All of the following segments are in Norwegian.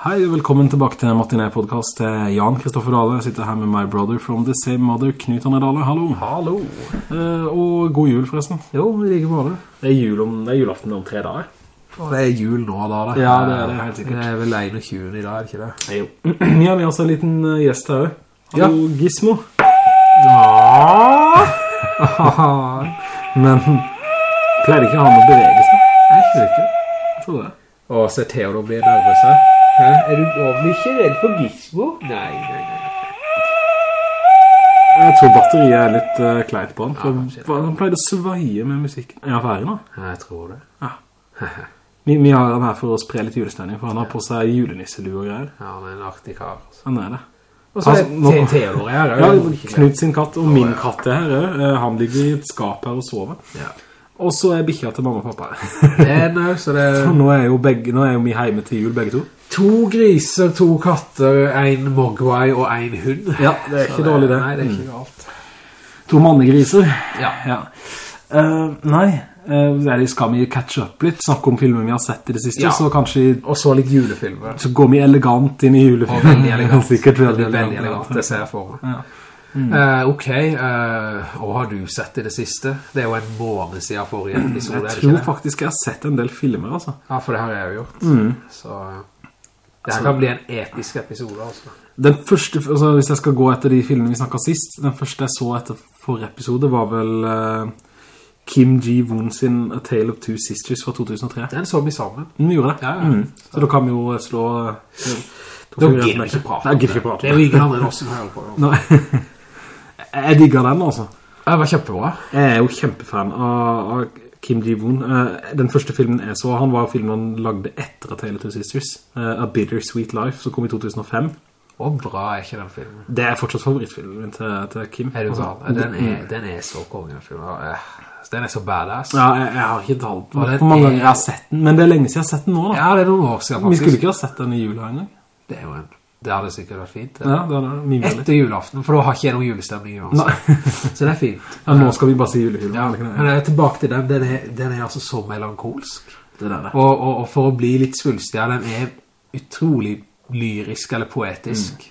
Hei og velkommen tilbake til Martinet-podcast til Jan Kristoffer Dahle. Jeg sitter her med my brother from the same mother, Knut Anne Dahle. Hallo. Hallo. Eh, og god jul forresten. Jo, i like måte. Det er, jul om, det er julaften om tre dager. Og det er jul nå da, da. Ja, det er det, helt sikkert. Det er vel 21 i dag, er det ikke det? Jo. Vi har oss en liten eh, gjest her. Hallo, Gizmo. Men pleier ikke han å bevege seg? Jeg ikke det. Jeg tror det. Og se Theodor blir nervøs her. Hæ? Er du ordentlig ikke redd for Gizmo? Nei, nei, nei. Jeg tror batteriet er litt uh, kleit på han. For ja, han pleide å sveie med musikken. Er han ferdig nå? Jeg tror det. Vi, vi har han her for å spre litt julestemning, for han har på seg julenisselue og greier. Ja, han er en artig kar. altså. Han er det. Og så Altså, er The- Theodor her. Ja, Knut sin katt og min katt er her. eh, Han ligger i et skap her og sover. Ja. Og så er bikkja til mamma og pappa. Det nå, så det For nå er jo, begge, nå er jo vi hjemme til jul begge to. to griser, to katter, en mogwai og en hund. Ja, det er Så ikke dårlig det. Nei, det er ikke galt. To mannegriser. Ja. Ja. Uh, nei, uh, det skal vi catch up litt, snakke om filmer vi har sett i det siste, Ja. så kanskje Og så litt julefilmer. så går vi elegant inn i julefilmer. Og veldig elegant. Sikkert veldig, veldig, elegant. elegant, det ser jeg for meg. Ja. Eh, ok, uh, og har du sett i det siste? Det er jo en måned siden forrige episode, er Jeg det tror ikke det? faktisk jeg har sett en del filmer, altså. Ja, for det har jeg jo gjort. Mm. Så eh, det her kan bli en episk episode, altså. Den første, altså hvis jeg skal gå etter de filmene vi snakket sist, den første jeg så etter forrige episode var vel uh, Kim Ji-woon sin A Tale of Two Sisters fra 2003. Den så vi sammen. Vi gjorde det. Ja, ja. Mm. Så da kan vi jo slå... eh, Da gir vi ikke prate om ikke prate Det er jo ingen andre enn oss som hører på. Nei. jeg digger den, altså. Det var kjempebra. Jeg er jo kjempefan av, av Kim Ji-woon. Eh, den første filmen jeg så, han var filmen han lagde etter A Tale of Two Sisters. A Bittersweet Life, som kom i 2005. Og bra er ikke den filmen. Det er fortsatt favorittfilmen min til, til Kim. Er Altså. Den er, den er så kongen den filmen. Eh, Den er så badass. Ja, jeg, jeg har ikke talt på hvor mange er- ganger jeg har sett den, men det er lenge siden jeg har sett den nå da. Ja, det er noen år siden faktisk. Vi skulle ikke ha sett den i jula engang. Det er jo en... Det hadde sikkert vært fint. Ja, det hadde. Mye. Etter julaften, for da har ikke jeg noen julestemning uansett. Så det er fint. Ja, nå skal vi bare si julefilm. Ja, men jeg er tilbake til den. Den er, den er altså så melankolsk. det det. Og, og, og for å bli litt svulstig, ja, den er utrolig lyrisk eller poetisk.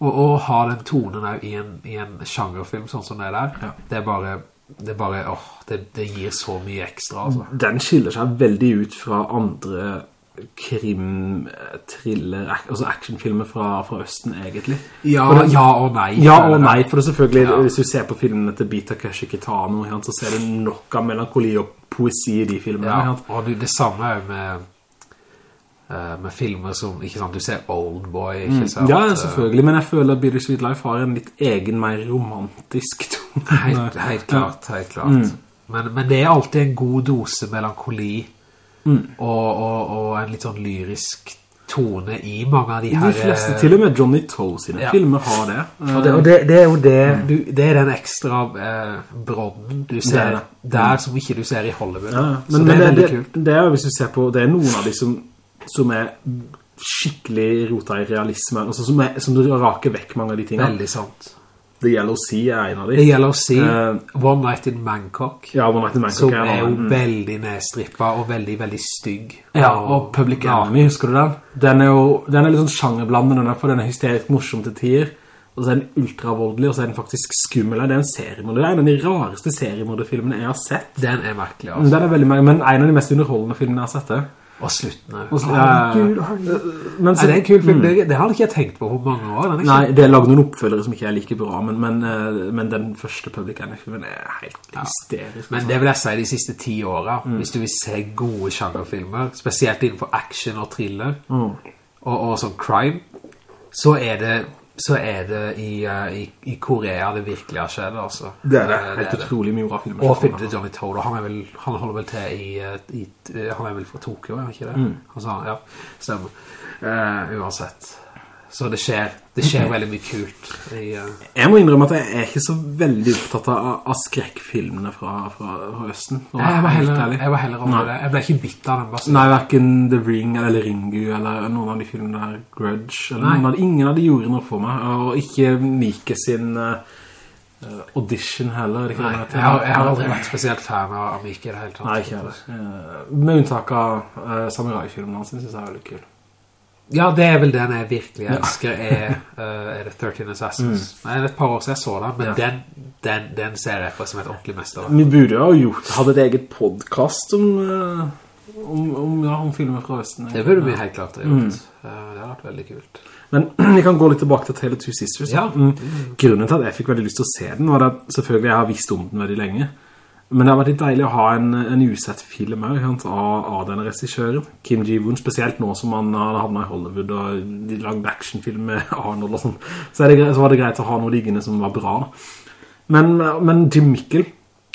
Og, og ha den tonen i en, i en sjangerfilm sånn som det er der, Ja. det er bare, det bare, åh, det, det gir så mye ekstra, altså. Den skiller seg veldig ut fra andre krim, thriller, altså actionfilmer fra, fra Østen egentlig. Ja, det- ja og nei. Ja og nei, for det selvfølgelig, Ja. hvis du ser på filmene til Bita Kashi Kitano, så ser du nok av melankoli og poesi i de filmene. Ja, og det, det samme er jo med, eh, med filmer som, ikke sant, du ser Oldboy, ikke sant? Mm. Ja, ja, selvfølgelig, men jeg føler Bittersweet Life har en litt egen, mer romantisk tone. Helt, helt klart, helt klart. Men, men det er alltid en god dose melankoli og, og, og en litt sånn lyrisk tone i mange av de her... De fleste, til og med Johnny Toe sine Ja. filmer har det. Og det, og det, det er jo det, du, det er den ekstra eh, brodden du ser er der som ikke du ser i Hollywood. Ja, ja. Så det men er veldig kult. det er jo, hvis du ser på, det er noen av de som, som er skikkelig rota i realisme, altså som, er, som raker vekk mange av de tingene. Veldig sant. The Yellow Sea er en av de. Det gjelder å si Eh, One Night in Bangkok, Ja, One Night in Bangkok som en er jo. Mm. veldig nedstrippet og veldig, veldig stygg. Ja, og Public Ja. Enemy, husker du den? Den er jo den er litt sånn sjangerblandende, er, for den er hysterisk morsom til tider, og så er den ultravoldelig, og så er den faktisk skummel. Det er en seriemorder. Det er en av de rareste seriemorderfilmene jeg har sett. Den er merkelig, altså. Den er veldig, mer- men en av de mest underholdende filmene jeg har sett det. Og slutten er jo så- ja, ja, ja. Så, det er en kul film. Det, det hadde ikke jeg tenkt på på mange år. Den Nei, det er laget noen oppfølgere som ikke er like bra, men, men, eh, men den første Public Enemy-filmen er helt hysterisk. Men altså. det vil jeg si de siste ti årene, Mm. hvis du vil se gode sjangerfilmer, spesielt innenfor action og thriller, Mm. og, og sånn crime, så er det, så er det i, uh, i, i Korea det virkelig har skjedd, altså. Det er det. Eh, Helt utrolig mye bra filmer. Og filmen til Johnny Toad, og han, er vel, han holder vel til i, eh, i, han er vel fra Tokyo, er han ikke det? Mm. Altså, ja, stemmer. Uh, uansett. Så det skjer, det skjer veldig mye kult i... uh... Jeg må innrømme at jeg er ikke så veldig opptatt av, av skrekkfilmene fra, fra, fra Østen. Nei, jeg var heller, jeg var heller Nei. det. Jeg ble ikke bitt av den, bare Nei, hverken The Ring eller Ringu eller noen av de filmene der, Grudge, av de, ingen av de gjorde noe for meg, og ikke Mike sin eh, audition heller. er Nei, jeg har, jeg har aldri vært spesielt fan av Mike i det hele tatt. Nei, ikke heller. Eh, Med unntak av uh, samurai-filmen hans, synes jeg er veldig kul. Ja, det er vel den jeg virkelig elsker, er, uh, er det 13 Assassins. Mm. Det er et par år siden jeg så den, men ja. den, den, den, ser jeg på som et ordentlig mester. Vi burde jo ha gjort, hadde et eget podcast om, uh, om, om, ja, om filmer fra Østen. Det burde vi helt klart ha gjort. Mm. Uh, det har vært veldig kult. Men vi kan gå litt tilbake til Tale of Two Sisters. Ja. Mm. Grunnen til at jeg fikk veldig lyst til å se den, var at selvfølgelig jeg har visst om den veldig lenge. Men det har vært litt deilig å ha en, en usett film av, av denne regissøren, Kim Ji-woon, spesielt nå som han har havnet i Hollywood og de lagde actionfilm med Arnold og sånn. Så, så, var det greit å ha noe liggende som var bra. Men, men Jim Mikkel,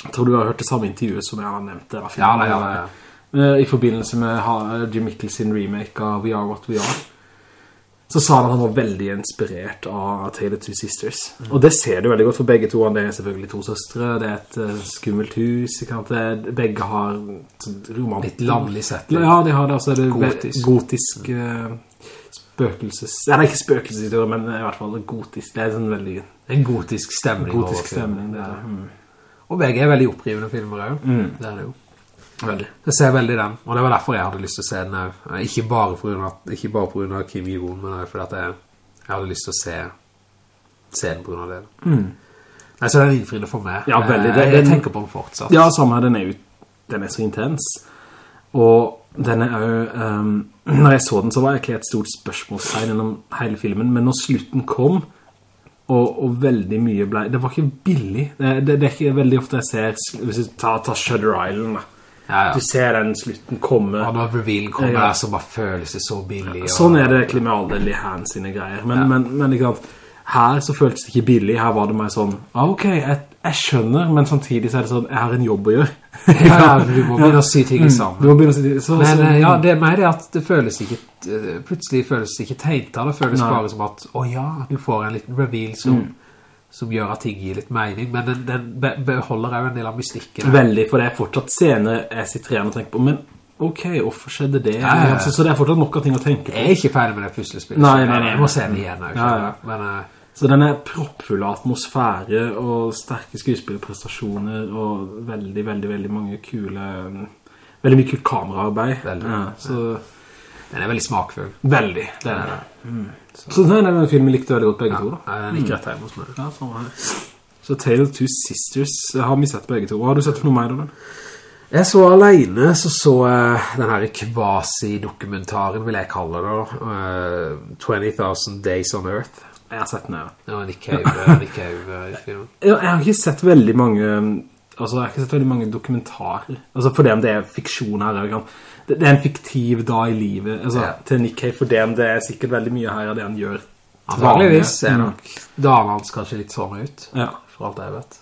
tror du har hørt det samme intervjuet som jeg har nevnt. Ja, ja, ja, eh, I forbindelse med Jim Mikkel sin remake av We Are What We Are så sa han at han var veldig inspirert av Tale of Two Sisters. Mm. Og det ser du veldig godt for begge to. Det er selvfølgelig to søstre, det er et uh, skummelt hus, begge har romantisk... Litt landlig sett. Ja, de har det, altså det gotisk, gotisk uh, spøkelses... Er ikke spøkelseshistorie, men i hvert fall gotisk. Det er sånn veldig... En gotisk stemning. Gotisk stemning, det er det. Mm. Og begge er veldig opprivende filmer også. Mm. Det er det jo. Veldig. Jeg ser veldig den, og det var derfor jeg hadde lyst til å se den Ikke bare på grunn av, ikke bare på grunn av Kim Jong-un, men fordi at jeg, jeg, hadde lyst til å se, se den på grunn av det. Mm. Nei, så den innfridde for meg. Ja, veldig. Det, jeg, jeg tenker på den fortsatt. Ja, samme den er den er så intens. Og den er jo, um, når jeg så den så var jeg ikke et stort spørsmålstegn gjennom hele filmen, men når slutten kom, og, og, veldig mye ble... Det var ikke billig. Det, det, det er ikke veldig ofte jeg ser... Hvis du tar, tar Shutter Island, da ja, ja. Du ser den slutten komme. Ja, når revealen kommer, ja. så bare føles det så billig. Og... Sånn er det egentlig med alle Lihan sine greier. Men, men, men her så føltes det ikke billig. Her var det meg sånn, ah, ok, jeg, jeg, skjønner, men samtidig så er det sånn, jeg har en jobb å gjøre. ja, du må begynne å si ting mm. sammen. Du må begynne å si ting så, Men så, ja, det er mer det at det føles ikke, eh, plutselig føles det ikke tegnt Det føles Nei. bare som at, å ja, du får en liten reveal som... Mm som gjør at ting gir litt mening, men den, den beholder jo en del av mystikken. Veldig, for det er fortsatt scener jeg sitter igjen og tenker på, men ok, hvorfor skjedde det? Ja, ja, ja. Så, så, det er fortsatt nok av ting å tenke på. Jeg er ikke ferdig med det puslespillet, nei, nei, nei, jeg må se den igjen. Men, uh, så den er proppfull av atmosfære og sterke skuespillerprestasjoner og veldig, veldig, veldig mange kule, veldig mye kult kameraarbeid. Veldig, ja, så... Den er veldig smakfull. Veldig, det er det. Mm. Så, så den er den filmen likte veldig godt begge ja, to da. Nei, den gikk rett hjemme hos meg. Ja, sånn her. Så Tale of Two Sisters har vi sett begge to. Hva har du sett for noe mer da? Jeg så alene, så så jeg den her kvasi-dokumentaren, vil jeg kalle det da. Uh, 20,000 Days on Earth. Jeg har sett den, ja. Ja, Nick Cave, eh, Nick Cave uh, i filmen. Ja, jeg har ikke sett veldig mange, altså jeg har ikke sett veldig mange dokumentarer. Altså for det om det er fiksjon her, eller kan det, er en fiktiv dag i livet altså, ja. til Nick Cave, for det, det er sikkert veldig mye her av det han gjør. Antageligvis er nok dagen hans kanskje litt sånn ut, ja. for alt jeg vet.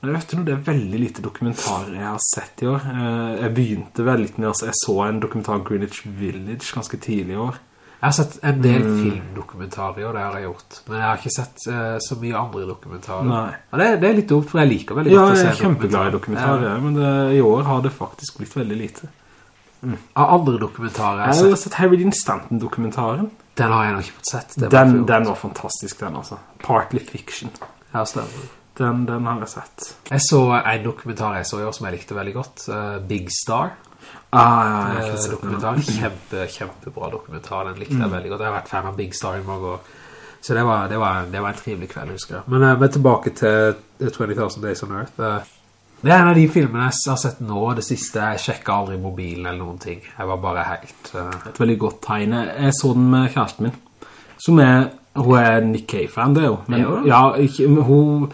Men vet du noe, det er veldig lite dokumentarer jeg har sett i år. Eh, jeg begynte veldig litt med, altså, jeg så en dokumentar Greenwich Village ganske tidlig i år. Jeg har sett en del mm. filmdokumentarer, og det har jeg gjort. Men jeg har ikke sett uh, så mye andre dokumentarer. Det, det, er litt dumt, for jeg liker veldig ja, godt å se dokumentarer. Ja, jeg er kjempeglad i dokumentarer, ja. men det, i år har det faktisk blitt veldig lite. Av andre dokumentarer jeg har sett. Harry Dean Stanton-dokumentaren. Den har jeg nok ikke fått sett. Den, den, var fantastisk, den altså. Partly Fiction. Ja, stemmer. Den, den, har jeg sett. Jeg så en dokumentar jeg så i år som jeg likte veldig godt. Uh, Big Star. Ah, ja, jeg har ikke sett dokumentar. Kjempe, kjempebra dokumentar. Den likte mm. jeg veldig godt. Jeg har vært fan av Big Star i mange år. Så det var, det var, det var en trivelig kveld, husker jeg. Men, uh, men tilbake til 20,000 Days on Earth. Uh, det er en av de filmene jeg har sett nå, det siste. Jeg sjekket aldri mobilen eller noen ting. Jeg var bare helt... Uh... Et veldig godt tegn. Jeg så den med kjæresten min, som er... Hun er Nick Cave-fan, det jo. Men, ja, ikke, hun...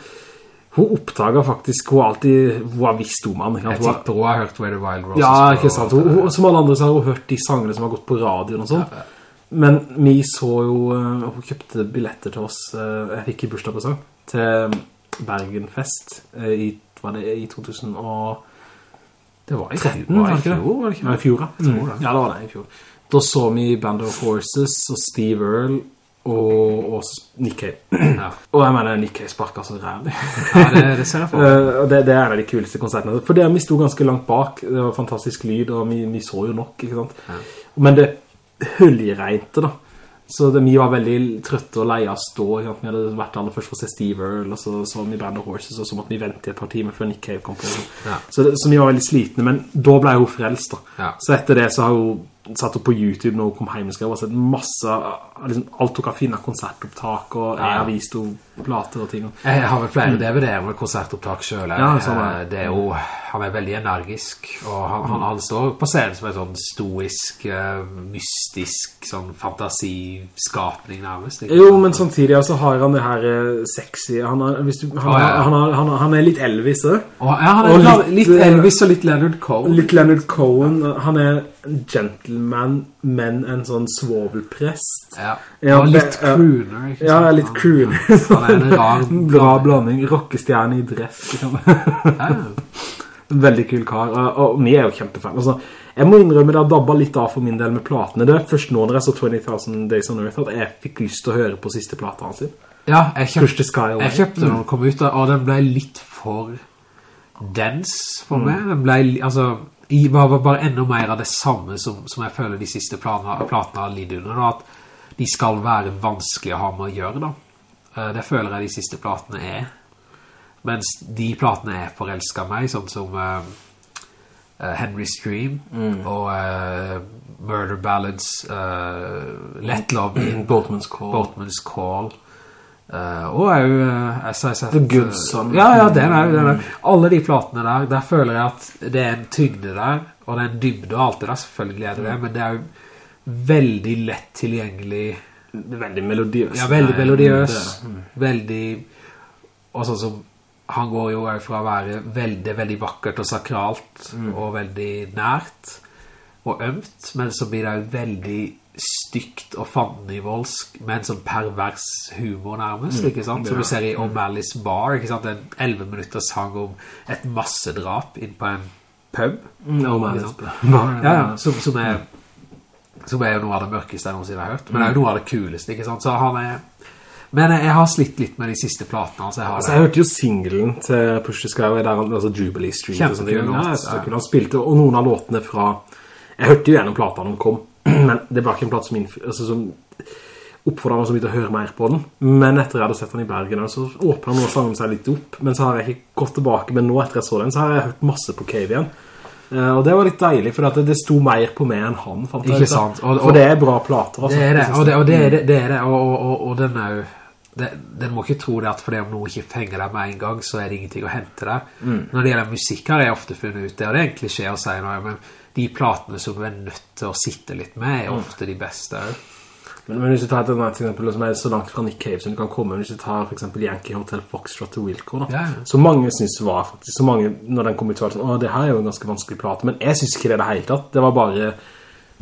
Hun oppdaget faktisk, hun alltid, hun har visst om han. Jeg tipper hun har hørt Where the Wild Roses. Ja, ikke sant. Hun, hun, som alle andre så har hun hørt de sangene som har gått på radioen og sånt. Ja, ja. Men vi så jo, uh, hun kjøpte billetter til oss, uh, jeg fikk i bursdagspresang, til Bergenfest i i var det i 2000 og... Det var i 13, var det ikke det? Var det ikke? Nei, fjor, mm. ja. det var det, i fjor. Da så vi Band of Horses og Steve Earle og og Nick Cave. Ja. Og jeg mener, Nick Cave sparker så rævlig. ja, det, det, ser jeg for. uh, det, det, er en av de kuleste konsertene. For det, vi sto ganske langt bak. Det var fantastisk lyd, og vi, vi så jo nok, ikke sant? Ja. Men det høljereinte da. Så det, vi var veldig trøtte og leie av stå. Vi hadde vært aller først for å se Steve Earle, og så så vi Band of Horses, og så måtte vi vente et par timer før Nick Cave kom på. Ja. Så, det, så, vi var veldig slitne, men da ble hun frelst da. Ja. Så etter det så har hun satt opp på YouTube når hun kom hjem og skrev, og sett masse, liksom, alt hun kan finne konsertopptak, og jeg har vist henne plater og ting. Jeg har vel flere DVD-er med konsertopptak selv. Ja, sånn er. det er jo, han er veldig energisk, og han, han, han står på scenen som en sånn stoisk, eh, mystisk, sånn fantasiskapning nærmest. ikke? Jo, men samtidig så har han det her eh, sexy, han, er, du, han, oh, ja, han, er- han, litt Elvis, også. Oh, ja, han er Og litt, litt, eh, Elvis og litt Leonard Cohen. Litt Leonard Cohen, han er en gentleman, men en sånn svovelprest. Ja, Ja, litt ja. crooner, ikke Ja, litt crooner. Han er en rar Bra blanding, rockestjerne i dress. Liksom. Ja, ja. Veldig kul kar, og, og vi er jo kjempefan. Altså, jeg må innrømme det har dabbet litt av for min del med platene. Det er først nå når jeg så 20,000 Days on Earth at jeg fikk lyst til å høre på siste plata hans ja jeg, kjøpte, jeg kjøpte den når den kom ut, og den ble litt for dens for meg. Den ble, altså, i, var, var bare enda mer av det samme som, som jeg føler de siste platene, platene har lidd under, da, at de skal være vanskelig å ha med å gjøre, da. Eh, Det føler jeg de siste platene er. Mens de platene er forelsket meg, sånn som uh, eh, Henry Stream og uh, Murder Ballads, uh, Let Love In, Boatman's Call. Boatman's Call. Eh, og er jo uh, I said, The Good eh, Son. Ja, ja, den er, den er. Alle de platene der, der føler jeg at det er en tyngde der, og det er en dybde og alt det der, selvfølgelig er det det, men det er jo veldig lett tilgjengelig, Veldig melodiøs. ja, veldig melodiøs, mm. veldig, og sånn som, han går jo fra å være veldig, veldig vakkert og sakralt, Mm. og veldig nært, og ømt, men så blir det jo veldig stygt og fandenivoldsk, med en sånn pervers humor nærmest, Mm. ikke sant? Som du ser i O'Malley's Bar, ikke sant? En 11 minutter sang om et massedrap inn på en pub. Mm, O'Malley's? Bare- Ja, ja, som, som er som er jo noe av det mørkeste jeg noensinne har hørt, men det er jo noe av det kuleste, ikke sant? Så han er... Men jeg har slitt litt med de siste platene, altså jeg har Altså, jeg hørte jo singlen til Push the Sky, der altså Jubilee Street og sånt, ting. Låt, Ja, ja. og noen av låtene fra... Jeg hørte jo gjennom platene de kom, men det var ikke en plate som, altså, som oppfordret meg så mye til å høre mer på den. Men etter jeg hadde sett den i Bergen, så åpnet og sangen seg litt opp, men så har jeg ikke gått tilbake, men nå etter jeg så den, så har jeg hørt masse på Cave igjen. Uh, og det var litt deilig, for det, det sto mer på meg enn han, fant jeg ut for det er bra plater, altså. Det er det, og det, og det, er det, det er det, og, og, og, den er jo... Det, den må ikke tro det at fordi om noen ikke fenger deg med en gang, så er det ingenting å hente der. Når det gjelder musikk har jeg ofte funnet ut det, og det er en klisjé å si noe, men de platene som vi er nødt til å sitte litt med, er ofte de beste. Men, men hvis du tar et annet eksempel som er så langt fra Nick Cave som du kan komme, hvis du tar for eksempel Yankee Hotel Foxtrot til Wilco, da, Ja, så mange synes var faktisk, så mange, når den kom ut, så var det sånn, å, det her er jo en ganske vanskelig plate, men jeg synes ikke det er det hele tatt, det var bare,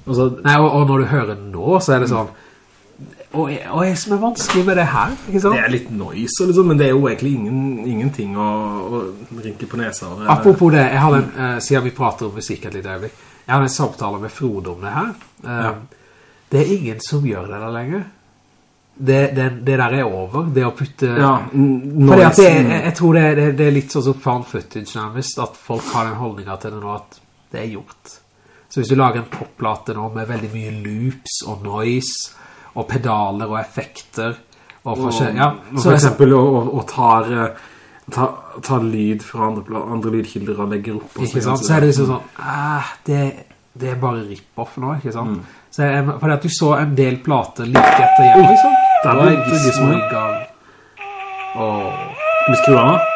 altså, Nei, og, og når du hører nå, så er det sånn... Og og jeg som er vanskelig med det her, det er litt noise, liksom, men det er jo egentlig ingen, ingenting å, å rynke på nesa. Eller? Apropos det, jeg hadde en, uh, siden vi prater om musikk et litt øyeblikk, jeg hadde en samtale med Frode om det her. Eh, Det er ingen som gjør det der lenger. Det, det, det der er over, det å putte... ja, noise. Det, jeg, jeg tror det, det, det er litt sånn som fan footage nærmest, at folk har den holdningen til det nå at det er gjort. Så hvis du lager en popplate nå med veldig mye loops og noise, og pedaler og effekter, og forskjell... Ja, så for eksempel, og, og, og tar, eh, tar, tar lyd fra andre, andre lydkilder og legger opp. og Ikke sant? Så er det liksom sånn, ah, det, det er bare rip-off nå, ikke sant? Mm. Så jeg, fordi at du så en del plater like etter hjemme, liksom. der var i gang. Åh, Skal vi skru av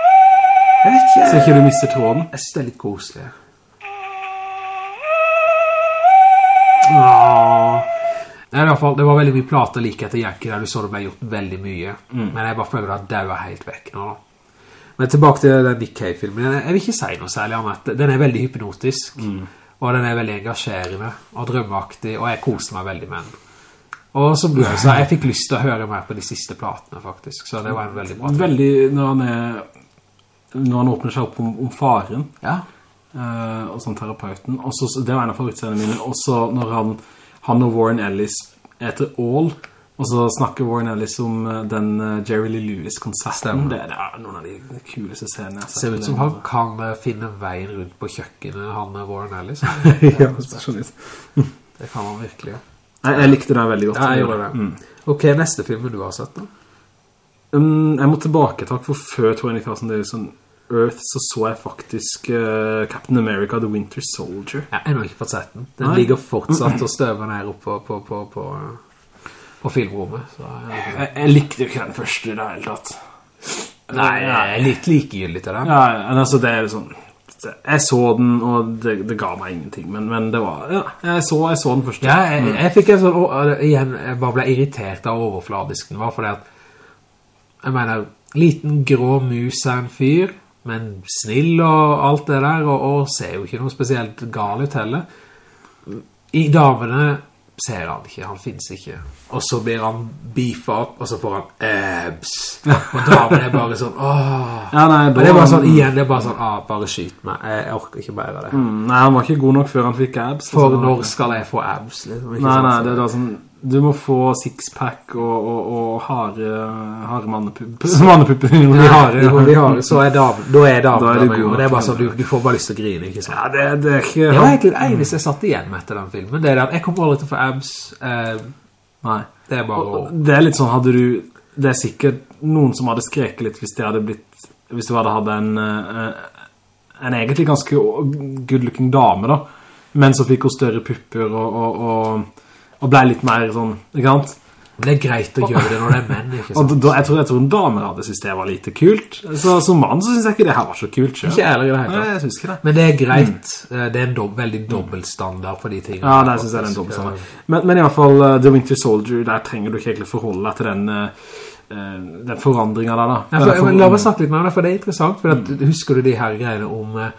jeg vet ikke. Så ikke du mister tråden. Jeg synes det er litt koselig. Åh. I hvert fall, det var veldig mye plater like etter Yankee der du så det ble gjort veldig mye. Men jeg bare føler at det var helt vekk nå da. Men tilbake til den Nick Cave-filmen. Jeg vil ikke si noe særlig om at den er veldig hypnotisk. Og den er veldig engasjerende og drømmeaktig, og jeg koser meg veldig med den. Og som du sa, jeg fikk lyst til å høre mer på de siste platene faktisk, så det var en veldig bra. Veldig, når han er når han åpner seg opp om, om faren Ja, eh, og sånn terapeuten og så, det var en av favorittscenene mine og så når han, han og Warren Ellis etter All og så snakker Warren Ellis om eh, den eh, Jerry Lee Lewis-konserten det, det er noen av de kuleste scenene jeg har sett ser ut som han kan eh, finne veien rundt på kjøkkenet, han og Warren Ellis. ja, spesialist. Det kan han virkelig. jeg, jeg likte den veldig godt Ja, jeg gjorde det. Mm. Ok, neste film du har sett da? Um, jeg må tilbake takk for før 20,000 Days on Earth så så jeg faktisk uh, Captain America The Winter Soldier. Ja, Jeg har ikke fått sett den. Den Nei. ligger fortsatt og støver ned oppe på, på, på, på, på filmrommet. Jeg, jeg, jeg, likte jo ikke den første i det hele tatt. Nei, jeg er litt likegyldig til den. Ja, men altså det er sånn jeg så den, og det, det ga meg ingenting, men, men, det var, ja, jeg så, jeg så den første. Ja, jeg, jeg fikk en sånn, igjen, jeg bare ble irritert av overfladisken, var fordi at, jeg mener, liten grå mus er en fyr, men snill og alt det der, og, og ser jo ikke noe spesielt gal ut heller. I damene ser han ikke, han finnes ikke. Og så blir han beefet opp, og så får han abs. Og damene er bare sånn, åh. Ja, nei, det er bare sånn, igjen, det er bare sånn, ah, bare skyt meg. Jeg, orker ikke mer av det. Mm, nei, han var ikke god nok før han fikk abs. For når skal jeg få abs, liksom? Nei, nei, det er da sånn du må få sixpack og, og, og hare, hare mannepupper. Mannepupper de hare. De hare, så er damen, da er damen da er det, god, det er bare sånn, du, du, får bare lyst til å grine, ikke sant? Ja, det, det er ikke... Det var egentlig det eneste jeg satt igjen med etter den filmen, det er at jeg kommer aldri til å få abs. Eh, nei. Det er bare... Og, det er litt sånn, hadde du... Det er sikkert noen som hadde skreket litt hvis det hadde blitt... Hvis du hadde hatt en... Uh, en egentlig ganske good looking dame da, men så fikk hun større pupper og, og, og ble litt mer sånn, ikke sant? Det er greit å gjøre det når det er menn, ikke sant? Og da, jeg, tror, jeg tror en damer hadde synes det var lite kult. Så som mann så synes jeg ikke det her var så kult selv. Ikke ærlig det her. Nei, jeg synes ikke det. Men det er greit. Mm. Det er en dob veldig dobbeltstandard for de tingene. Ja, det synes jeg er en dobbeltstandard. Men, men i hvert fall, uh, The Winter Soldier, der trenger du ikke egentlig forholde deg til den... Uh, den forandringen der da. Ja, for, for, la meg snakke litt mer om det, for det er interessant, for at, husker du de her greiene om Eh,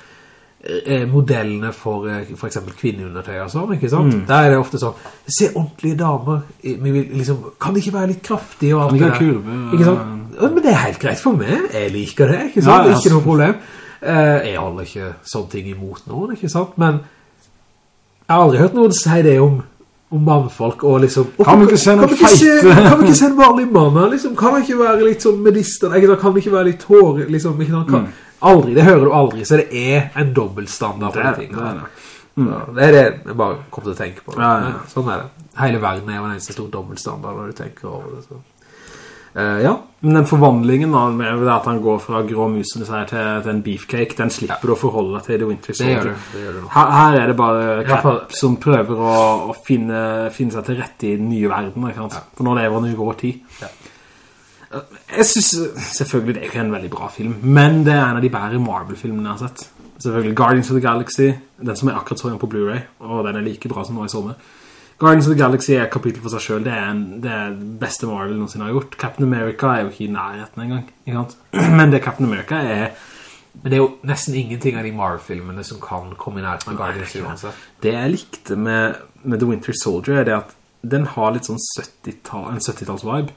modellene for eh, for eksempel kvinneundertøy og sånn, ikke sant? Mm. Der er det ofte sånn, se ordentlige damer, liksom, kan det ikke være litt kraftig og alt det der? Kurve, ikke sant? Men det er helt greit for meg, jeg liker det, ikke sant? Ja, ja, ikke noe problem. Eh, jeg holder ikke sånne ting imot noen, ikke sant? Men jeg har aldri hørt noen si det om om mannfolk og liksom Kan vi ikke se noen feite Kan vi ikke se en vanlig mann liksom, Kan det ikke være litt sånn medister Kan det ikke være litt hår liksom, ikke? Kan, mm. Aldri, det hører du aldri, så det er en dobbeltstandard for det, ting. Det er det. Mm. det er det jeg bare kom til å tenke på. Ja, ja. Sånn er det. Hele verden er jo en eneste stor dobbeltstandard når du tenker over det. Så. Uh, ja. Men den forvandlingen da, med at han går fra grå musene til, til en beefcake, den slipper ja. du å forholde deg til The Winter Soldier. Det gjør du. Her, her, er det bare Cap ja, som prøver å, å finne, finne, seg til rette i den nye verden, for nå lever han i vår tid. Ja. Jeg synes selvfølgelig det er ikke en veldig bra film, men det er en av de bedre Marvel-filmene jeg har sett. Selvfølgelig Guardians of the Galaxy, den som jeg akkurat så igjen på Blu-ray, og den er like bra som nå i sommer. Guardians of the Galaxy er et kapittel for seg selv, det er, en, det er beste Marvel noensinne har gjort. Captain America er jo ikke i nærheten engang, men det Captain America er... Men det er jo nesten ingenting av de Marvel-filmene som kan komme i nærheten av Guardians uansett. Det jeg likte med, med The Winter Soldier er det at den har litt sånn 70 en 70-tals-vibe.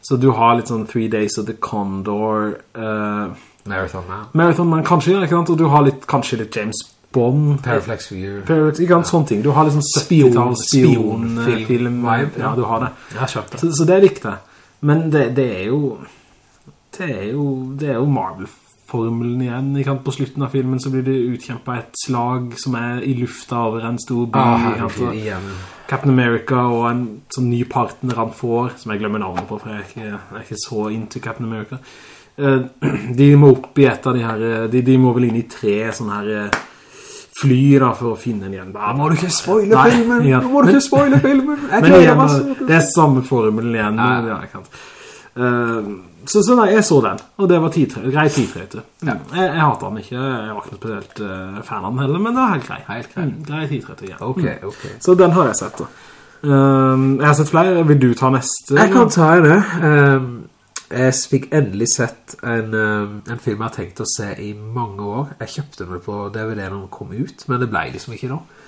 Så du har litt sånn Three Days of the Condor uh, Marathon Man Marathon Man, kanskje, ikke sant? Og du har litt, kanskje litt James Bond Paraflex View Paraflex, ikke sant, ja. sånne ting Du har liksom spion, spionfilm. spion film, vibe ja. ja, du har det Jeg har kjøpt det Så, så det likte jeg Men det, det, er jo Det er jo, det er jo Marvel-formelen igjen ikke sant? På slutten av filmen så blir det utkjempet et slag Som er i lufta over en stor by ah, igjen Captain America og en sånn ny partner han får, som jeg glemmer navnet på, for jeg er ikke, jeg er ikke så into Captain America. Uh, de må opp i et av de her, eh, de, de må vel inn i tre sånne her fly da, for å finne den igjen. Da må du ikke spoile Nei, filmen! Ja. Må du ikke spoile filmen! Jeg Men igjen, det er samme formelen igjen. Ja. Ja. Uh, så, så, nei, jeg så den, og det var grei tidtrøyte. Ja. Jeg, jeg hater den ikke, jeg var ikke spesielt uh, fan av den heller, men det var helt grei. Helt grei. Mm, grei tidtrøyte, igjen. Ok, mm. ok. Så den har jeg sett da. Um, jeg har sett flere, vil du ta neste? Jeg kan ta det. Um, jeg fikk endelig sett en, um, en, film jeg har tenkt å se i mange år. Jeg kjøpte den på DVD når den kom ut, men det ble liksom ikke noe.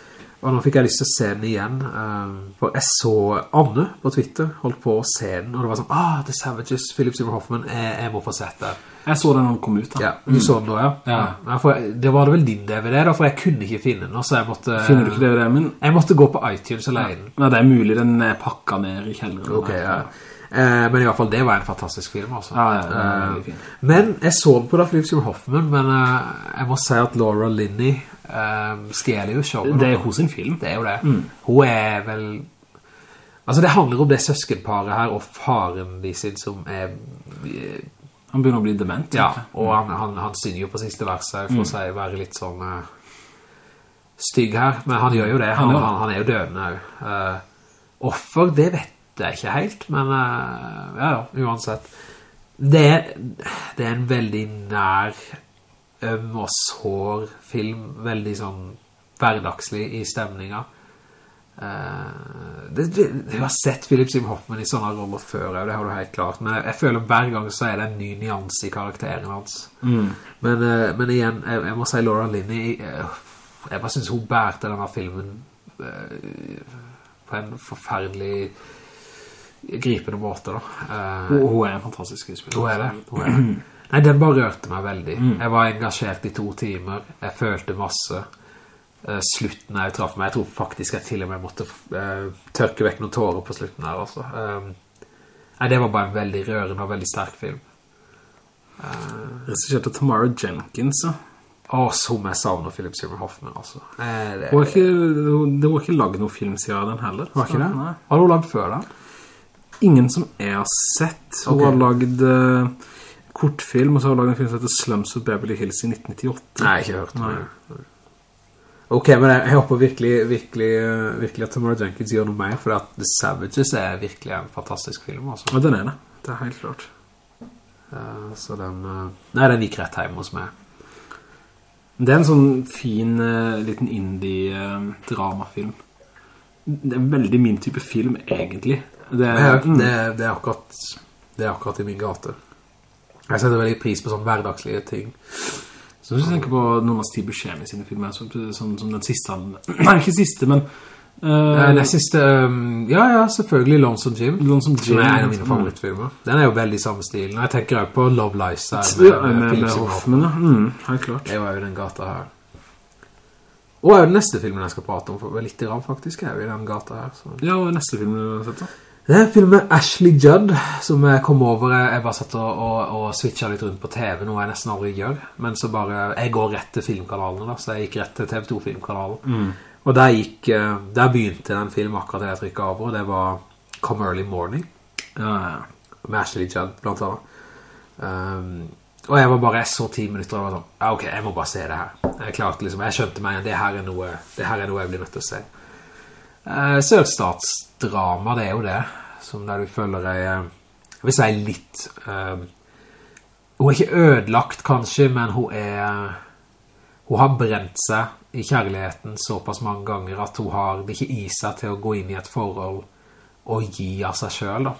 Og nå fikk jeg lyst til å se den igjen, um, for jeg så Anne på Twitter, holdt på å se den, og det var sånn, ah, The Savages, Philip Seymour Hoffman, jeg, jeg, må få sett den. Jeg så den når den kom ut da. Ja, du mm. så den da, ja. ja. ja for, det var det vel din DVD da, for jeg kunne ikke finne den, så jeg måtte... Finner du ikke DVD, men... Jeg måtte gå på iTunes og leie den. Ja, det er mulig den er pakket ned i kjelleren. Ok, ja. Eh, men i hvert fall, det var en fantastisk film altså. Ja, ja, ja, er. Men jeg så den på da Philip Seymour Hoffman, men uh, jeg må si at Laura Linney stjeler jo showet. Det er jo sin film. Det er jo det. Mm. Hun er vel... Altså det handler om det søskenparet her, og faren de sin som er... Han begynner å bli dement. Ja, og han, han, han synger jo på siste verset for å si være litt sånn uh, stygg her, men han gjør jo det. Han, han, han er jo dødende. Uh, offer, det vet jeg ikke helt, men uh, ja, ja, uansett. Det er, det er en veldig nær, øm og sår film, veldig sånn hverdagslig i stemninga. Uh, det, det, jeg har sett Philip Sim Hoffman i sånne roller før, det har du helt klart, men jeg, jeg, føler hver gang så er det en ny nyans i karakteren hans. Mm. Men, uh, men, igjen, jeg, jeg, må si Laura Linney, jeg bare synes hun bærte denne filmen på en forferdelig gripende måte da. Hun, hun, er en fantastisk skuespiller. Hun er det, hun er det. Nei, den bare rørte meg veldig. Mm. Jeg var engasjert i to timer, jeg følte masse uh, slutten jeg traff meg. Jeg tror faktisk jeg til og med måtte uh, tørke vekk noen tårer på slutten her, altså. Um, nei, det var bare en veldig rørende og veldig sterk film. Uh, Regissert av Tamara Jenkins, ja. Å, som jeg savner Philip Seymour Hoffman, altså. Eh, det, var ikke, det var ikke laget noen film siden den heller. Var ikke det? Nei. Har du lagd før den? Ingen som jeg har sett. Hun okay. har lagd uh, kortfilm, og så har hun lagd en film som heter Slums of Beverly Hills i 1998. Nei, ikke hørt. Nei. Ok, men jeg, jeg håper virkelig, virkelig, virkelig at Tamara Jenkins gjør noe mer, for at The Savages er virkelig en fantastisk film, altså. Ja, den er det. Det er helt klart. Uh, så den... Uh, nei, den gikk rett hjemme hos meg. Det er en sånn fin uh, liten indie-dramafilm. det er veldig min type film, egentlig. Det er, mm. det, det, er akkurat, det er akkurat i min gate. Jeg setter veldig pris på sånne hverdagslige ting. Så hvis du tenker på noen av Steve Buscemi sine filmer, som, som, som den siste Nei, ikke siste, men... Uh, den siste, um, ja, ja, selvfølgelig Lonesome Jim, Lonesome Jim som er en av mine favorittfilmer. Den er jo veldig samme stil. Jeg tenker også på Love Lies med, ja, med, med, med Hoffman. Mm, helt klart. Det var jo den gata her. Og er jo den neste filmen jeg skal prate om, for litt grann faktisk er jo i den gata her. Så. Ja, og neste filmen du har sett da? Det er en film med Ashley Judd som jeg kom over. Jeg bare satt og, og, og switchet litt rundt på TV, noe jeg nesten aldri gjør. Men så bare, jeg går rett til filmkanalene da, så jeg gikk rett til TV2-filmkanalen. Mm. Og der, gikk, eh, der begynte den filmen akkurat det jeg trykket over, og det var Come Early Morning. Ja. Med Ashley Judd, blant annet. Um, og jeg var bare, jeg så ti minutter og var sånn, ja ok, jeg må bare se det her. Jeg klarte liksom, jeg skjønte meg, det her er noe, det her er noe jeg blir nødt til å se. Uh, Sørstatsdrama, det er jo det, som der du føler deg, uh, jeg vil si litt, eh, hun er ikke ødelagt kanskje, men hun er, hun har brent seg i kjærligheten såpass mange ganger at hun har det ikke i seg til å gå inn i et forhold og gi av seg selv da.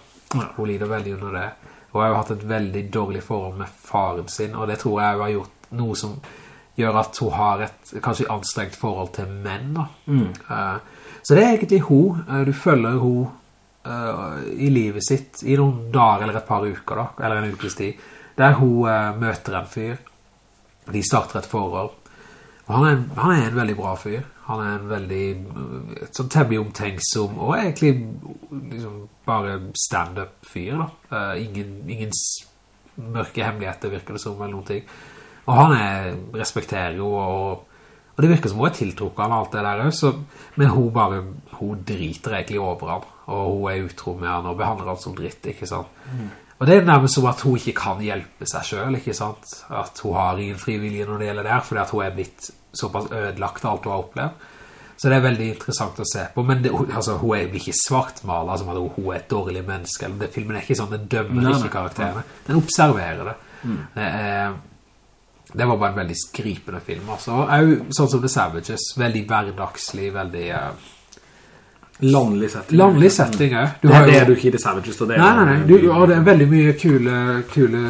Hun lider veldig under det. Hun har jo hatt et veldig dårlig forhold med faren sin, og det tror jeg hun har gjort noe som gjør at hun har et kanskje anstrengt forhold til menn. Mm. Uh, så det er egentlig hun. Eh, du følger hun uh, i livet sitt i noen dager eller et par uker da, eller en ukes tid, der hun møter en fyr. De starter et forhold. Og han er, en, han er en veldig bra fyr. Han er en veldig sånn temmelig omtenksom og egentlig liksom bare stand-up fyr da. Ingen, ingen mørke hemmeligheter virker det som eller noen ting. Og han er, respekterer jo og og det virker som hun er tiltrukket av alt det der også, men hun bare, hun driter egentlig over han, og hun er utro med han og behandler han som dritt, ikke sant? Mm. Og det er nærmest som at hun ikke kan hjelpe seg selv, ikke sant? At hun har ingen frivillige når det gjelder der, fordi at hun er blitt såpass ødelagt av alt hun har opplevd. Så det er veldig interessant å se på, men det, altså, hun er ikke svartmaler som at hun er et dårlig menneske, eller det, filmen er ikke sånn, den dømmer nei, ikke karakterene, den observerer det. Mm. Det er det var bare en veldig skripende film, altså. Og sånn som The Savages, veldig hverdagslig, veldig... Uh, Landlig setting. Landlig setting, ja. Du det, er jo... det du ikke i The Savages, det Nei, nei, nei. Du, ja, det er veldig mye kule, kule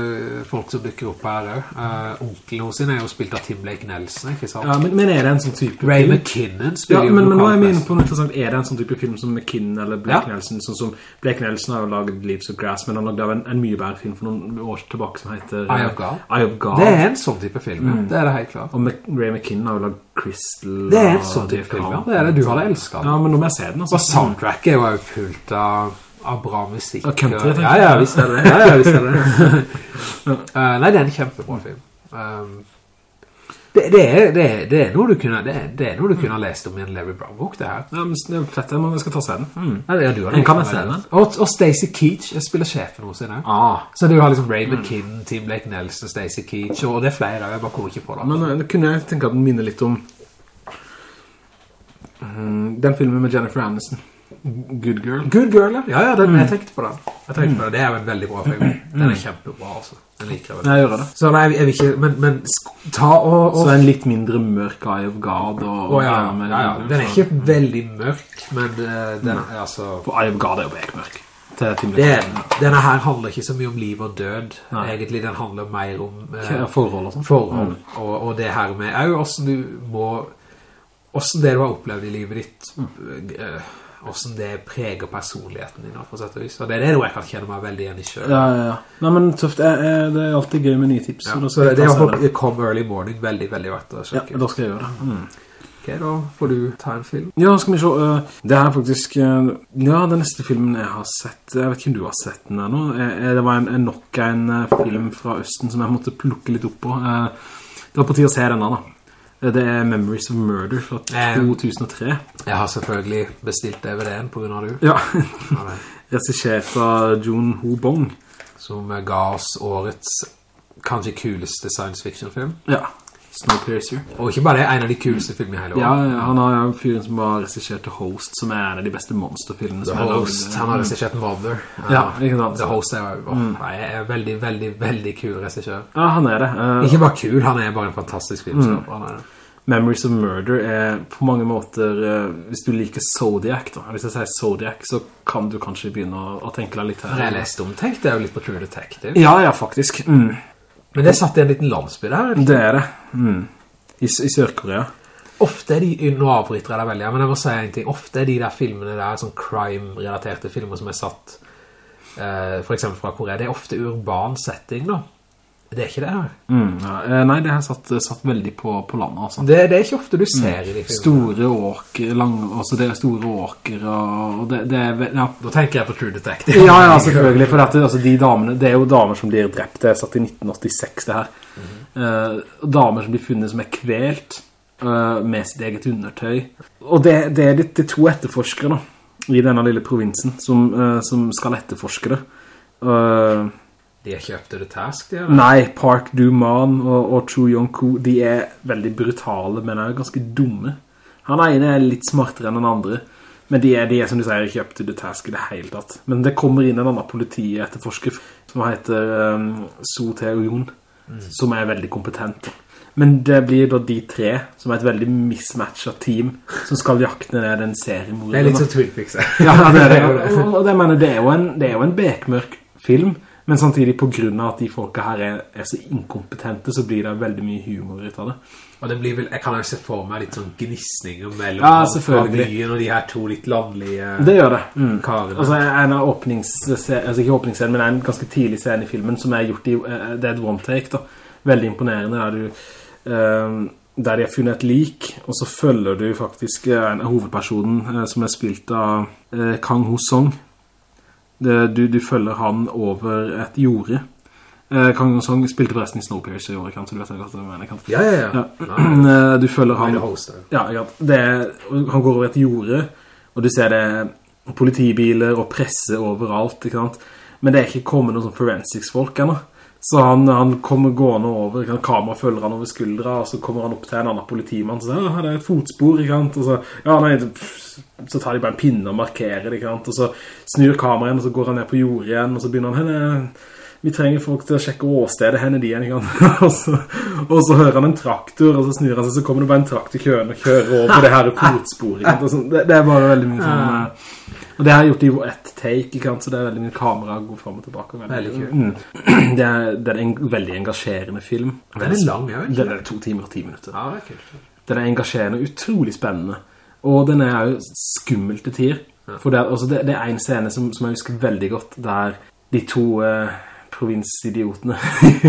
folk som dukker opp her, uh, Onkelen hos sin er jo spilt av Tim Blake Nelson, ikke sant? Ja, men, men er det en sånn type Ray film? McKinnon spiller ja, men, men nå er jeg inne på noe interessant. Er det en sånn type film som McKinnon eller Blake ja. Nelson? Sånn som Blake Nelson har jo laget Leaves of Grass, men han har laget en, en mye bedre film for noen år tilbake som heter Eye of God. Eye of God. Det er en sånn type film, mm. det er det helt klart. Og Ray McKinnon har jo laget Crystal. Det er en sånn type film, ja. Det er det, du hadde elsket. Ja, men nå må jeg se den. Altså. Og soundtracket var jo fullt av, av bra musikk. Og country, Ja, ja, visst er det. Ja, ja, visst er det. uh, nei, det er en kjempebra film. Um, Det, det, er, det, er, det, er noe du kunne, det, det er noe du kunne ha lest om i en Larry Brown-bok, det her. Ja, men det er fett, jeg skal ta seg den. Mm. Ja, det, ja, du har En kan jeg se den? Og, og Stacey Keach, jeg spiller sjefen hos henne. Ah. Så du har liksom Ray McKinn, Tim Blake Nelson, Stacey Keach, og det er flere, jeg bare kommer ikke på det. Men uh, kunne jeg tenke at den minner litt om mm, den filmen med Jennifer Aniston. Good Girl. Good Girl, ja. Ja, ja, den, jeg tenkte på den. Jeg tenkte på den. Det er jo en veldig bra film. Den er kjempebra, altså. Den liker jeg. Gjør det. Så nei, jeg vil ikke, men, men ta og... Så og en litt mindre mørk Eye of God. Og, Å, ja, ja, ja, ja, den er ikke veldig mørk, men uh, den er altså... For Eye of God er jo bekmørk. Det, denne her handler ikke så mye om liv og død. Nei. Egentlig den handler mer om eh, Forhold og sånt forhold. Og, og det her med, er jo hvordan du må, hvordan det du har opplevd i livet ditt, eh, hvordan det preger personligheten din, på sett og vis. Og det er det jeg kan kjenne meg veldig igjen i selv. Ja, ja, ja. Nei, men tøft. Jeg, jeg, det er alltid gøy med nye tips. Ja, så jeg det har Come Early Morning veldig, veldig verdt å sjekke. Ja, da skal jeg gjøre det. Mm. Ok, da får du ta en film. Ja, skal vi se. øh, det er faktisk... øh, ja, den neste filmen jeg har sett... Jeg vet ikke om du har sett den ennå. nå eh, Det var en, en nok en film fra Østen som jeg måtte plukke litt opp på. Eh, det var på tid å se denne da. Eh, Det er Memories of Murder fra Eh. 2003. Jeg har selvfølgelig bestilt DVD-en på grunn av du. Ja, regissert av Jun Ho Bong. Som eh, ga oss årets kanskje kuleste science fiction-film. Ja, Snowpiercer. Og ikke bare det, en av de kuleste filmene i hele Ja, han har jo fyren som har regissert The Host, som er en av de beste monsterfilmene The Host, han har regissert Mother. Ja, ikke sant? The Host er jo mm. er veldig, veldig, veldig kul regissør. Ja, han er det. Uh, Ikke bare kul, han er bare en fantastisk filmskaper. Han er det. Memories of Murder er på mange måter eh, Hvis du liker Zodiac da Hvis jeg sier Zodiac så kan du kanskje begynne å, å tenke deg litt her Det jeg leste om, tenkte jeg jo litt på True Detective. Ja, ja, faktisk mm. Men det satt i en liten landsby der. Det er det mm. I, I Sør-Korea Ofte er de, nå avbryter jeg deg veldig, men jeg må si en ting. Ofte er de der filmene der, sånn crime-relaterte filmer som er satt, eh, for eksempel fra Korea, det er ofte urban setting da. Det er ikke det her. mm, ja. eh, Nei, det har satt, satt veldig på, på landet altså. Det, det er ikke ofte du ser i de filmene. Store åker lang, Altså det er store åker Og det, det er ja. Da tenker jeg på True Detective. Ja, ja, selvfølgelig For dette, altså, de damene, det er jo damer som blir drept Det er satt i 1986 det her Eh, Damer som blir funnet som er kvelt eh, Med sitt eget undertøy Og det, det, er, det er to etterforskere da I denne lille provinsen Som, eh, som skal etterforske det Eh, De kjøpt til The Task, de er Nei, Park Du-man og, og Chu Yong-ku De er veldig brutale Men er ganske dumme. Han ene er litt smartere enn den andre Men de er, de er som du sier kjøpt det Task i det hele tatt. Men det kommer inn en annen politietterforsker Som heter um, So Tae-yoon Som er veldig kompetent. Men det blir da de tre Som er et veldig mismatchet team Som skal jakte ned den seriemorderen. Det er litt så Twin Peaks. ja, det er det. Og, og det, mener, det, er jo en, det er jo en bekmørk film, men samtidig på grunn av at de folka her er, er så inkompetente, så blir det veldig mye humor ut av det. Og det blir vel, jeg kan jo se for meg litt sånn gnissninger mellom Ja, byen og de her to litt landlige Det gjør det. Mm. karene. Altså, en av åpningsscenen, altså ikke åpningsscenen, men en ganske tidlig scene i filmen, som er gjort i eh, det er et one take, da. Veldig imponerende, der du... eh, der de har funnet et lik, og så følger du faktisk eh, en av hovedpersonen eh, som er spilt av eh, Kang Ho Song. Det, du, du følger han over et jorde. Eh, Kang Song spilte forresten i Snowpiercer i år, kan, så du vet hva jeg mener. Kan. ja, ja, ja. Ja. Eh, Du følger Han. Ja, ja. Det er, han går over et jorde, og du ser det politibiler og presse overalt, ikke sant? Men det er ikke kommet noen sånn forensics-folk ennå. Så han, han kommer gående over, sant? kamera følger han over skuldra, og så kommer han opp til en annen politimann, og så sier, ja, det er et fotspor, ikke sant? Og så, ja, nei, pff, så tar de bare en pinne og markerer det? Og så snur kameraen, og så går han ned på jordet igjen, og så begynner han, henne, vi trenger folk til å sjekke åstedet, henne de igjen, og, så, og så hører han en traktor, og så snur han seg, så kommer det bare en traktor køen og kjører over det her fotsporet, det, det er bare veldig mye sånn... eh, Og det har jeg gjort i ett take? Så det er veldig mye kamera går frem og tilbake. og Veldig kult. Mm. Det er, det er en veldig engasjerende film. Er lang, ikke? Den er to timer og ti minutter. Ja, det er kult. Den er engasjerende, og utrolig spennende. Og den er jo skummel til tider. For det, er- altså, det, det er en scene som, som jeg husker veldig godt, der de to eh, provinsidiotene,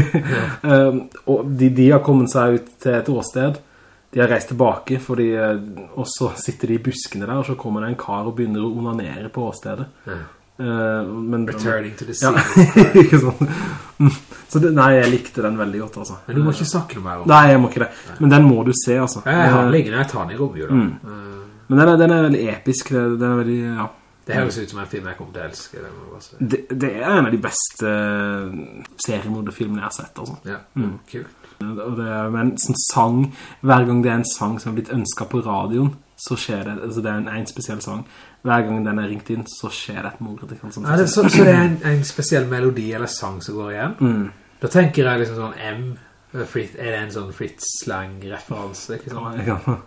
um, og de, de har kommet seg ut til et åsted, de har reist tilbake, fordi, eh, og så sitter de i buskene der, og så kommer det en kar og begynner å onanere på åstedet. Ja. Uh, men, Returning to the sea. Ja, ikke sånn. Så det, nei, jeg likte den veldig godt, altså. Men du må ikke snakke noe mer om Nei, jeg må ikke det. Men den må du se, altså. Jeg liggende, jeg tar den i romjul da. Mm. Men den er, den er, veldig episk, den er veldig, ja. Det høres ut som en film jeg kommer til å elske. Det, det, det er en av de beste seriemordefilmene jeg har sett, altså. Ja, mm. kult. Og det er en sånn sang, hver gang det er en sang som har blitt ønsket på radioen, så skjer det, altså det er en, en spesiell sang. Hver gang den er ringt inn, så skjer det et mord. Det sånn, ja, det, så, så, det er en, en, spesiell melodi eller sang som går igjen? Mm. Da tenker jeg liksom sånn M, Fritz, er det en sånn Fritz-slang-referanse,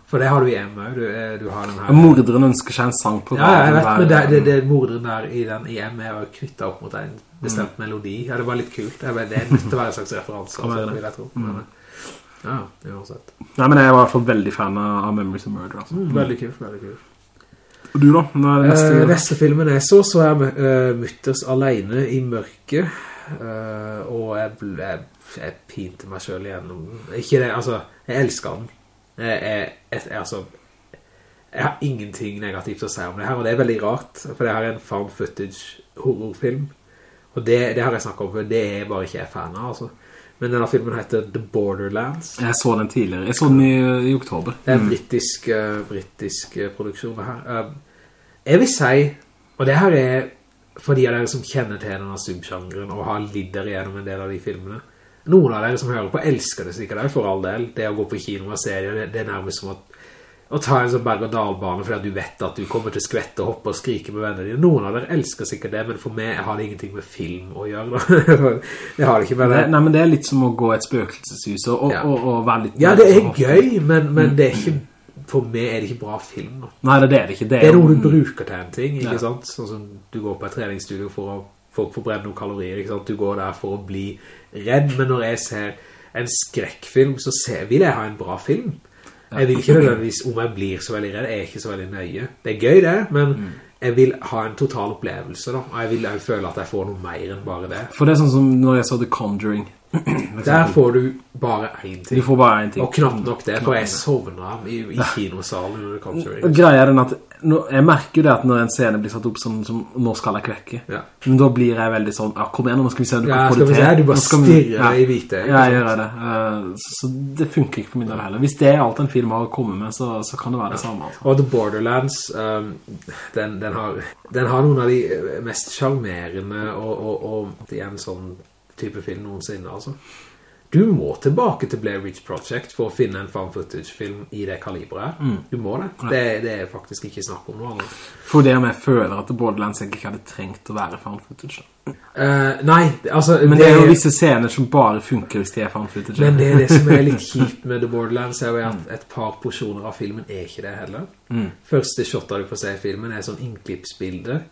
For det har du i M du, du har den her... Morderen ønsker seg en sang på. Ja, jeg vet, men det, det, det morderen der i den i M er knyttet opp mot en bestemt mm. melodi. Ja, det var litt kult. Det er nødt til å være en slags referanse, altså, vil jeg tro. Mm. Ja, det har jeg sett. Nei, men jeg var i hvert fall veldig fan av Memories of Murder. Altså. Mm, veldig kult, veldig kult. Og du da? Neste, uh, neste filmen jeg så, så jeg uh, Mutters alene i mørket. Uh, og jeg, jeg, jeg, pinte meg selv igjennom. Ikke det, altså, jeg elsker den. Jeg, jeg, altså, jeg har ingenting negativt å si om det her, og det er veldig rart, for det her er en farm footage horrorfilm. Og det, det har jeg snakket om, for det er bare ikke jeg fan av, altså. Men denne filmen heter The Borderlands. Jeg så den tidligere. Jeg så den i, i oktober. Det er en mm. Brittisk uh, britisk uh, produksjon her. Uh, jeg vil si, og det her er for de av dere som kjenner til denne subgenren og har lidder igjennom en del av de filmene. Noen av dere som hører på elsker det sikkert for all del. Det å gå på kino og serier, det, det er nærmest som at å ta en sånn berg-og-dalbane fordi du vet at du kommer til å skvette og hoppe og skrike med vennene dine. Noen av dere elsker sikkert det, men for meg har det ingenting med film å gjøre. det har det ikke med det. Nei, men det er litt som å gå et spøkelseshus og, ja. og, og, være litt... Ja, det er gøy, men, men mm. det er ikke... For meg er det ikke bra film. Da. Nei, det er det ikke. Det er, det er noe du bruker til en ting, ikke ja. sant? Sånn som du går på et treningsstudio for å få forbrenne noen kalorier, ikke sant? Du går der for å bli redd, men når jeg ser en skrekkfilm, så ser, vil jeg ha en bra film. Jeg vil ikke nødvendigvis, om jeg blir så veldig redd, jeg er ikke så veldig nøye. Det er gøy det, men mm. jeg vil ha en total opplevelse da, og jeg vil jeg føle at jeg får noe mer enn bare det. For det er sånn som når jeg så The Conjuring, der får du bare en ting. Du får bare en ting. Og knapt nok det, for jeg sovner i, i kinosalen under Conjuring. Greia er den at, jeg merker jo det at når en scene blir satt opp som, som nå skal jeg kvekke. Ja. Men da blir jeg veldig sånn, ja, kom igjen nå skal vi se om du ja, kan få det til. Ja, du bare stirrer ja. i hvite. Ja, jeg gjør det. Uh, så det funker ikke for min del heller. Hvis det er alt en film har å komme med, så, så kan det være det samme. Altså. Og The Borderlands, um, den, den, har, den, har, noen av de mest charmerende og, og, og igjen sånn type film noensinne, altså. Du må tilbake til Blair Witch Project for å finne en fan footage-film i det kaliberet Mm. Du må det. det. det. er faktisk ikke snakk om noe annet. For det om jeg føler at Borderlands egentlig ikke hadde trengt å være fan footage. Uh, nei, altså... Men det, det, er jo visse scener som bare funker hvis de er fan footage. Men det er det som er litt kjipt med The Borderlands, er jo at mm. et par porsjoner av filmen er ikke det heller. Mm. Første shotet du får se i filmen er sånn innklippsbilder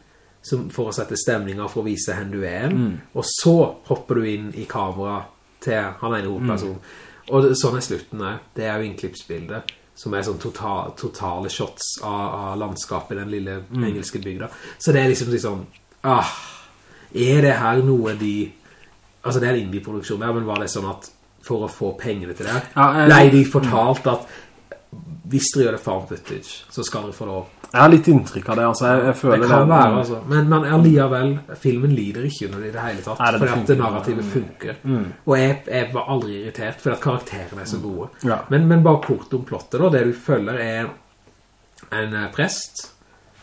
som, for å sette stemninger for å vise hvem du er. Mm. Og så hopper du inn i kamera til han ene hovedpersonen. Mm. Og det, sånn er slutten der. Det er jo innklippsbildet, som er sånn total, totale shots av, av, landskapet i den lille mm. engelske bygda. Så det er liksom liksom, ah, er det her noe de, altså det er en indie-produksjon, der, men var det sånn at for å få pengene til det, ja, ble de fortalt at hvis dere gjør det farm footage, så skal dere få lov jeg har litt inntrykk av det, altså. Jeg, jeg føler det kan det, være, altså. Men, men alliavel, filmen lider ikke under det i det hele tatt, fordi at det narrativet funker. Mm. Og jeg, jeg, var aldri irritert, fordi at karakterene er så gode. Ja. Men, men, bare kort om plottet da, det du følger er en eh, prest,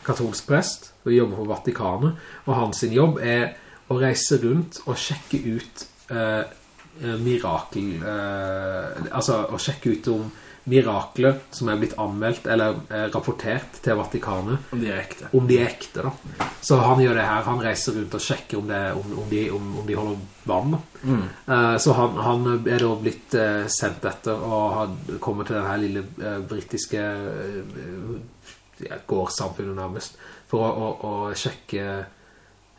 katolsk prest, og jobber for Vatikanet, og hans jobb er å reise rundt og sjekke ut uh, mirakel, uh, altså å sjekke ut om mirakler som er blitt anmeldt eller eh, rapportert til Vatikanet. Om de er ekte. Om de er ekte, da. Så han gjør det her. Han reiser rundt og sjekker om, det, om, om, de, om, de, holder vann. Mm. Uh, så han, han, er da blitt uh, sendt etter og har kommet til denne lille uh, brittiske gårdssamfunnet nærmest for å, å, å sjekke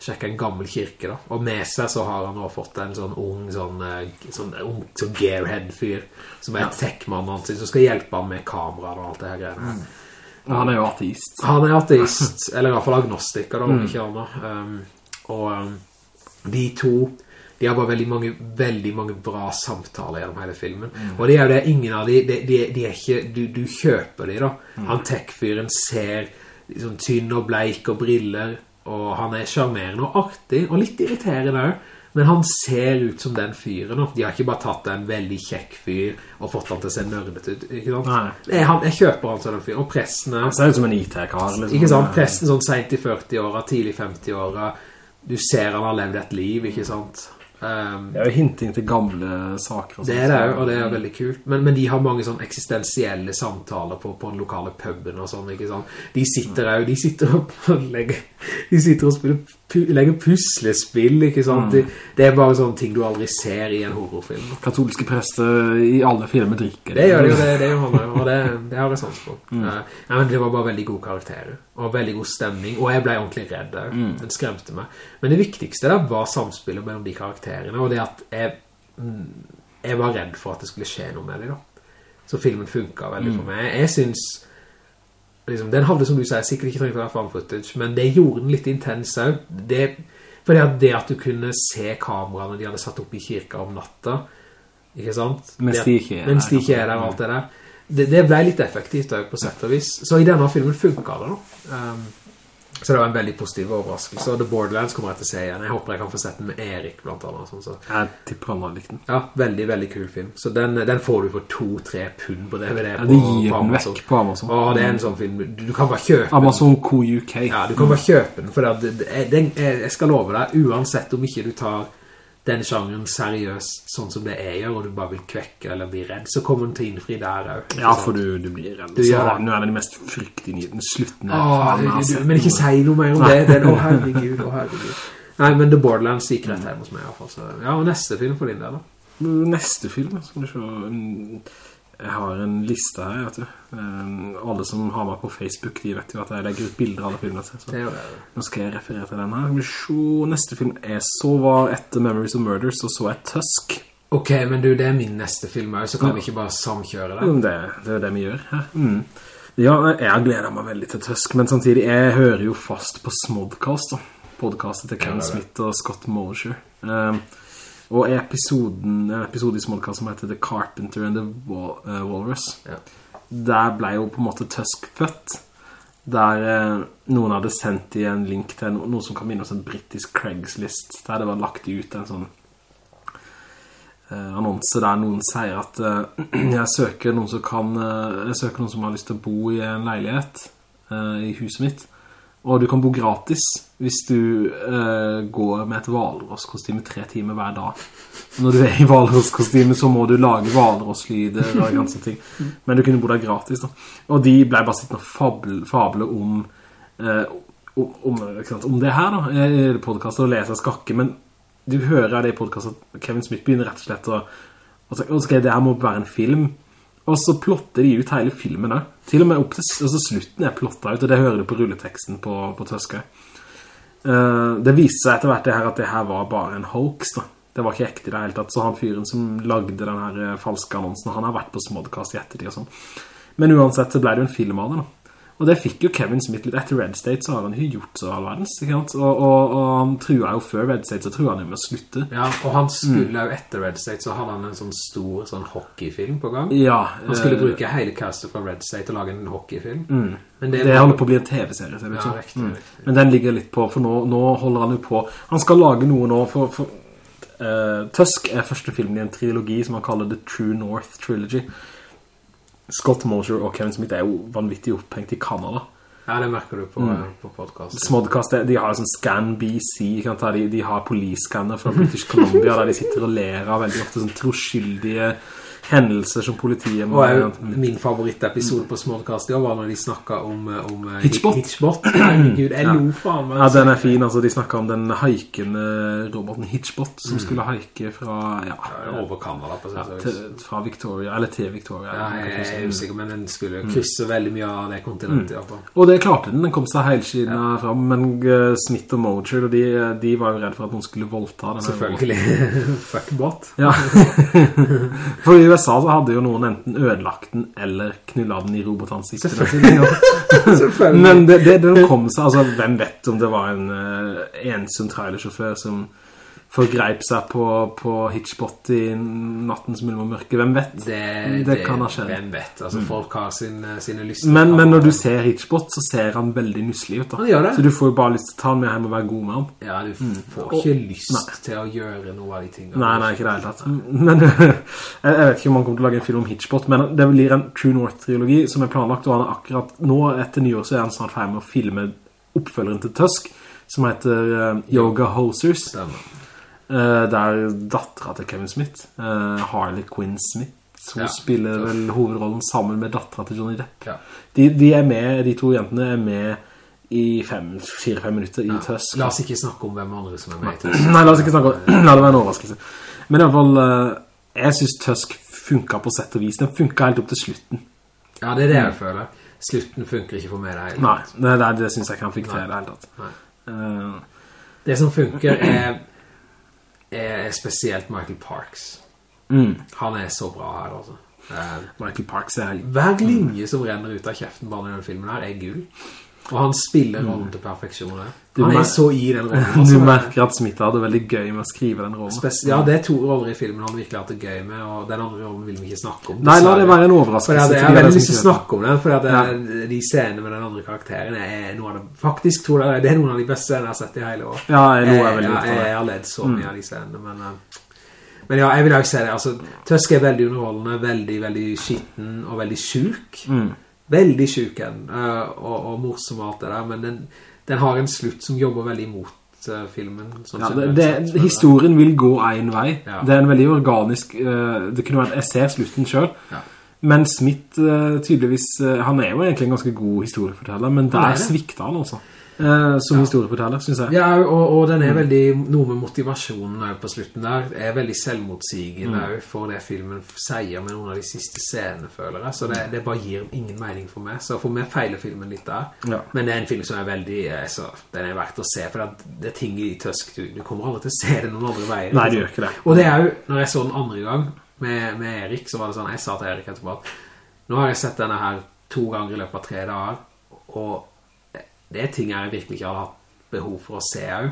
sjekke en gammel kirke da. Og med seg så har han også fått en sånn ung, sånn, eh, sånn, ung, sånn gearhead-fyr, som er ja. tech-mannen sin, som skal hjelpe han med kamera og alt det her greiene. Mm. Og han er jo ateist. Han er ateist, eller i hvert fall agnostiker da, om mm. ikke annet. Um, og um, de to, de har bare veldig mange, veldig mange bra samtaler gjennom hele filmen. Mm. Og det er jo det, ingen av de, de, de, de er ikke, du, du, kjøper de da. Mm. Han tech-fyren ser sånn tynn og bleik og briller, og han er charmerende og artig, og litt irriterende også. Men han ser ut som den fyren. De har ikke bare tatt en veldig kjekk fyr og fått han til å se nørdet ut, ikke sant? Nei. Nei, han, jeg kjøper han som den fyren, og presten er... Han ser ut som en IT-kar, liksom. Ikke sant? Presten sånn sent i 40-åra, tidlig 50-åra. Du ser han har levd et liv, ikke sant? Um, Det er jo hinting til gamle saker. det er det jo, og det er veldig kult. Men, men de har mange sånn eksistensielle samtaler på, på den lokale puben og sånn, ikke sant? De sitter jo, de sitter og legger, de sitter og spiller, legger puslespill, ikke sant? Mm. Det er bare sånne ting du aldri ser i en horrorfilm. Katolske prester i alle filmer drikker. Det gjør det jo, det, det gjør han og det, det har jeg sans på. Mm. Ja, men det var bare veldig god karakterer, og veldig god stemning, og jeg ble ordentlig redd der. Mm. Den skremte meg. Men det viktigste da var samspillet mellom de karakterene, og det at jeg, mm, jeg var redd for at det skulle skje noe med det da. Så filmen funket veldig Mm. for meg. Jeg synes, liksom, den hadde som du sier, sikkert ikke trengt å være fan footage, men det gjorde den litt intens også. Det, fordi at det at du kunne se kameraene de hadde satt opp i kirka om natta, ikke sant? Mens de ikke er mens de ikke er der alt det der. Det, det ble litt effektivt også, på sett og vis. Så i denne filmen funket det nå. Um, så det var en veldig positiv overraskelse. Og The Borderlands kommer jeg til å se igjen. Jeg håper jeg kan få sett den med Erik, blant annet. Sånn, så. Jeg tipper han har likt den. Ja, veldig, veldig kul film. Så den, den får du for to-tre pund på DVD Ja, det gir den vekk på Amazon. Åh, det er en sånn film. Du, du kan bare kjøpe den. Amazon Co UK. Ja, du kan bare kjøpe den, for det, det, det, jeg jeg skal love deg, uansett om ikke du tar den sjangeren seriøst, sånn som det er gjør, og du bare vil kvekke eller bli redd, så kommer den til å innfri der også. Ja, for du, du blir redd. Du Så gjør det. nå er det de mest fryktinngytende nyheten Åh, du, sett men ikke si noe mer om det. Den, å herregud, å herregud. Nei, men The Borderlands gikk rett hjem hos meg i hvert fall. Så, ja, og neste film på din del da. Neste film, skal du se. Jeg har en liste her, vet du. Um, Alle som har meg på Facebook, de vet jo at jeg legger ut bilder av alle filmene. Så jo det. nå skal jeg referere til den her. Neste film jeg så var etter Memories of Murder, så så jeg Tusk. Ok, men du, det er min neste film her, så kan vi ikke bare samkjøre det. Det, det er det vi gjør her. Mm. Ja, jeg gleder meg veldig til Tusk, men samtidig, jeg hører jo fast på Smodcast, da. Podcastet til Ken Ja. Smith og Scott Mosher. Um, og episoden, en episode i Smodcast som heter The Carpenter and the Wal eh, Walrus, Ja. der ble jo på en måte Tusk født. Der eh, noen hadde sendt i en link til no noe som kan minne oss en brittisk Craigslist, der det var lagt ut en sånn eh, annonse der noen sier at eh, jeg søker noen som kan eh, jeg søker noen som har lyst til å bo i en leilighet eh, i huset mitt og du kan bo gratis hvis du uh, går med et valroskostyme tre timer hver dag. Når du er i valroskostyme så må du lage valroslyder og ganske ting. Men du kunne bo der gratis da. og de ble bare sittende og fable, fable om uh, om, sant, om det her da i podcastet og lese skakke. Men du hører det i podcastet at Kevin Smith begynner rett og slett å og så, ok, det her må være en film og så plotter de ut hele filmen da. til og med opp til altså slutten er plottet ut og det hører du på rulleteksten på, på Tøske. Uh, det viste seg etter hvert det her at det her var bare en hoax da. Det var ikke ekte i det hele tatt. Så han fyren som lagde den her eh, falske annonsen han har vært på Smodcast i ettertid og sånn. Men uansett så ble det jo en film av det da og det fikk jo Kevin Smith litt etter Red State så har han jo gjort så allverdens ikke sant? Og, og, og han trua jo før Red State så trua han jo med å slutte Ja, og han skulle jo etter Red State, så hadde han en sånn stor sånn hockeyfilm på gang. ja Han skulle øh, bruke hele castet fra Red State og lage en hockeyfilm. mm. Men det, Det holder på å bli en TV-serie, så jeg vet ikke. Ja, riktig, Mm. Men den ligger litt på, for nå, nå holder han jo på. Han skal lage noe nå, for, for uh, Tusk er første filmen i en trilogi som han kaller The True North Trilogy. Scott Mosher og Kevin Smith er jo vanvittig opphengt i Kanada. Ja, det merker du på, Mm. på podcasten. Smodcast, de har sånn Scan BC, de, de har police-scanner fra British Columbia, der de sitter og ler av veldig ofte sånn troskyldige hendelser som politiet må... Og jeg, min favorittepisode på Smallcast i år var når de snakket om, eh, om eh, Hitchbot. Hitchbot. Herregud, jeg lo faen meg. Ja, den er fin, altså de snakket om den haikende roboten Hitchbot, som skulle haike fra, ja, Ja, Over Kanada, på ja, til, fra Victoria, eller til Victoria. Ja, jeg eller er noe sånt. usikker, men den skulle Mm. krysse veldig mye av det kontinentet i hvert fall. Og det klarte den, den kom seg heilskina fram, men eh, Smith og Mojer, de, de var jo redde for at noen skulle voldta den Selvfølgelig. Fuckbot. Ja. For i USA så hadde jo noen enten ødelagt den eller knullet den i robotansiktet. Men det, det, den kom seg, altså hvem vet om det var en uh, ensom trailersjåfør som forgreip seg på, på Hitchbot i nattens mulm og mørke. Hvem vet? Det, Det kan ha skjedd. Hvem vet? Altså, folk har sin, sine lyster. Men, men når du ser Hitchbot, så ser han veldig nusselig ut da. Han gjør det. Så du får jo bare lyst til å ta han med hjem og være god med han. Ja, du får ikke lyst til å gjøre noe av de tingene. Mm. Nei, nei, ikke det helt. tatt. Men jeg jeg vet ikke om han kommer til å lage en film om Hitchbot, men det blir en True North-trilogi som er planlagt, og han er akkurat nå, etter nyår, så er han snart ferdig med å filme oppfølgeren til Tusk, som heter uh, Yoga Hosers. Stemmer. Eh, der datteren til Kevin Smith, eh, Harley Quinn Smith, som Ja. spiller vel hovedrollen sammen med datteren til Johnny Depp. Ja. De, de er med, de to jentene er med i fem, fire-fem minutter i Tøsk La oss ikke snakke om hvem andre som er med i tøsk. Nei, la oss ikke snakke om La det være en overraskelse. Men i hvert fall, eh, jeg synes tøsk funket på sett og vis. Den funket helt opp til slutten. Ja, det er det jeg føler. Slutten funker ikke for meg det hele. Nei, det, det, det synes jeg ikke han fikk til det hele tatt. Det som funker er, er spesielt Michael Parks. mm, Han er så bra her, altså. Uh, Michael Parks er. Hver linje som renner ut av kjeften bare i denne filmen her er gull. Og han spiller rollen til perfeksjon der. Du Han er så i den rollen. Du altså. merker at Smith hadde veldig gøy med å skrive den rollen. Ja, det er to roller i filmen han virkelig det gøy med, og den andre rollen vil vi ikke snakke om. Nei, la det være en overraskelse. jeg, jeg har veldig lyst til å snakke om den, for at ja. de scenene med den andre karakteren er noe av det, faktisk tror jeg det er noen av de beste jeg har sett i hele år. Ja, jeg lo jeg veldig godt av det. jeg har ledd så mye av de scenene, men, eh, men ja, jeg vil også si det, altså, Tøsk er veldig underholdende, veldig, veldig skitten og veldig syk. Mm. Veldig syk en, eh, og, og morsom og alt det der, men den, den har en slutt som jobber veldig imot eh, filmen. Ja, det, det, sett, historien vil gå en vei. Ja. Det er en veldig organisk... uh, det kunne vært... Jeg ser slutten selv. Ja. Men Smith uh, tydeligvis... uh, han er jo egentlig en ganske god historieforteller, men er der det. svikter han også. Eh, som historieforteller, synes jeg. Ja, og, og den Mm. er veldig, noe med motivasjonen på slutten der, er veldig selvmotsigende Mm. for det filmen sier med noen av de siste scenene, føler jeg. Så det, det bare gir ingen mening for meg. Så for meg feiler filmen litt der. Ja. Men det er en film som er veldig, eh, så den er verdt å se, for det er ting i tøsk, du, du kommer aldri til å se det noen andre veier. Nei, du gjør ikke det. Og det er jo, når jeg så den andre gang med, med Erik, så var det sånn, jeg sa til Erik etterpå at nå har jeg sett denne her to ganger i løpet av tre dager, og det er ting jeg virkelig ikke har hatt behov for å se av.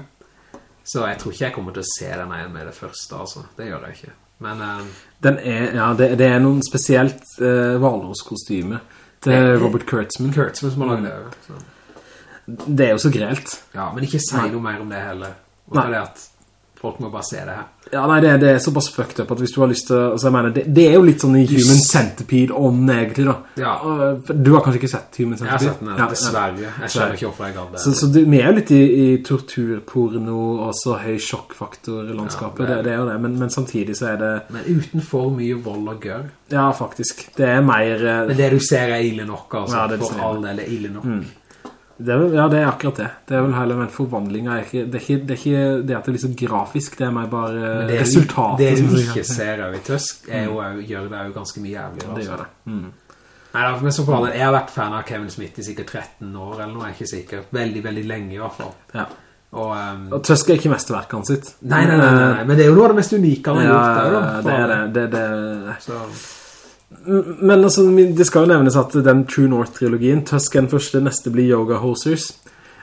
Så jeg tror ikke jeg kommer til å se denne ene med det første, altså. Det gjør jeg ikke. Men eh, Den er, ja, det, det er noen spesielt uh, valroskostyme til Det- Robert Kurtzman. Kurtzman som har laget det. Så. Det er jo så grelt. Ja, men ikke si noe mer om det heller. Og Nei. det at folk må bare se det her. Ja, nei, det, det er såpass fucked up at hvis du har lyst til altså jeg mener, det, det er jo litt sånn i Human Centipede-ånden egentlig da. Ja. Du har kanskje ikke sett Human Centipede? Jeg har sett den, Ja, dessverre. Jeg skjønner ikke hvorfor jeg gav det. Så, så du, vi er jo litt i, i torturporno og så høy sjokkfaktor i landskapet, Ja, det det, er- det jo det, men, men samtidig så er det, Men uten for mye vold og gørr. ja faktisk, det er mer, eh, Men det du ser er ille nok, altså. Ja, det for all del er ille nok. Det er, vel- ja det er akkurat det, det er vel heller en forvandling, er det, er det er ikke det at det er liksom grafisk, det er mer bare det det, resultatet. det du ikke ser av i Tusk, er jo, gjør det jo ganske mye jævlig. Det gjør det. Mm. Nei, men så for jeg har vært fan av Kevin Smith i sikkert 13 år, eller noe, jeg er ikke sikker. Veldig, veldig lenge i hvert fall. Ja. Og, um, Og Tusk er ikke mesterverket hans sitt. nei, nei, nei, nei, nei, men det er jo noe av det mest unike han har Ja, gjort der, da. det er det, det, det, Så, Men altså, det skal jo nevnes at den True North-trilogien, Tusk er den første, neste blir Yoga Hosers,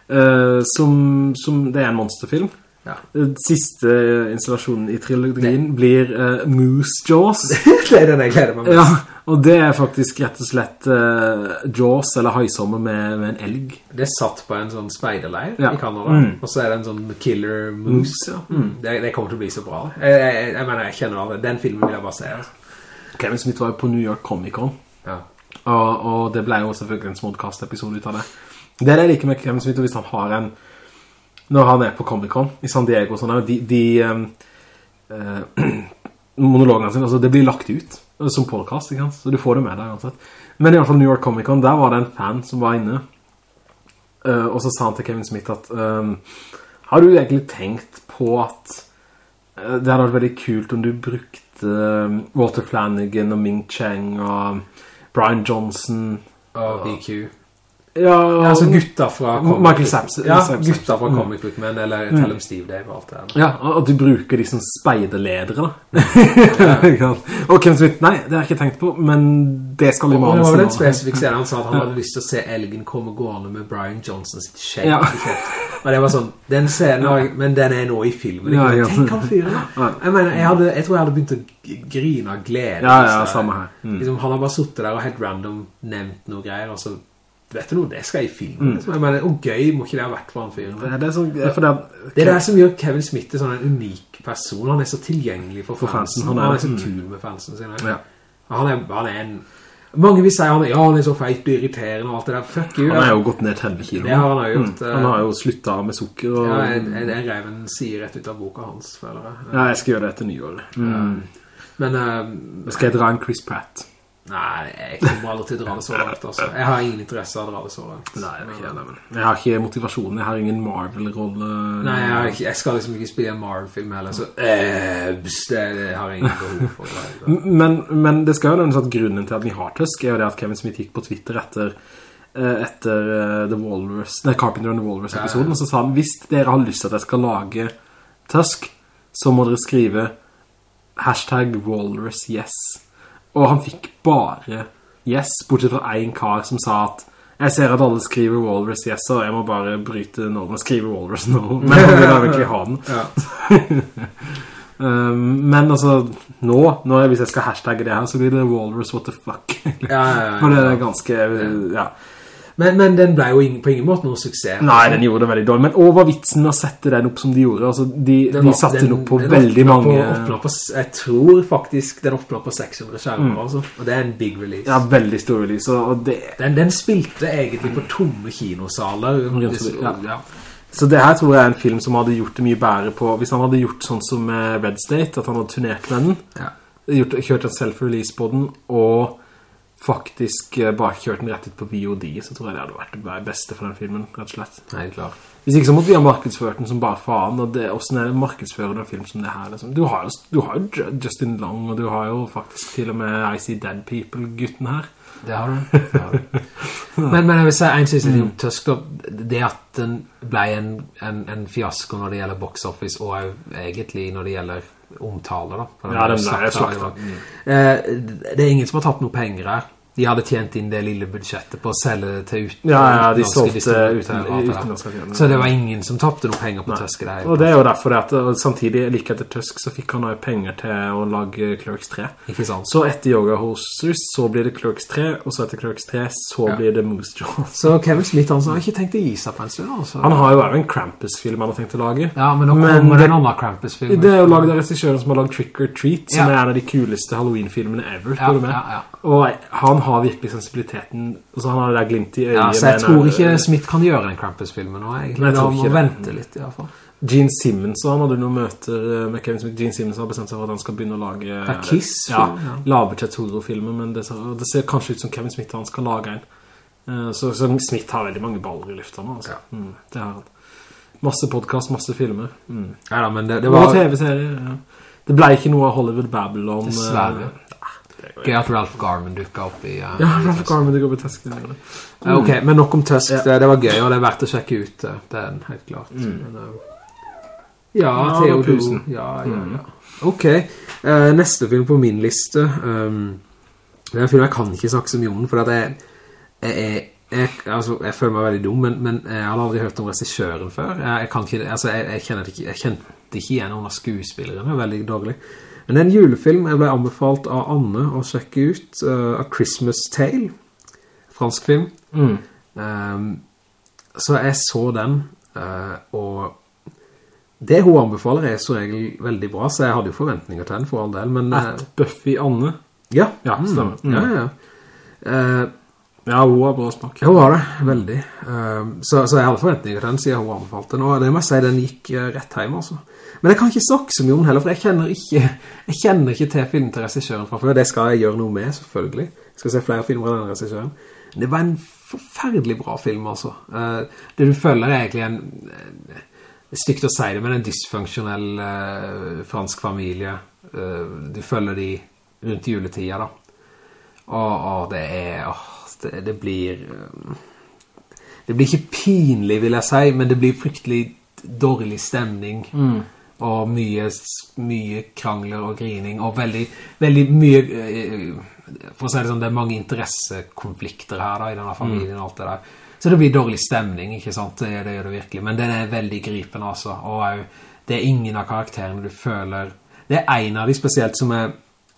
uh, som, som, det er en monsterfilm. ja. Den Siste installasjonen i trilogien blir uh, Moose Jaws. det er den jeg gleder meg med. ja, og det er faktisk rett og slett uh, Jaws, eller haisommer med, med en elg. Det er satt på en sånn speiderleir Ja. i Kanada, Mm. og så er det en sånn killer moose. Moose, ja. Mm. Det, det kommer til å bli så bra. Jeg, jeg, jeg mener, jeg kjenner alle. Den filmen vil jeg bare se. Altså. Kevin Smith var jo på New York Comic Con, Ja. og, og det ble jo selvfølgelig en smodcast-episode ut av det. Det er det jeg liker med Kevin Smith, og hvis han har en når han er på Comic Con i San Diego og sånn, de, de um, eh, monologene sine, altså det blir lagt ut eh, som podcast, ikke sant? Så du får det med deg uansett. Men i hvert fall New York Comic Con, der var det en fan som var inne, Uh, og så sa han til Kevin Smith at um, har du egentlig tenkt på at det hadde vært veldig kult om du brukte um, Walter Flanagan og Ming Cheng og Brian Johnson Og BQ. Ja, altså gutta fra Comic Michael Samson. Ja, Sampson. gutta fra Comic Book Men, eller Tell them Steve Dave og alt det der. Ja, og at du bruker de som speiderledere da. ja. og Kevin Smith, nei, det har jeg ikke tenkt på, men det skal i Og det var manusen vel en spesifikk scene Han sa at han hadde lyst til å se Elgen komme gående med Brian Johnson sitt skjegg Ja. Og det var sånn Den scenen, ja. men den er nå i filmen Ja, ja. Tenk han fyren da Jeg mener, jeg, hadde, jeg tror jeg hadde begynt å grine av glede Ja, ja, samme her. Mm. liksom, Han har bare suttet der og helt random nevnt noe greier Og så, vet du noe, det skal jeg filme. Mm. Jeg mener, og gøy må ikke det ha vært for fyren Mm. Det er sånn, det, Det er det som gjør Kevin Smith sånn en unik person Han er så tilgjengelig for, For fansen, han Han er er, så det. kul med fansen sin. Ja. han, er, han er en Mange vil si han er, ja, han er så feit og irriterende og alt det der Fuck you Han er jo gått ned 30 kilo. Det har han jo gjort, Mm. Han har jo sluttet med sukker. Og, ja, det jeg, jeg, jeg rev en rett ut av boka hans, føler jeg jeg skal gjøre det etter nyår. Mm. Men Uh, Skal jeg dra en Chris Pratt? Nei, jeg kommer aldri til å dra det så langt altså. Jeg har ingen interesse av å dra det så langt Nei, jeg, ikke, men jeg har ikke motivasjonen. Jeg har ingen Marvel-rolle. Nei, jeg, ikke, jeg skal liksom ikke spille en Marvel-film heller Så eh, det, det har jeg ingen behov for Men, men det skal jo nevnes at grunnen til at vi har Tusk er jo det at Kevin Smith gikk på Twitter etter eh, etter eh, The Walrus, nei, Carpenter and the Walrus-episoden, Ja, ja. og så sa han, hvis dere har lyst til at jeg skal lage Tusk, så må dere skrive hashtag Walrus yes. Og han fikk bare yes, bortsett fra en kar som sa at jeg ser at alle skriver Walrus yes, og jeg må bare bryte normen og skrive Walrus no. Men han vil da virkelig ha den. ja. Um, men altså, nå, nå hvis jeg skal hashtagge det her, så blir det Walrus what the fuck. Ja, ja, ja. For det er ganske, ja. Men, men den ble jo ingen, på ingen måte noen suksess Nei, den gjorde det veldig dårlig. Men over vitsen å sette den opp som de gjorde? Altså, de, Den de satte den opp på den veldig mange... på, på, Jeg tror faktisk den åpnet på 600 skjermer altså. Og det er en big release Ja, veldig stor release, det... den, den spilte egentlig på tomme kinosaler Hvis- ja. ja. Så det her tror jeg er en film som hadde gjort det mye bedre på Hvis han hadde gjort sånn som Red State At han hadde turnert med den Ja. gjort, Kjørt en self-release på den Og faktisk eh, bare kjørt den rett ut på VOD Så tror jeg det hadde vært det beste for den filmen Rett og slett. Nei, klar Hvis ikke så måtte vi ha markedsført den som bare faen Og det, hvordan er det markedsfører en film som det her liksom? du, har jo, du har jo Justin Long Og du har jo faktisk til og med I See Dead People-gutten her. Det har du, det har du. men, men jeg vil si en ting om Tusk da, Det at den ble en, en, en fiasko når det gjelder box office Og egentlig når det gjelder omtale da Ja, den der slaktet slaktet. Mm. Eh, Det er ingen som har tatt noe penger her De hadde tjent inn det lille budsjettet på å selge det til uten, Ja, ja, de solgte uten, der. utenlandske filmer. Så det var ingen som tappte noe penger på Tusk i det Og det er jo derfor at samtidig, like etter Tusk, så fikk han også penger til å lage Clerks 3. Ikke sant? Så etter Yoga Horses, så blir det Clerks 3, og så etter Clerks 3, så Ja. blir det Moose Jaw. Så Kevin Smith han har ikke tenkt å gi seg på en stund altså. Han har jo også en Krampus-film han har tenkt å lage. Ja, men nå kommer det det- en annen Krampus-film Det er jo laget av regissøren som har laget Trick or Treat, som er en av de kuleste Halloween-filmene ever, Ja, du ja. Og han har virkelig sensibiliteten, Så han har det der glimt i øyet. Ja, så jeg tror den- ikke Smith kan gjøre en Krampus-filmen nå, egentlig. Nei, jeg tror ikke vente litt, i hvert fall. Gene Simmons, og han hadde noen møter eh, med Kevin Smith. Gene Simmons har bestemt seg for at han skal begynne å lage... Det er Kiss, Ja, ja. lavbudsjett horrorfilmer, men det ser, det ser kanskje ut som Kevin Smith han skal lage en. Eh, Så, så Smith har veldig mange baller i lufta nå, altså. Ja. Mm, det har han. Masse podcast, masse filmer. Mm. Ja men det, det var Og TV-serier, ja. Det ble ikke noe av Hollywood Babylon. eh, Dessverre. Gøy at Ralph Garman dukket opp i... uh, Ja, Ralph Garman, dukket opp i Tusk. Mm. Ok, men nok om Tusk. Ja. Det, det var gøy, og det er verdt å sjekke ut. uh, Det er helt klart. Mm. Men, uh, ja, Ja, Theo Pusen. Ja, ja, Mm. ja. Ok, uh, neste film på min liste. Um, det er en film jeg kan ikke snakke så mye om, for at jeg, jeg, jeg, jeg, altså, jeg føler meg veldig dum, men, men jeg har aldri hørt om regissøren før. Jeg, jeg, ikke, altså, jeg, jeg, kjenner ikke, jeg kjente ikke igjen noen av skuespillerne, veldig dårlig. Men det er en julefilm jeg ble anbefalt av Anne å sjekke ut, uh, A Christmas Tale, fransk film. Mm. Um, så jeg så den, uh, og det hun anbefaler er så regel veldig bra, så jeg hadde jo forventninger til den for all del, men... uh, At Buffy Anne. ja, Ja, stemmer. Mm. Ja, ja. Uh, Ja, hun har bra smak. hun har det, veldig. Um, så, så jeg hadde forventninger til den, siden hun anbefalte den, og det må jeg si, den gikk rett hjem, altså. Men jeg kan ikke snakke så mye om den heller, for jeg kjenner ikke, jeg kjenner ikke til filmen til regissøren fra før. Det skal jeg gjøre noe med, selvfølgelig. Jeg skal se flere filmer av den regissøren. Det var en forferdelig bra film, altså. Uh, det du føler er egentlig en... eh, stygt å si det, men en dysfunksjonell eh, fransk familie. Eh, du følger de rundt juletida, da. Og, åh, det er... åh, det, det blir... eh, det blir ikke pinlig, vil jeg si, men det blir fryktelig dårlig stemning. Og mye, mye krangler og grining, og veldig, veldig mye, eh, for å si det sånn, det er mange interessekonflikter her da, i denne familien og alt det der. Så det blir dårlig stemning, ikke sant? Det, det gjør det virkelig. Men den er veldig gripende, altså. Og det er ingen av karakterene du føler... Det er en av de spesielt som er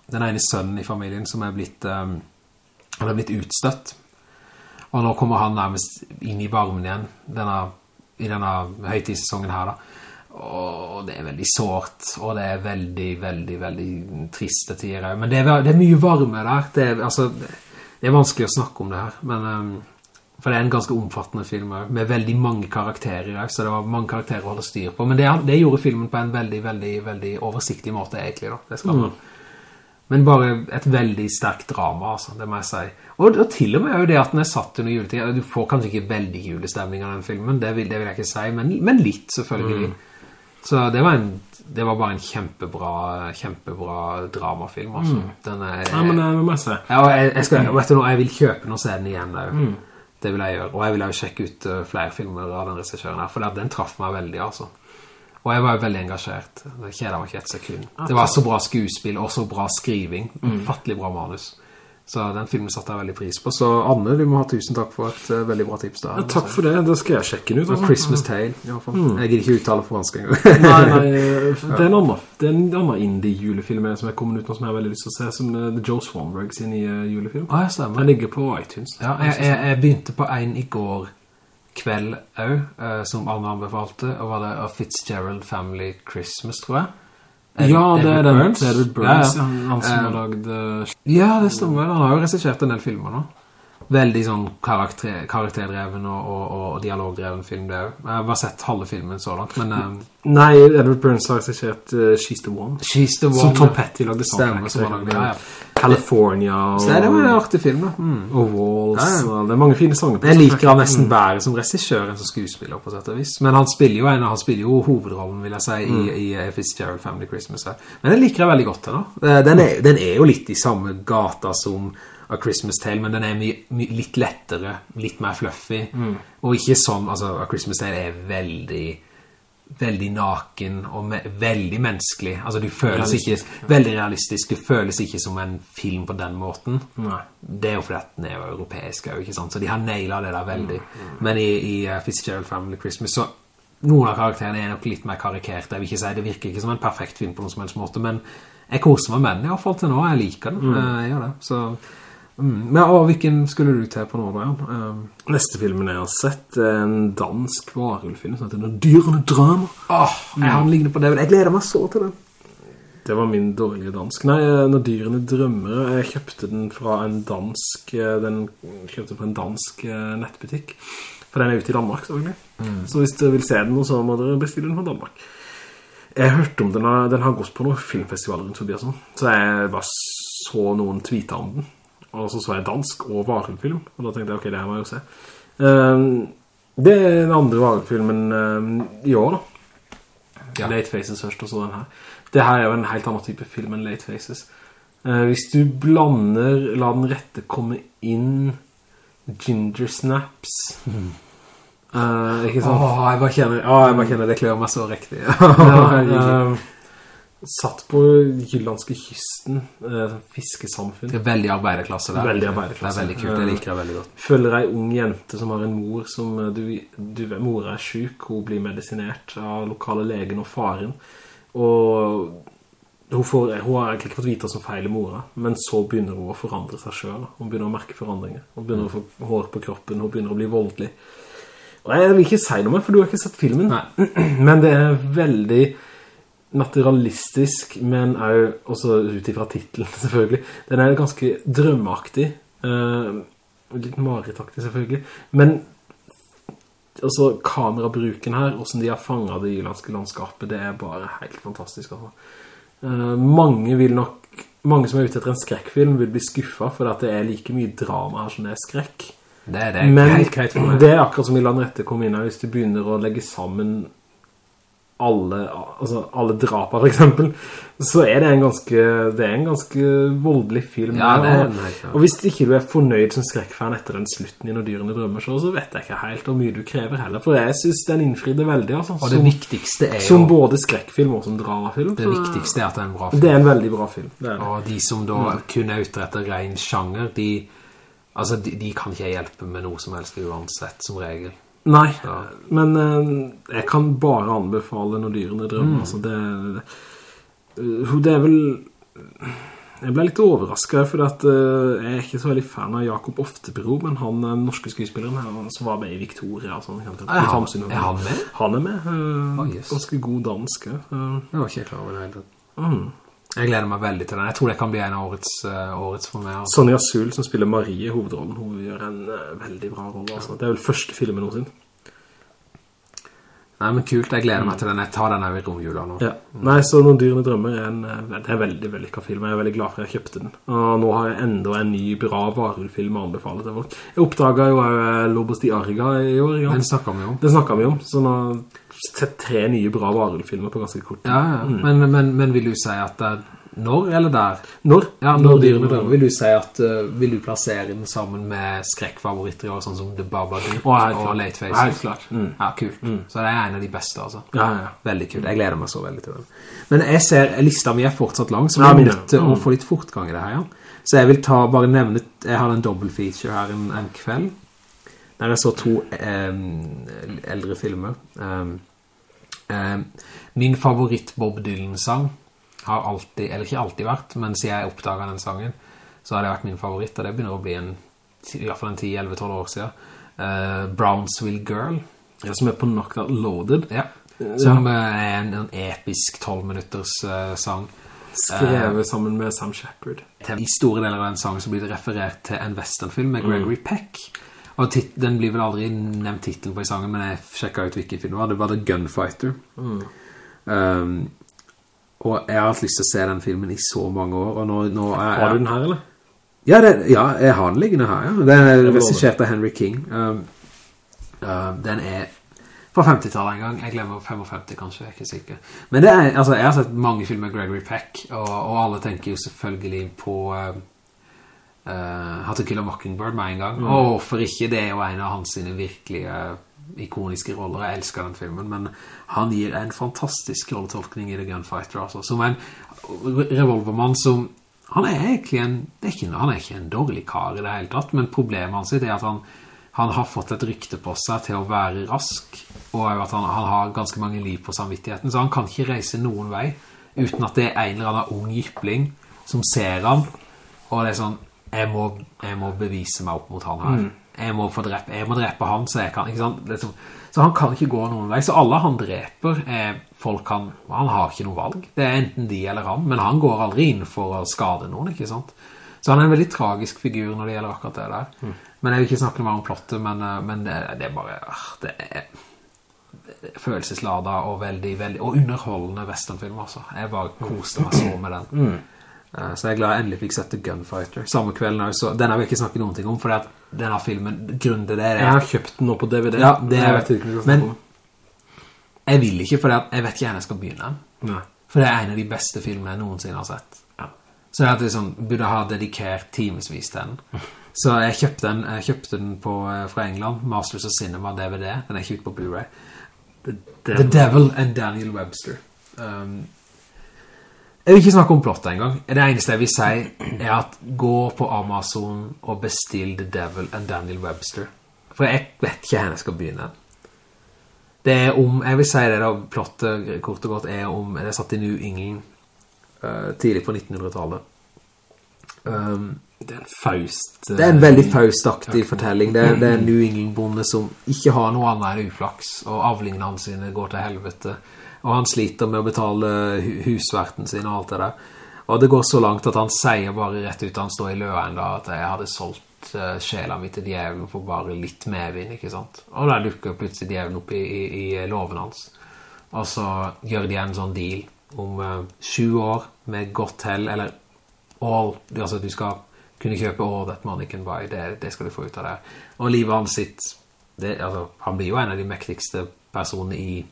den ene sønnen i familien som er blitt, um, er blitt utstøtt. Og nå kommer han nærmest inn i varmen igjen, denne, i denne høytidssesongen her da. Og det er veldig sårt, og det er veldig, veldig, veldig triste tider. Men det er, det er mye varme der. Det er, altså, det er vanskelig å snakke om det her, men... Um, for det er en ganske omfattende film med veldig mange karakterer så det var mange karakterer å holde styr på. Men det, det gjorde filmen på en veldig, veldig, veldig oversiktlig måte egentlig da. Det skal man. Mm. Men bare et veldig sterkt drama, altså, det må jeg si. Og, og til og med er jo det at den er satt under juletid. Du får kanskje ikke veldig julestemning av den filmen, det vil, det vil jeg ikke si, men, men litt selvfølgelig. Mm. Så det var, en, det var bare en kjempebra, kjempebra dramafilm, altså. Mm. Den er... Ja, men det må jeg se. Ja, og jeg, jeg, skal, vet du noe, jeg vil kjøpe den og se den igjen, da. Mm. Det vil jeg gjøre. Og jeg vil jo sjekke ut uh, flere filmer av den regissøren her, for den traff meg veldig, altså. Og jeg var jo veldig engasjert. Det kjeder meg ikke et sekund. Det var så bra skuespill og så bra skriving. Mm. Fattelig bra manus. Så den filmen satte jeg veldig pris på. Så Anne, du må ha tusen takk for et uh, veldig bra tips der. Ja, takk for det, da skal jeg sjekke ut. Altså. Christmas Tale, i hvert fall. Mm. Jeg gir ikke uttale for fransk engang. nei, nei, det er en annen, det er en annen indie-julefilm som er kommet ut nå som jeg har veldig lyst til å se, som uh, The Joe Swanberg sin nye julefilm. Ah, jeg stemmer. Den ligger på iTunes. Ja, jeg, jeg, jeg begynte på en i går kveld også, uh, som Anne anbefalte, og var det A Fitzgerald Family Christmas, tror jeg. Ja, det er den Burns. Edward Burns, ja, ja. han som har lagd... Uh, ja, det stemmer. Han har jo resisjert en del filmer nå. Veldig sånn karakter, karakterdreven og, og, og, dialogdreven film det er. Jeg har bare sett halve filmen så langt, men... Um, Nei, Edward Burns har regissert uh, She's the One. She's the One. Som Tom Petty lagde Stemmer, som han ja, ja. California og... Så det var en artig film da. Mm. Og Walls, ja, det er mange fine sanger på. Jeg liker han nesten bedre som regissør enn som skuespiller på sett og vis. Men han spiller jo en, han spiller jo hovedrollen, vil jeg si, mm. i, i Fitzgerald Family Christmas. Men den liker jeg veldig godt da. Eh, den er, den er jo litt i samme gata som A Christmas Tale, men den er my, my, litt lettere, litt mer fluffy, mm. og ikke sånn, altså A Christmas Tale er veldig, veldig naken og me veldig menneskelig. Altså du føles ikke, veldig realistisk, du føles ikke som en film på den måten. Nei. Det er jo fordi at den er jo europeisk, ikke sant? Så de har nailet det der veldig. Mm. Mm. Men i, i uh, Fitzgerald Family Christmas så noen av karakterene er nok litt mer karikert. Jeg vil ikke si, det virker ikke som en perfekt film på noen som helst måte, men jeg koser meg med den i hvert fall til nå. Jeg liker den. Mm. Eh, jeg gjør det. Så Mm. Men og, hvilken skulle du til på nå, Brian? Um, Neste filmen jeg har sett er en dansk varulfilm som heter Når dyrene drømmer. Åh, jeg har den liggende på det. Jeg gleder meg så til den. Det var min dårlige dansk. Nei, Når dyrene drømmer, jeg kjøpte den fra en dansk, eh, den kjøpte på en dansk eh, nettbutikk. For den er ute i Danmark, selvfølgelig. Mm. Så hvis dere vil se den, så må dere bestille den fra Danmark. Jeg hørte om den, den har gått på noen filmfestivaler rundt forbi og sånn. Så jeg bare så noen tweeter om den og så så jeg dansk og varulfilm, og da tenkte jeg, ok, det her må jeg jo se. Um, det er den andre varulfilmen um, i år da. Ja. Late Faces først, og så den her. Det her er jo en helt annen type film enn Late Faces. Uh, hvis du blander, la den rette komme inn Ginger Snaps... Mm. Uh, ikke sant? Åh, jeg bare kjenner, oh, jeg bare kjenner det klør meg så riktig. ja, satt på jyllandske kysten, eh, fiskesamfunn. Det er veldig arbeiderklasse der. Veldig arbeiderklasse. Det er veldig kult, det liker jeg veldig godt. Følger ei ung jente som har en mor som, eh, du, du, mor er syk, hun blir medisinert av lokale legen og faren, og hun, får, hun har egentlig ikke fått vite som feiler mora, men så begynner hun å forandre seg selv. Hun begynner å merke forandringer. Hun begynner å få hår på kroppen, hun begynner å bli voldelig. Og jeg vil ikke si noe mer, for du har ikke sett filmen. Nei. Men det er veldig naturalistisk, men også ut fra titlen selvfølgelig. Den er ganske drømmeaktig, uh, litt maritaktig selvfølgelig, men også kamerabruken her, hvordan de har fanget det jyllandske landskapet, det er bare helt fantastisk. Altså. Uh, mange vil nok, mange som er ute etter en skrekkfilm vil bli skuffet, for at det er like mye drama her som det er skrekk. Det er det, Men det er akkurat som i Landrette kom inn her, hvis du begynner å legge sammen alle, altså alle draper, for eksempel, så er det en ganske, det er en ganske voldelig film. Ja, og, og hvis ikke du er fornøyd som skrekkfan etter den slutten i Når dyrene drømmer så, så vet jeg ikke helt hvor mye du krever heller, for jeg synes den innfridde veldig, altså. Og det som, viktigste er som jo både skrekkfilm og som dramafilm. Det viktigste er at det er en bra film. Det er en veldig bra film. Det det. Og de som da kun er ute etter ren sjanger, de, altså de, de kan ikke hjelpe med noe som helst uansett, som regel. Nei, Ja. men eh, jeg kan bare anbefale Når dyrene drømmer. Mm. Altså det, det, det er vel... Jeg ble litt overrasket, for at, eh, jeg er ikke så veldig fan av Jakob Oftebro, men han den norske skuespilleren her, han som var med i Victoria. og Sånn, Er han- er han med? Han er med. Uh, Oh, yes. Ganske god danske. Uh, Jeg var ikke klar over det hele tatt. Mm. Jeg gleder meg veldig til den. Jeg tror det kan bli en av årets, eh, årets for meg. Altså. Sonja Sul, som spiller Marie i hovedrollen, hun gjør en eh, veldig bra rolle. Altså. Det er vel første filmen noensinne. Nei, men kult. Jeg gleder meg til den. Jeg tar den her i romjula nå. Ja. Nei, så Når dyrene drømmer er en, eh, det er veldig vellykket film. Jeg er veldig glad for at jeg kjøpte den. Og nå har jeg enda en ny bra varulfilm å anbefale til folk. Jeg oppdaget jo Lobos de Arga i år. Ja. Den snakket vi om. Den snakket vi om. Så nå sett tre nye bra varulfilmer på ganske kort tid. Ja, ja. Men, men, men vil du si at det er når eller der? Når? Ja, når dyrene drømmer, vil du si at uh, vil du plassere den sammen med skrekkfavoritter og sånn som The Babadook oh, og. Late Faces? Helt klart. Mm. Ja, kult. Så det er en av de beste, altså. Ja, ja. Veldig kult. Jeg gleder meg så veldig til den. Men jeg ser, lista mi er fortsatt lang, så vi Ja, er nødt til å Mm. få litt fortgang i det her, ja. Så jeg vil ta, bare nevne, jeg har en double feature her en, en kveld, der jeg så to um, eldre filmer. Em, min favoritt Bob Dylan-sang har alltid, eller ikke alltid vært, men siden jeg oppdaget den sangen, så har det vært min favoritt, og det begynner å bli en, i hvert fall en 10-11-12 år siden. Uh, Brownsville Girl, Ja, som er på Knocked Loaded. ja. Som eh, er en, en episk 12 minutters uh, sang. Skrevet sammen med Sam Shepard. I store deler av den sangen så blir det referert til en westernfilm med Gregory Peck. Og den blir vel aldri nevnt titlen på i sangen, men jeg sjekket ut hvilken film det var. Det var The Gunfighter. Um, og jeg har hatt lyst til å se den filmen i så mange år, nå, nå er Har du den her, eller? Ja, det, ja, jeg har den liggende her, ja. Den er vil av Henry King. Um, uh, den er fra 50-tallet en gang. Jeg glemmer 55 kanskje, jeg er ikke sikker. Men det er, altså, jeg har sett mange filmer med Gregory Peck, og, og alle tenker jo selvfølgelig på um, uh, How to Kill a Mockingbird med en gang. Og hvorfor ikke? Det er jo en av hans sine virkelige ikoniske roller. Jeg elsker den filmen, men han gir en fantastisk rolletolkning i The Gunfighter, altså. Som en revolvermann som han er egentlig en, det er ikke, han er ikke en dårlig kar i det hele tatt, men problemet hans er at han, han har fått et rykte på seg til å være rask, og at han, han har ganske mange liv på samvittigheten, så han kan ikke reise noen vei, uten at det er en eller annen ung gypling som ser han, og det er sånn, jeg må, jeg må bevise meg opp mot han her. Jeg må få drepe, jeg må drepe han, så jeg kan, sånn, så han kan ikke gå noen vei. Så alle han dreper er folk han, han har ikke noe valg. Det er enten de eller han, men han går aldri inn for å skade noen, ikke sant? Så han er en veldig tragisk figur når det gjelder akkurat det der. Men jeg vil ikke snakke mer om plottet, men, eh, men det, det er bare, ah, det er, det er følelseslada og veldig, veldig, og underholdende westernfilm, altså. Jeg bare koste meg så med den. Eh, Så jeg er glad jeg endelig fikk sett The Gunfighter. Samme kvelden også. Den har vi ikke snakket noen ting om, fordi at denne filmen, grunnen til det er Jeg har kjøpt den nå på DVD. Ja, det jeg vet ikke men- Jeg vil ikke, fordi at jeg vet ikke hvordan jeg skal begynne. Nei. For det er en av de beste filmene jeg noensinne har sett. Ja. Så jeg sånn, burde ha dedikert timesvis til den. Så jeg kjøpte den, jeg kjøpte den på, eh, fra England, Masters of Cinema DVD. Den er ikke ute på Blu-ray. Det, The Devil and Daniel Webster. Um, jeg vil ikke snakke om plottet engang. Det eneste jeg vil si er at gå på Amazon og bestill The Devil and Daniel Webster. For jeg vet ikke hvor jeg skal begynne. Det er om, jeg vil si det da, plottet kort og godt er om, det er satt i New England uh, tidlig på 1900-tallet. Um, det er en faust... det er en veldig faustaktig fortelling. Det er, det er en New England-bonde som ikke har noe annet enn uflaks, og avlingene sine går til helvete. Og han sliter med å betale husverten sin og alt det der. Og det går så langt at han sier bare rett ut, han står i løen da, at jeg hadde solgt uh, sjela mi til djevelen for bare litt medvind, ikke sant? Og der dukker plutselig djevelen opp i, i, i loven hans. Og så gjør de en sånn deal om uh, sju år med godt hell, eller all, altså du skal kunne kjøpe all that money can buy, det, det skal du få ut av det. Og livet hans sitt, det, altså, han blir jo en av de mektigste personene i,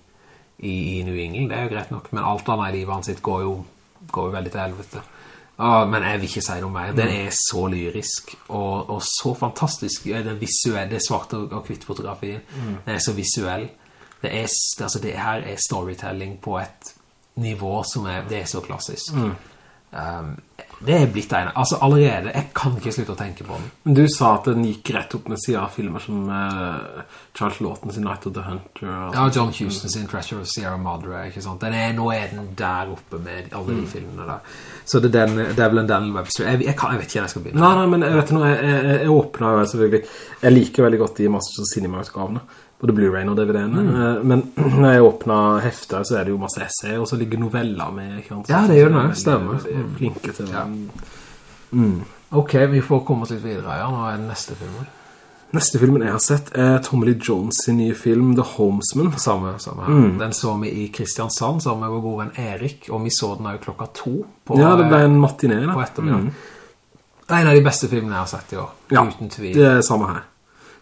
i, i New England, det er jo greit nok, men alt annet i livet hans sitt går jo, går jo veldig til helvete. Ah, men jeg vil ikke si noe mer. Den er så lyrisk og, og så fantastisk. Den visuelle, det svarte og, og kvitt fotografien. Den er så visuell. Det, er, altså det her er storytelling på et nivå som er, det er så klassisk. Um, det er blitt en, altså allerede, jeg kan ikke slutte å tenke på den. Men Du sa at den gikk rett opp med siden av filmer som uh, Charles Lawton sin Night of the Hunter. Ja, John Huston sin Treasure of Sierra Madre, ikke sant? Den er, nå er den der oppe med alle de filmene der. Så det er, den, det er vel en Daniel Webster. Jeg, jeg, kan, jeg vet ikke når jeg skal begynne. Nei, nei, men jeg vet noe, jeg, jeg, jeg åpner jo selvfølgelig, jeg liker veldig godt de Masters of Cinema-utgavene både Blu-ray og DVD-ene. Mm. Men når jeg åpner hefter, så er det jo masse essay, og så ligger noveller med. Ja, det gjør det, stemmer. De er flinke til ja. mm. Ok, vi får komme oss litt videre, ja. Nå er det neste filmen. Neste filmen jeg har sett er Tommy Lee Jones sin nye film The Homesman. Samme, samme her. Mm. Den så vi i Kristiansand sammen med vår gode venn Erik, og vi så den jo klokka to. På, ja, det ble en matiné da. På ettermiddag. Mm. En av de beste filmene jeg har sett i år, ja, uten tvil. det er samme her.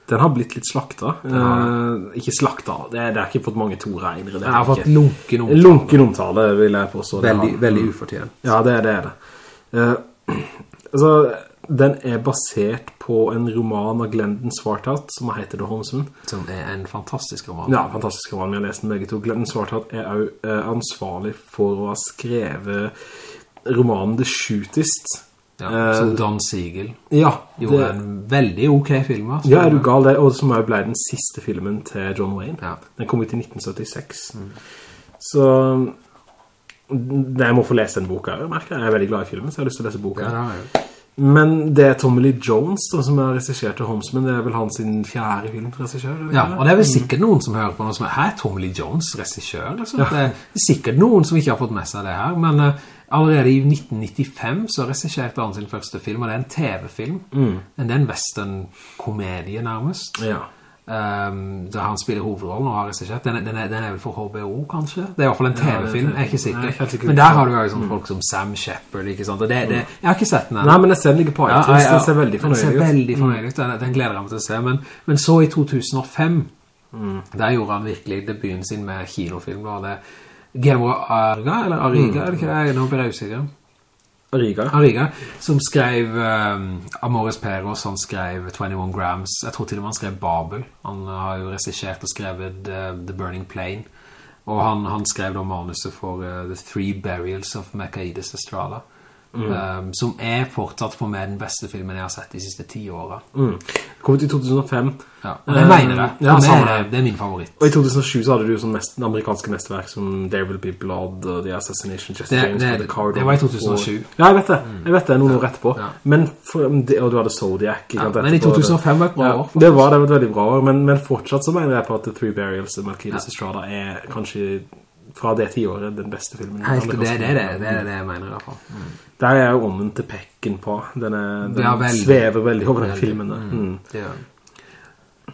Den har blitt litt slakta. Uh, ikke slakta, det, det har ikke fått mange to regnere. Det har fått lunken omtale. Lunken omtale, vil jeg påstå. Veldig, veldig ufortjent. Ja, det, det er det. Uh, altså, den er basert på en roman av Glendon Svartat, som heter The Homesman. Som er en fantastisk roman. Ja, fantastisk roman. Vi har lest den begge to. Glendon Svartat er uh, ansvarlig for å ha skrevet romanen The Shootist, ja, som Don Siegel ja, det, gjorde en veldig ok film altså. Ja, er du gal det, og som også ble den siste filmen til John Wayne ja. Den kom ut i 1976 mm. Så Jeg må få lese den boka Jeg merker, jeg er veldig glad i filmen Så jeg har lyst til å lese boka ja. Men det er Tommy Lee Jones da, som har regissert til Holmesman Det er vel hans fjerde film regissør Ja, og det er vel sikkert noen som hører på noe som er Her er Tommy Lee Jones regissør Ja. Det er sikkert noen som ikke har fått med seg det her Men uh, Allerede i 1995 så regisserte han sin første film, og det er en TV-film. Mm. Det er en western-komedie nærmest. Ja. Um, der han spiller hovedrollen og har regissert. Den, den, den, er vel for HBO, kanskje? Det er i hvert fall en TV-film, jeg er ikke sikker. Nei, ikke men der har du jo sånn folk som Sam Shepard, ikke sant? Og det, det, jeg har ikke sett den. Nei, men jeg ser den ikke på Jeg ja, den ser veldig fornøyelig ut. Den ser veldig fornøyelig ut, den, den gleder jeg meg til å se. Men, men så i 2005, mm. der gjorde han virkelig debuten sin med kinofilm, og det Gemo Arga, eller Ariga, er det ikke det? Nå blir jeg usikker. Ariga. Ariga, som skrev um, Amores Peros, han skrev 21 Grams, jeg tror til og med han skrev Babel. Han har jo resisjert og skrevet uh, The Burning Plain, Og han, han skrev da manuset for uh, The Three Burials of Mekaides Estrada. Mm. Um, som er fortsatt for meg den beste filmen jeg har sett de siste ti årene. Mm. Kom ut i 2005. Ja, og det mener jeg. Ja, er, det er min favoritt. Og i 2007 så hadde du sånn mest, amerikanske mesterverk som There Will Be Blood og The Assassination Jesse det, James det, The Cardinal. Det var i 2007. Og, ja, jeg vet det. Jeg vet det, noen år etterpå. Ja. Men for, det, og du hadde Zodiac. Ja, men i 2005 var et bra år. Det var det var et veldig bra år, men, men fortsatt så mener jeg på at The Three Burials of Malkides Estrada er kanskje fra det tiåret den beste filmen. Helt, det, det, det, det, det er det jeg mener i hvert fall. Mm. Der er jo ånden til Pekken på. Den, er, den ja, veldig, svever veldig over den veldig. filmen. Mm. Mm. Ja.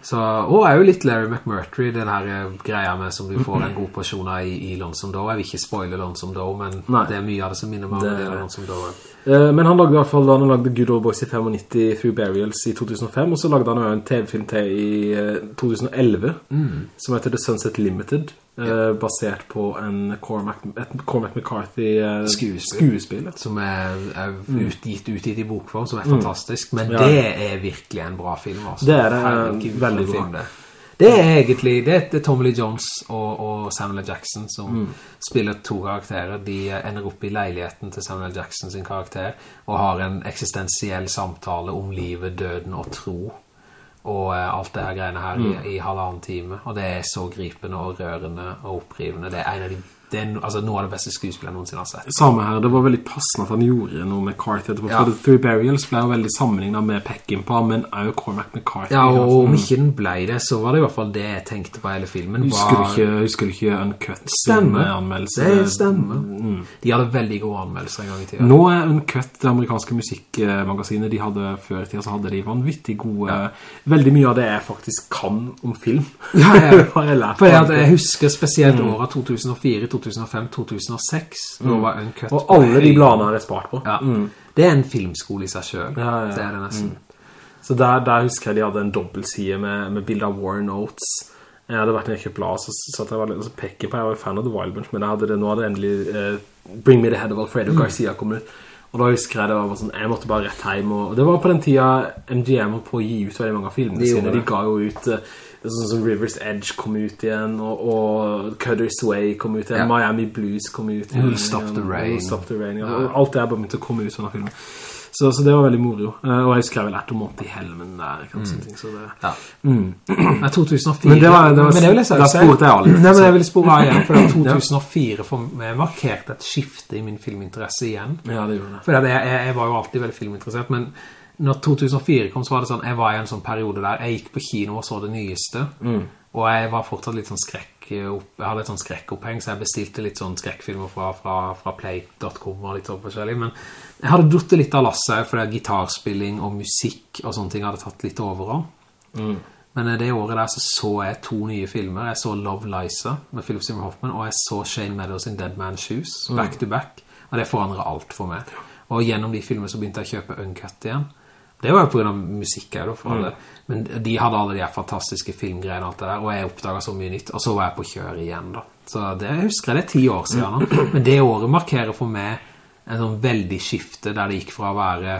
Så, og er jo litt Larry McMurtry, den her eh, greia med som du får en god porsjon av i, i Lonesome Doe. Jeg vil ikke spoile Lonesome Doe, men Nei. det er mye av det som minner meg om det, det Lonesome Doe. Uh, men han lagde i hvert fall da han lagde Good Old Boys i 95 Through Burials i 2005, og så lagde han jo en TV-film til i uh, 2011, mm. som heter The Sunset Limited. Uh, basert på en Cormac, et Cormac McCarthy uh, skuespill, skuespill, som er, er mm. utgitt, utgitt i bokform, som er mm. fantastisk men ja. det er virkelig en bra film altså. det er det, Herregud, veldig bra det. det. er egentlig det er Tommy Lee Jones og, og Samuel L. Jackson som mm. spiller to karakterer de ender opp i leiligheten til Samuel L. Jackson sin karakter og har en eksistensiell samtale om livet, døden og tro og uh, alt det her greiene her mm. i, i halvannen time og det er så gripende og rørende og opprivende det er en av de det er altså, noe av det beste skuespillet jeg noensinne har sett. Samme her, det var veldig passende at han gjorde noe med Carthy etterpå, ja. for Three Burials ble jo veldig sammenlignet med Peckinpah, men er jo Cormac McCarthy. Ja, og om ikke den ble det, så var det i hvert fall det jeg tenkte på hele filmen. Husker, var... du, ikke, husker du ikke Uncut stemme, anmeldelse? Det stemmer. Mm. De hadde veldig gode anmeldelser en gang i tiden. Nå er Uncut det amerikanske musikkmagasinet de hadde før i tiden, så hadde de vanvittig gode... Ja. Veldig mye av det jeg faktisk kan om film. Ja, ja. for jeg, jeg, husker spesielt mm. året 2004 2005-2006 mm. Og alle de bladene har jeg spart på. Ja. Mm. Det er en filmskole i seg selv. Ja, ja, det er det nesten. Mm. Så der, der, husker jeg de hadde en dobbeltside med, med bilder av War Notes Jeg hadde vært en i blad, så satt jeg var litt, så pekker på, jeg var fan av The Wild Bunch, men hadde det, nå hadde endelig uh, Bring Me The Head of Alfredo Garcia kommet ut. Og da husker jeg det var sånn, jeg måtte bare rett hjem, og det var på den tiden MGM var på å gi ut veldig mange av filmene sine. De ga jo ut, uh, sånn som River's Edge kom ut igjen, og, og Cutter's Way kom ut igjen, ja. Miami Blues kom ut igjen. Stop the Rain. Stop the Rain, ja. Alt det er bare begynt å komme ut sånne filmer. Så, så, det var veldig moro. Uh, og jeg husker vel etter måned i helmen der, kanskje, mm. ting, så det... Ja. Mm. Men 2004... Men det var, det var, men det vil jeg si, da sporet jeg alle. Nei, men jeg vil spore av igjen, for 2004 for meg markerte et skifte i min filminteresse igjen. Ja, det gjorde det. For jeg, jeg, jeg, var jo alltid veldig filminteressert, men når 2004 kom, så var det sånn, jeg var i en sånn periode der jeg gikk på kino og så det nyeste, mm. og jeg var fortsatt litt sånn skrekk jeg hadde et sånn skrekkoppheng, så jeg bestilte litt sånn skrekkfilmer fra, fra, fra play.com og litt sånn forskjellig, men jeg hadde duttet litt av lasset, fordi gitarspilling og musikk og sånne ting hadde tatt litt over mm. Men det året der så så jeg to nye filmer. Jeg så Love Liza med Philip Seymour Hoffman, og jeg så Shane Meadows in Dead Man's Shoes, mm. back to back. Og det forandret alt for meg. Og gjennom de filmene så begynte jeg å kjøpe Uncut igjen. Det var jo på grunn av musikk her da, for alle. Mm. Men de hadde alle de fantastiske filmgreiene og alt det der, og jeg oppdaget så mye nytt. Og så var jeg på kjør igjen da. Så det jeg husker jeg det er ti år siden da. Men det året markerer for meg en sånn veldig skifte der det gikk fra å være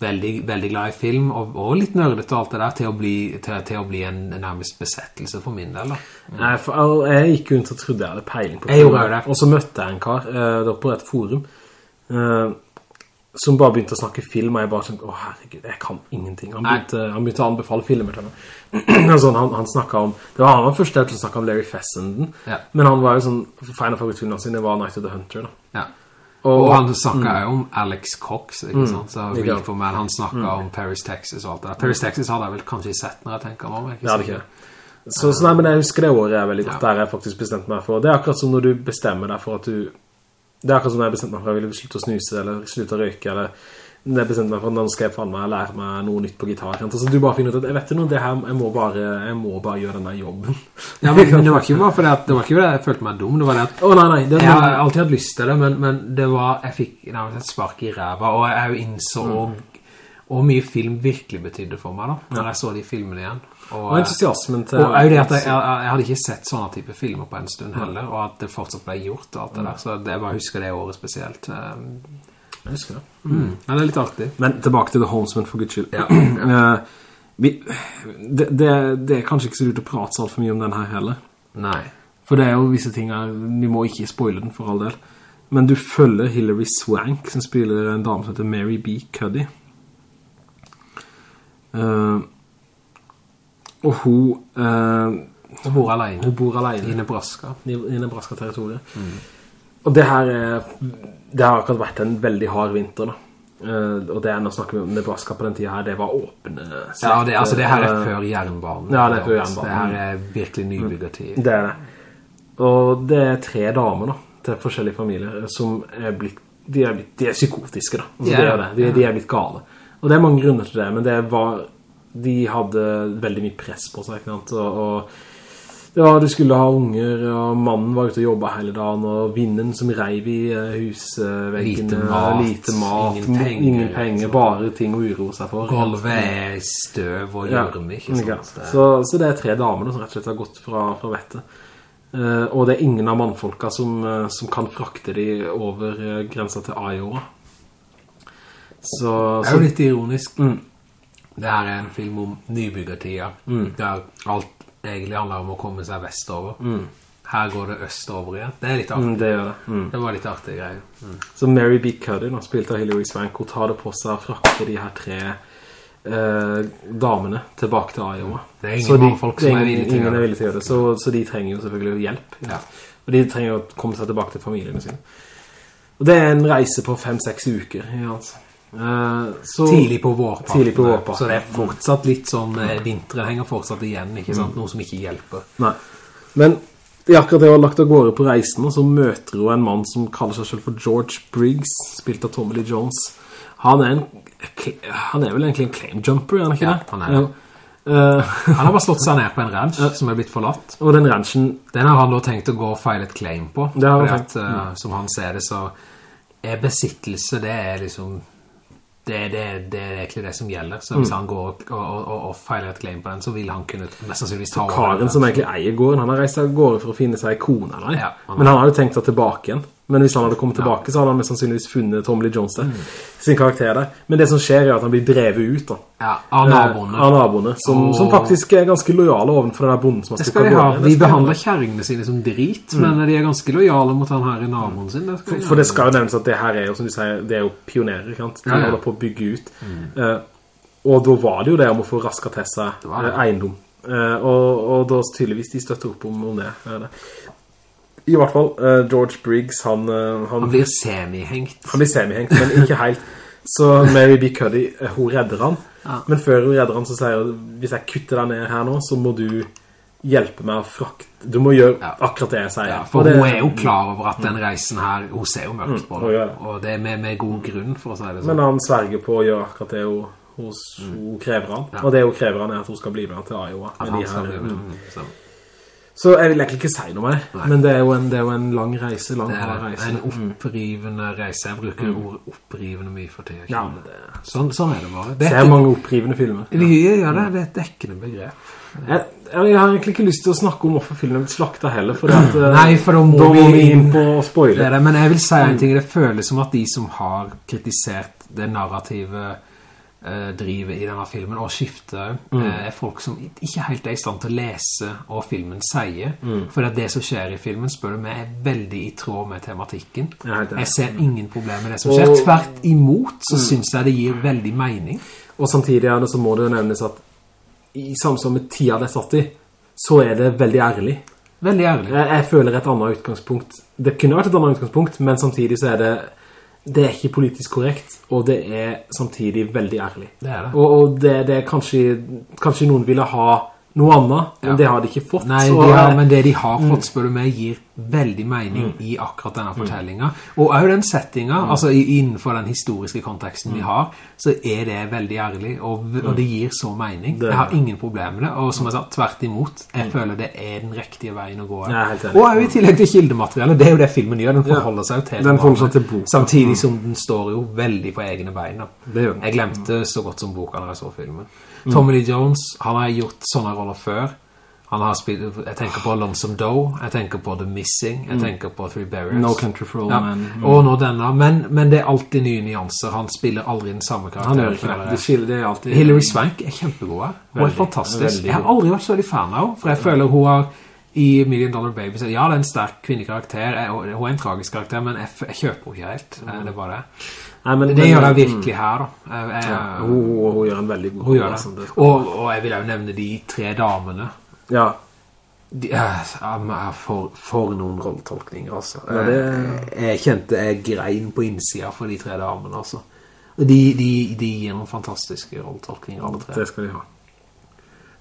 veldig, veldig glad i film og, og litt nørdet og alt det der til å bli, til, til å bli en, nærmest besettelse for min del da. Mm. Nei, for jeg gikk rundt og trodde jeg hadde peiling på film. Og så møtte jeg en kar uh, på et forum uh, som bare begynte å snakke film, og jeg bare sånn, å herregud, jeg kan ingenting. Han begynte, han begynte å anbefale filmer til meg. sånn, han, han snakket om, det var han var første til å snakke om Larry Fessenden, ja. men han var jo sånn, en av favorittfilmene sine var Night of the Hunter da. Ja. Og, og, han snakket jo om Alex Cox, ikke mm. sant? Så Man, han snakket mm. om Paris, Texas og alt det. Paris, Texas hadde jeg vel kanskje sett når jeg tenker om, ikke sant? Ja, det ikke så, så nei, men jeg husker det året er veldig godt, ja. der jeg faktisk bestemte meg for. Det er akkurat som når du bestemmer deg for at du... Det er akkurat som jeg bestemte meg for jeg ville slutte å snuse, eller slutte å røyke, eller det bestemte meg for nå skal jeg faen meg lære meg noe nytt på gitar. Så du bare finner ut at jeg vet noe, det her, jeg må bare, jeg må bare gjøre denne jobben. Ja, men, men det var ikke bare fordi at, det var ikke fordi jeg følte meg dum, det var det at oh, nei, nei, det, jeg har alltid hatt lyst til det, men, men det var, jeg fikk nærmest et spark i ræva, og jeg jo innså mm. og, og mye film virkelig betydde for meg da, når jeg så de filmene igjen. Og, og entusiasmen til... Og jeg, jeg, jeg, hadde ikke sett sånne type filmer på en stund heller, og at det fortsatt ble gjort og alt det der, så det, jeg bare husker det året spesielt. Um, jeg husker det. Mm. Ja, det er litt artig. Men tilbake til The Homesman for Guds skyld. Ja. uh, vi, det, det, det, er kanskje ikke så lurt å prate så alt for mye om den her heller. Nei. For det er jo visse ting her, vi må ikke spoile den for all del. Men du følger Hilary Swank, som spiller en dame som heter Mary B. Cuddy. Uh, og hun... Uh, hun bor alene. Hun bor alene. I Nebraska. I, i Nebraska-territoriet. Mm. Og det her er, det har akkurat vært en veldig hard vinter da. Uh, og det er, nå snakker vi om Nebraska på den tiden her, det var åpne slett. Ja, det, altså det her er før jernbanen. Ja, det er før jernbanen. Det her er virkelig nybyggertid. Det er det. Og det er tre damer da, til forskjellige familier, som er blitt, de er, blitt, de er psykotiske da. Altså, yeah, det er det. De, de, er blitt gale. Og det er mange grunner til det, men det var, de hadde veldig mye press på seg? Og, og ja, du skulle ha unger, og mannen var ute og jobbet hele dagen, og vinden som reiv i eh, husveggene. Lite mat, lite mat ingen, penger, ingen penger bare ting å uro seg for. Golvet støv og gjørme, ikke sant? Ja. Så, så, det er tre damer som rett og slett har gått fra, fra vettet. Uh, og det er ingen av mannfolka som, uh, som kan frakte de over uh, grensa til Iowa. Så, det er jo litt ironisk. Mm. Det her er en film om nybyggertida, mm. der alt egentlig handler om å komme seg vestover. Mm. Her går det østover igjen. Det er litt artig. Mm, det det. Mm. Det var litt artig greie. Mm. Så Mary B. Cuddy, nå spilt av Hilary Swank, hun tar det på seg og frakter de her tre eh, damene tilbake til Iowa. Det er ingen de, folk som er villige til, til å gjøre det. Så, så, de trenger jo selvfølgelig hjelp. Ja. Og de trenger å komme seg tilbake til familiene sine. Og det er en reise på fem-seks uker, ja, altså. Uh, så, tidlig på vårparten. Tidlig på vårparten. Så det er fortsatt litt sånn, eh, vinteren henger fortsatt igjen, ikke sant? Mm. Noe som ikke hjelper. Nei. Men i akkurat det hun har lagt av gårde på reisen, så møter hun en mann som kaller seg selv for George Briggs, spilt av Tommy Lee Jones. Han er, en, han er vel egentlig en claim jumper, er han ikke ja, det? han er det. Uh, han har bare slått seg ned på en ranch som er blitt forlatt. Og den ranchen... Den har han da tenkt å gå og feile et claim på. Det har han tenkt. At, uh, som han ser det, så er besittelse, det er liksom det, det, det er egentlig det som gjelder. Så hvis han går og, og, og, og feiler et claim på den, så vil han kunne mest sannsynligvis ta over. Karen som egentlig eier gården, han har reist av gårde for å finne seg kone, eller? Ja, han Men han hadde tenkt seg tilbake igjen. Men hvis han hadde kommet tilbake, så hadde han mest sannsynligvis funnet Tommy Lee Jones der, sin karakter der. Men det som skjer er at han blir drevet ut da. Ja, av naboene. Eh, Av naboene, som, oh. som faktisk er ganske lojale ovenfor den der bonden som har stukket av gårde. De behandler kjæringene sine som drit, men de er ganske lojale mot han her i naboen sin. Det for, For det skal jo nevnes at det her er jo, som du sier, det er jo pionerer, ikke sant? De Ja, ja. holder på å bygge ut. Eh, og da var det jo det om å få rasket til seg eh, eiendom. Eh, og, og da tydeligvis de støtter opp om, om det. eh, det. I hvert fall, uh, George Briggs, han, eh, han, Han blir semihengt. han blir semihengt, men ikke helt. Så Mary B. Cuddy, eh, hun redder han. Ja. Men før hun redder han, så sier hun, hvis jeg kutter deg ned her nå, så må du hjelpe meg å frakte. Du må gjøre Ja. akkurat det jeg sier. Ja, for det- hun er jo klar over at den reisen her, hun ser jo mørkt på det. det. Og det er med, med god grunn, for å si det sånn. Men han sverger på å gjøre akkurat det hun, hun, hun krever han. Og det hun krever han er at hun skal bli med til Iowa. At han skal bli med. mm. Mm, så. Jeg vil egentlig ikke si noe mer. Nei. Men det er, en, det er jo en lang reise, lang Det er reise. en opprivende reise. Jeg bruker ordet opprivende mye for tiden. Ja, men det, Sånn, sånn er det bare. Det er, er mange opprivende filmer. ja, ja, det, det er et dekkende begrep. Jeg, jeg har egentlig ikke lyst til å snakke om hvorfor filmen ble slaktet heller, for at, eh, Nei, for da må vi vi inn på å Det er det, men jeg vil si en ting. Det føles som at de som har kritisert det narrative eh, drivet i denne filmen, og skifter mm. er folk som ikke helt er i stand til å lese hva filmen sier. For at det som skjer i filmen, spør du meg, er veldig i tråd med tematikken. Enig. Jeg ser ingen problem med det som Og- skjer. Tvert imot så synes jeg det gir veldig mening. Og samtidig er det, så må det jo nevnes at i samsvar med tida det er satt i, så er det veldig ærlig. Veldig ærlig. Jeg, jeg føler et annet utgangspunkt. Det kunne vært et annet utgangspunkt, men samtidig så er det det er ikke politisk korrekt, og det er samtidig veldig ærlig. Det er det. Og, og det, det er kanskje, kanskje noen ville ha noe annet, men Ja. det har de ikke fått. Nei, og, de har, men det de har fått, spør du meg, gir veldig mening i akkurat denne fortellingen. Og også den settingen, altså innenfor den historiske konteksten vi har, så er det veldig ærlig, og, og det gir så mening. Det- Jeg har ingen problem med det, og som jeg sa, tvert imot, jeg føler det er den riktige veien å gå. Jeg er jo. Og også i tillegg til kildematerialet, det er jo det filmen gjør, den forholder seg jo til forholder seg til. Samtidig som den står jo veldig på egne bein. Jeg glemte så godt som boka når jeg så filmen. Tommy Lee Jones, han har gjort sånne roller før. Han har spilt, jeg tenker på Lonesome Doe, jeg tenker på The Missing, jeg tenker på Three Barriers. No Country for All ja. Men. Mm. Og nå denne, men, men det er alltid nye nyanser. Han spiller aldri den samme Han gjør ikke det. Det, skiller, det alltid... Hilary Swank er kjempegod her. Hun er fantastisk. veldig Jeg har aldri vært så veldig fan av henne, for jeg føler hun har i Million Dollar Baby, så ja, det er en sterk kvinnelig karakter, jeg- og hun er en tragisk karakter, men jeg, jeg kjøper henne ikke helt. Eh, Det er bare det. Nei, men, Det men- gjør jeg virkelig her, da. Jeg, jeg, Ja, hun, hun, hun gjør en veldig god jobb. skal- Og, og jeg vil jo nevne de tre damene. Ja, De, eh, jeg for, for noen rolletolkninger, altså. Ja, det- jeg, jeg kjente jeg grein på innsida for de tre damene, altså. De, de, de gir noen fantastiske rolletolkninger, alle tre. det skal de ha.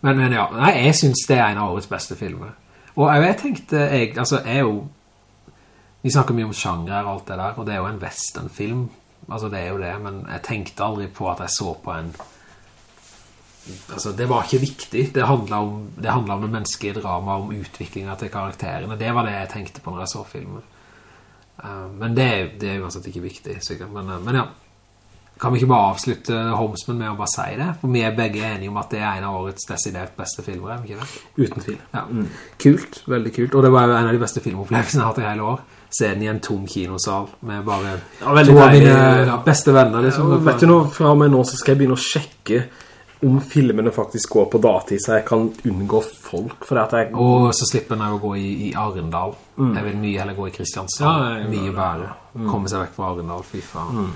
Men, men ja, nei, jeg synes det er en av årets beste filmer. Og jeg, tenkte, jeg, altså, jeg jo, vi snakker mye om sjanger og alt det der, og det er jo en westernfilm, altså det er jo det, men jeg tenkte aldri på at jeg så på en, altså det var ikke viktig, det handlet om, det handlet om det menneskelige drama, om utviklingen til karakterene, det var det jeg tenkte på når jeg så filmen. Uh, men det, det er uansett ikke viktig, sikkert, men, uh, men ja. Kan vi ikke bare avslutte Holmesman med å bare si det? For vi er begge enige om at det er en av årets desidert beste filmer, er vi ikke det? Uten tvil. Ja. Kult, veldig kult. Og det var jo en av de beste filmopplevelsene jeg har hatt i hele år. Se den i en tom kinosal med bare Ja, veldig to av deilig. mine beste venner, liksom. Ja, vet du noe, fra og med nå så skal jeg begynne å sjekke om filmene faktisk går på datid, så jeg kan unngå folk, for at jeg... Og så slipper jeg å gå i, i Arendal. Jeg vil mye heller gå i Kristiansand. Ja, jeg- mye bedre. Komme seg vekk fra Arendal, fy faen.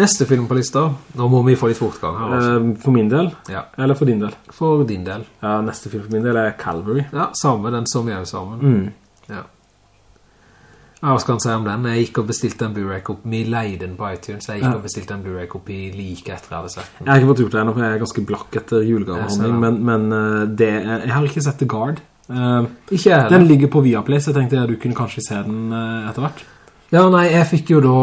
Neste film på lista. Nå må vi få litt fortgang her, altså. Eh, For min del, Ja, eller for din del? for din del. Ja, neste film for min del er Calvary. Ja, samme, den som vi er jo sammen. Mm. Ja. Ja, hva skal han si om den? Jeg gikk og bestilte en Blu-ray-kopi. Vi leide den på iTunes. Jeg gikk og bestilte en Blu-ray-kopi like etter jeg hadde sett den. Jeg har ikke fått gjort det ennå, for jeg er ganske blakk etter Jeg julegavehandling, men, men eh, det jeg har ikke sett The Guard. Eh, Ikke heller. den ligger på Viaplay, så jeg tenkte at du kunne kanskje se den eh, etter hvert. Ja, nei, jeg fikk jo da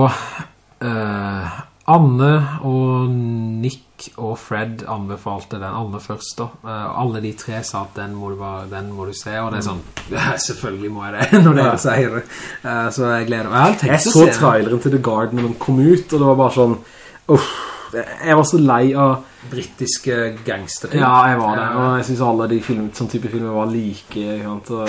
eh, Anne og Nick og Fred anbefalte den. Anne først da. Eh, alle de tre sa at den må, du bare, den må du se, og det er sånn, ja, selvfølgelig må jeg det, når dere sier det. Eh, så jeg gleder meg. Jeg Jeg så traileren til The Garden når den kom ut, og det var bare sånn, uff, jeg var så lei av Brittiske gangsterfilm. Ja, jeg var det, og jeg synes alle de film, sånn type filmer var like, så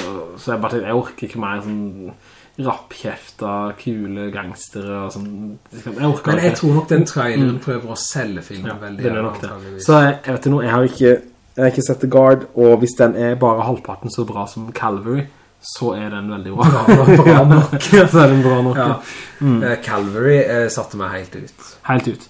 jeg bare tenkte, jeg orker ikke mer sånn rappkjefta, kule gangstere og sånn. Jeg Men jeg tror nok den traileren prøver å selge filmen Ja, veldig. den er nok det. Så jeg, jeg vet ikke noe, jeg har ikke, jeg har ikke sett The Guard, og hvis den er bare halvparten så bra som Calvary, så er den veldig bra. Bra nok. Ja, så er den bra nok. Ja. Ja. Eh, Calvary eh, satte meg helt ut. Helt ut.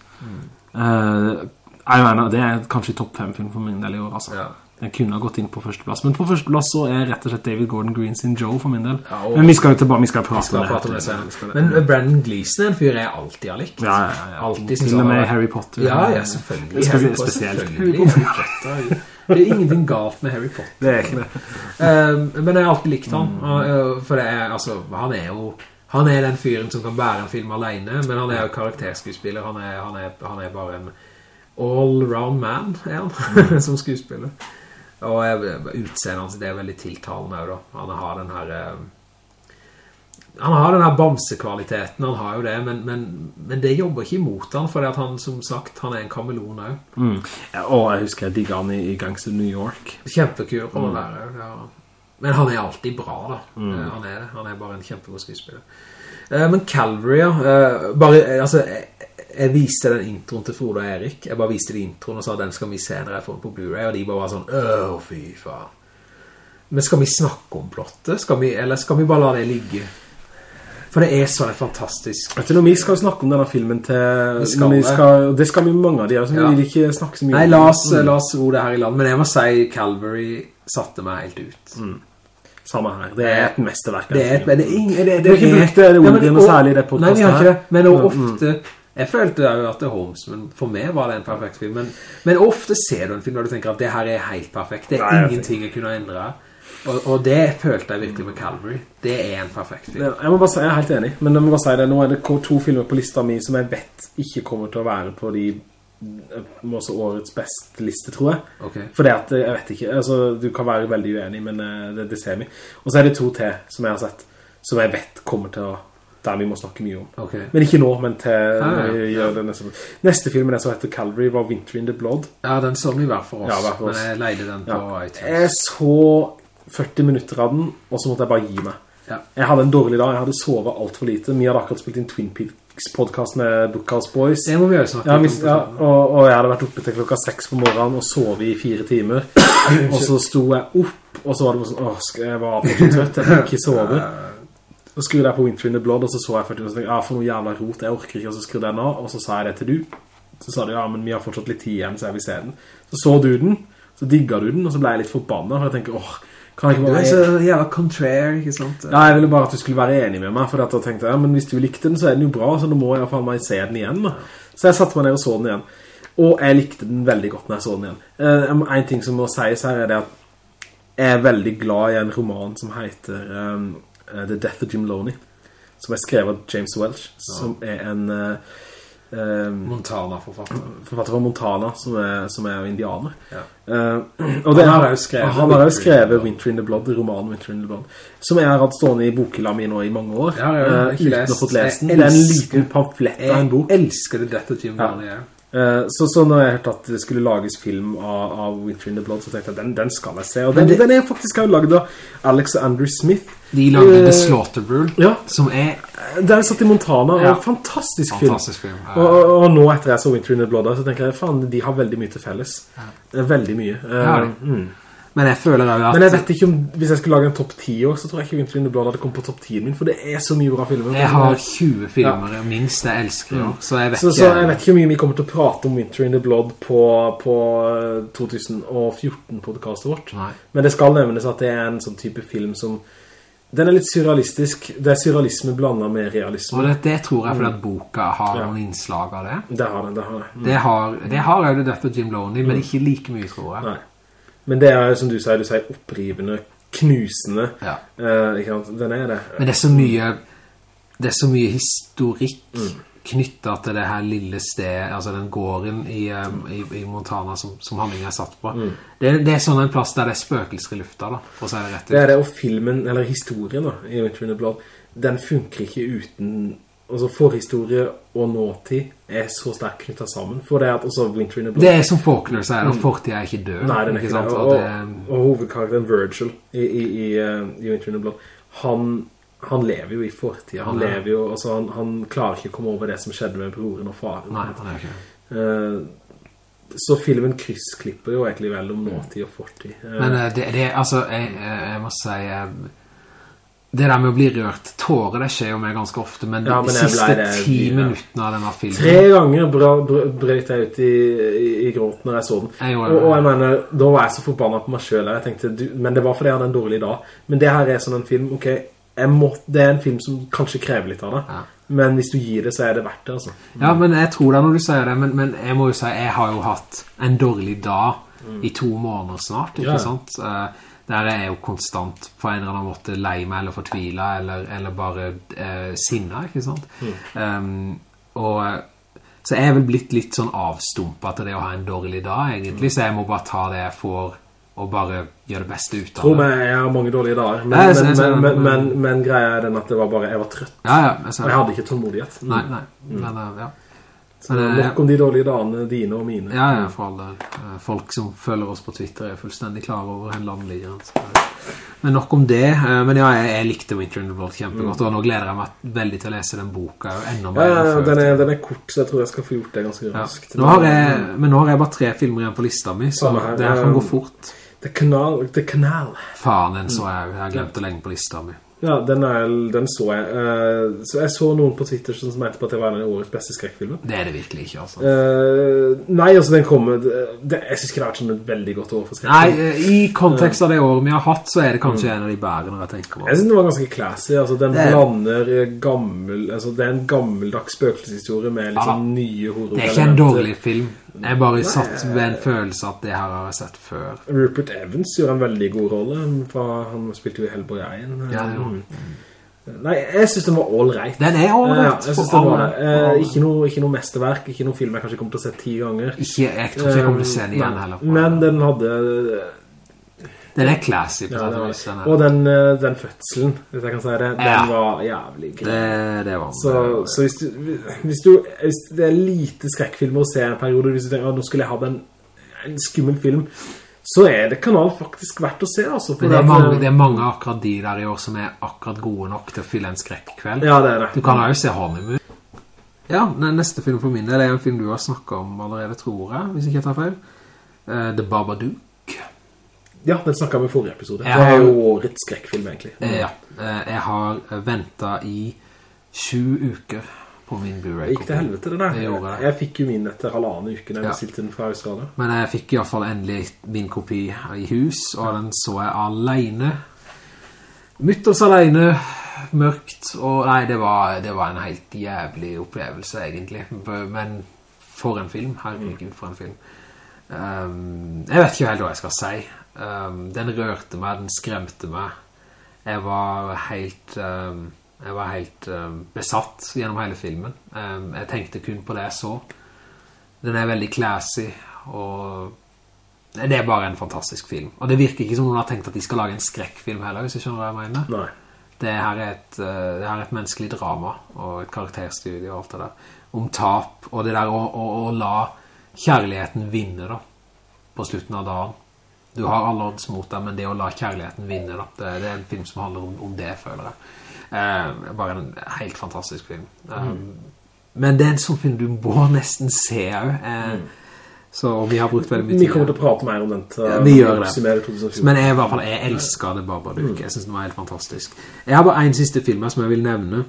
Eh, jeg mener, det er kanskje topp fem film for min del i år, altså. Ja. Den kunne ha gått inn på førsteplass, men på førsteplass så er rett og slett David Gordon Green sin Joe for min del. Ja, men vi skal jo tilbake, vi skal prate Skal om prate om det det. Men Brandon Gleeson er en fyr jeg alltid har likt. Ja, ja, ja. Alltid Til og med Harry Potter. Ja, ja, selvfølgelig. Harry Potter, spesielt. selvfølgelig. Harry Potter. Det er ingenting galt med Harry Potter. Det er ikke det. Eh, men jeg har alltid likt han. eh, For er, altså, han er jo... Han er den fyren som kan bære en film alene, men han er jo karakterskuespiller. Han er, han er, han er bare en all-round man, er han, som skuespiller. Og utseendet hans, det er veldig tiltalende også, da. Han har den her... eh, han har den her bamsekvaliteten, han har jo det, men, men, men det jobber ikke imot han, fordi at han, som sagt, han er en kameleon også. Mm. Og jeg husker jeg digger han i, i Gangster New York. Kjempekur på å der, ja. Men han er alltid bra da, Mm. Eh, han er det, han er bare en kjempegod skuespiller. Eh, Men Calvary, ja, bare, altså, jeg, viste den introen til Frode og Erik, jeg bare viste de introen og sa, den skal vi se når jeg får den på Blu-ray, og de bare var sånn, åh, fy faen. Men skal vi snakke om plottet? Skal vi, eller skal vi bare la det ligge? For det er sånn fantastisk. Vet du, når vi skal snakke om denne filmen til... Vi skal vi det. skal, det skal vi mange av de, altså, Ja. vi vil ikke snakke så mye Nei, la det. mm. la oss ro det her i land, men jeg må si Calvary satte meg helt ut. Samme her, det er et mesterverk. Det er, et, det er, det, det, det Ja, men- ordet noe og- særlig i det Nei, vi har podcastet ikke det. Men det, Ja, ofte... Jeg følte jo at det er Holmes, men for meg var det en perfekt film. Men, men ofte ser du en film der du tenker at det her er helt perfekt. Det er Nei, ingenting jeg kunne endre. Og, og det følte jeg virkelig med Calvary. Det er en perfekt film. Jeg må bare si, jeg er helt enig, men jeg må bare si det, nå er det to filmer på lista mi som jeg vet ikke kommer til å være på de også årets best liste, tror jeg. Okay. For det at, jeg vet ikke, altså, du kan være veldig uenig, men eh, det, det ser vi. Og så er det to til som jeg har sett, som jeg vet kommer til å, der vi må snakke mye om. Okay. Men ikke nå, men til ja, ja. neste. Neste filmen er som heter Calvary, var Winter in the Blood. Ja, den så vi hver for oss. Ja, hver for oss. Men jeg leide den på Ja. iTunes. Jeg så 40 minutter av den, og så måtte jeg bare gi meg. Ja. Jeg hadde en dårlig dag, jeg hadde sovet alt for lite. Vi hadde akkurat spilt inn Twin Peaks podcast med Bookhouse Boys. Det må vi jo snakke om. ja og, og jeg hadde vært oppe til klokka 6 på morgenen og sovet i fire timer. og så sto jeg opp, og så var det sånn, åh, jeg var for trøtt, jeg fikk ikke sove. Så skrudde jeg på Winter in the Blood, og så så jeg 40 minutter, og så tenkte jeg, ja, for noe jævla rot, jeg orker ikke, og så skrudde jeg den av, og så sa jeg det til du. Så sa du, ja, men vi har fortsatt litt tid igjen, så jeg vil se den. Så så du den, så digget du den, og så ble jeg litt forbannet, for jeg tenker, åh, kan jeg ikke Du bare... er så jævla contraire, ikke sant? Ja, jeg ville bare at du skulle være enig med meg, for da tenkte jeg, ja, men hvis du likte den, så er den jo bra, så nå må jeg i fall meg se den igjen. Da. Så jeg satte meg ned og så den igjen. Og jeg likte den veldig godt når jeg så den igjen. Eh, en ting som må sies her er det at jeg er veldig glad i en roman som heter um, The Death of Jim Loney, som er skrevet av James Welch, som er en eh, eh, Montana-forfatter. forfatter fra Montana, som er, som er indianer. Ja. Uh, og det, Han har jo skrevet han har jo the skrevet Winter in the Blood, romanen Winter in the Blood, som jeg har hatt stående i bokhylla mi nå i mange år, Ja, ja, uh, ikke uten lest. å fått lest den. Det er en liten pamflett av en bok. Jeg elsker det Death of Jim Ja. Ja. Eh, så, så når jeg hørte at det skulle lages film av, av Winter in the Blood, så tenkte jeg, den, den skal jeg se. Og den, det- den er faktisk også laget av Alex og Andrew Smith. De lagde uh, The Slaughter Rule, Ja, som er det er satt i Montana, Ja. og fantastisk film. fantastisk film. Og, og, og nå etter jeg så Winter in the Blood, så tenker jeg, faen, de har veldig mye til felles. Er Veldig mye. Uh, Ja, det. mm. Men jeg føler jo at Men jeg vet ikke om, hvis jeg skulle lage en topp 10 år, så tror jeg ikke Winter in the Blood hadde kommet på topp 10 min, for det er så mye bra filmer. jeg har 20 filmer minst jeg elsker i så jeg vet så, ikke... så jeg vet ikke hvor mye vi kommer til å prate om Winter in the Blood på, på 2014-podcastet vårt. Nei. Men det skal nevnes at det er en sånn type film som Den er litt surrealistisk. Det er surrealisme blandet med realisme. Og det, det tror jeg fordi at boka har Ja. noen innslag av det. Det har den, det har den. Det har, det har jo The Death of Jim Loney, men ikke like mye, tror jeg. Nei. Men det er som du sier, du sier opprivende, knusende. Ja. Eh, ikke sant? Den er det. Men det er så mye Det er så mye historikk knyttet til det her lille stedet, Altså den gården i, i, i Montana som, som handlingen er satt på det, det er sånn en plass der det er spøkelser i lufta da For å si det rett ut Det er det, og filmen, eller historien da, i Winter in the Blood, den funker ikke uten altså forhistorie og nåtid er så sterkt knyttet sammen. For det at også Winter in the Blood... Det er som Faulkner sier, og fortid er ikke død. Nei, den er ikke, ikke det. Og, Og, og hovedkarakteren Virgil i, i, i, eh, i Winter in the Blood, han, han lever jo i fortiden. Han, er- lever jo, altså han, han klarer ikke å komme over det som skjedde med broren og faren. nei, han er ikke Eh, så filmen kryssklipper jo egentlig vel om nåtid og fortid. Eh, Men det, det altså, jeg, jeg må si Det der med å bli rørt tårer, det skjer jo meg ganske ofte, men Ja, men de siste det- ti ja. minuttene av denne filmen Tre ganger bra, br brøt jeg ut i, i, i gråt når jeg så den. Jeg og, og jeg mener, da var jeg så forbannet på meg selv. Jeg tenkte, du, men det var fordi jeg hadde en dårlig dag. Men det her er sånn en film, ok, må, det er en film som kanskje krever litt av det. Ja. Men hvis du gir det, så er det verdt det, altså. Ja, men jeg tror det når du sier det, men, men jeg må jo si, jeg har jo hatt en dårlig dag i to måneder snart, ikke Ja. sant? Eh, der er jeg jo konstant på en eller annen måte lei meg eller fortvilet, eller, eller bare eh, sinnet, ikke sant? Um, og så jeg er vel blitt litt sånn avstumpet til det å ha en dårlig dag, egentlig, så jeg må bare ta det jeg får, og bare gjøre det beste ut av det. Tror meg, jeg har mange dårlige dager. Men, jeg men, jeg men, men, men, greia er den at det var bare, jeg var trøtt. Ja, ja, jeg Og jeg hadde ikke tålmodighet. Nei, nei, men eh, ja. Så nok om de dårlige dagene, dine og mine. Ja, ja, for alle eh, folk som følger oss på Twitter er fullstendig klare over en land ligger. altså. Men nok om det. eh, Men ja, jeg, jeg likte Winter in the World kjempegodt, og nå gleder jeg meg veldig til å lese den boka enda Ja, mer ja, den, er, den er kort, så jeg tror jeg skal få gjort det ganske Ja. raskt. Nå har jeg, men nå har jeg bare tre filmer igjen på lista mi, så her. det her kan gå fort. The Canal, The Canal. Faen, den så jeg. Jeg har glemt å legge på lista mi. Ja, den, er, den så jeg. Uh, så jeg så noen på Twitter som mente på at det var en av årets beste skrekkfilmer. Det er det virkelig ikke, altså. Uh, nei, altså den kommer det, Jeg synes ikke det har vært sånn et veldig godt år for Nei, skrekkfilm eh, i kontekst av det året vi har hatt, så er det kanskje en av de bærene jeg tenker på. Jeg synes den var ganske classy altså, Den Det er- blander gammel altså, Det er en gammeldags spøkelseshistorie Med litt Ja. sånn nye horror Det er ikke en dårlig film. Jeg bare satt med en følelse at det her har jeg sett før. Rupert Evans gjorde en veldig god rolle for Han spilte jo Hellboy 1 Ja. Mm. Nei, jeg synes den var all right Den er all right, Ja, jeg synes den var alle. Eh, ikke, noe, ikke noe mesteverk, Ikke noe film jeg kanskje kommer til å se ti ganger Ikke, jeg tror ikke jeg kommer til å se den igjen heller. Men den hadde Den er classy på ja, den det var. Den, Og den, eh, den fødselen Hvis jeg kan si det Den var jævlig grei Det, det var Så, så hvis, du, hvis, du, hvis det er lite skrekkfilmer å se en periode, hvis du tenker, «Å, nå skulle jeg ha en, en skummel film, så er det kanal faktisk verdt å se, altså. Det er, mange, eh, det er mange akkurat de der i år som er akkurat gode nok til å fylle en skrekkveld. Ja, det er det. Du kan jo se Honeymoon. Ja, neste film for min del er en film du har snakket om allerede, tror jeg, hvis ikke jeg tar feil. Uh, The Babadook. Ja, den snakket vi i forrige episode. Jeg Det er jo årets skrekkfilm, egentlig. Eh, ja, eh, jeg har ventet i sju uker på min Blu-ray. Det gikk til helvete, det der. Det gjorde det. Jeg fikk jo min etter halvannen uke når jeg Ja. bestilte den fra Australia. Men jeg fikk i hvert fall endelig min kopi i hus, og den så jeg alene. Mutters alene, mørkt, og nei, det var, det var en helt jævlig opplevelse egentlig. Men for en film, herregud for en film. Um, jeg vet ikke helt hva jeg skal si. Um, den rørte meg, den skremte meg. Jeg var helt, um, jeg var helt besatt gjennom hele filmen. Jeg tenkte kun på det jeg så. Den er veldig classy, og det er bare en fantastisk film. Og det virker ikke som noen har tenkt at de skal lage en skrekkfilm heller, hvis du skjønner hva jeg mener. Nei. Det her er et, eh, det her er et menneskelig drama, og et karakterstudie og alt det der. Om tap, og det der å, å, å la kjærligheten vinne da, på slutten av dagen. Du har alle odds mot deg, men det å la kjærligheten vinne da, det, det er en film som handler om, om det, føler jeg. Eh, bare en helt fantastisk film. Eh, Men det er en sånn film du må nesten se jo. Eh, Så vi har brukt veldig mye tid. Vi kommer til å prate mer om den til Ja, vi gjør det. 2014. Men jeg, i hvert fall, jeg elsker det Babadook. Jeg synes den var helt fantastisk. Jeg har bare en siste film som jeg vil nevne.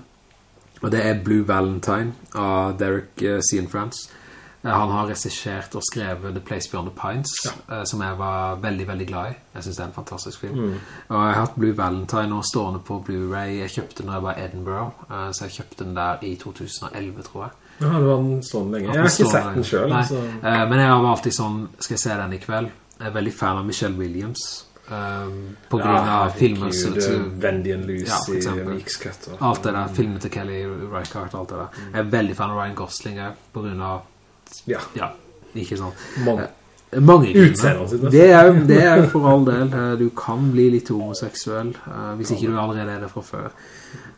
Og det er Blue Valentine av Derek uh, Cianfrance. Eh, Han har regissert og skrevet The Place Beyond the Pines, eh, som jeg var veldig, veldig glad i. Jeg synes det er en fantastisk film. Og jeg har hatt Blue Valentine nå stående på Blu-ray. Jeg kjøpte den når jeg var i Edinburgh, eh, så jeg kjøpte den der i 2011, tror jeg. Ja, det var den stående lenge. Jeg har ikke sett den selv. Så. eh, men jeg var alltid sånn, skal jeg se den i kveld? Jeg er veldig fan av Michelle Williams. Um, på grunn av filmer herregud, eh, Wendy and Lucy, ja. Alt det der, filmene til Kelly Reichardt, alt det der. Jeg er veldig fan av Ryan Gosling på grunn av, Ja, ja, ikke sant? mange. Mange Utseendet det er, det er for all del. Eh, Du kan bli litt homoseksuell, eh, hvis ikke du allerede er det fra før.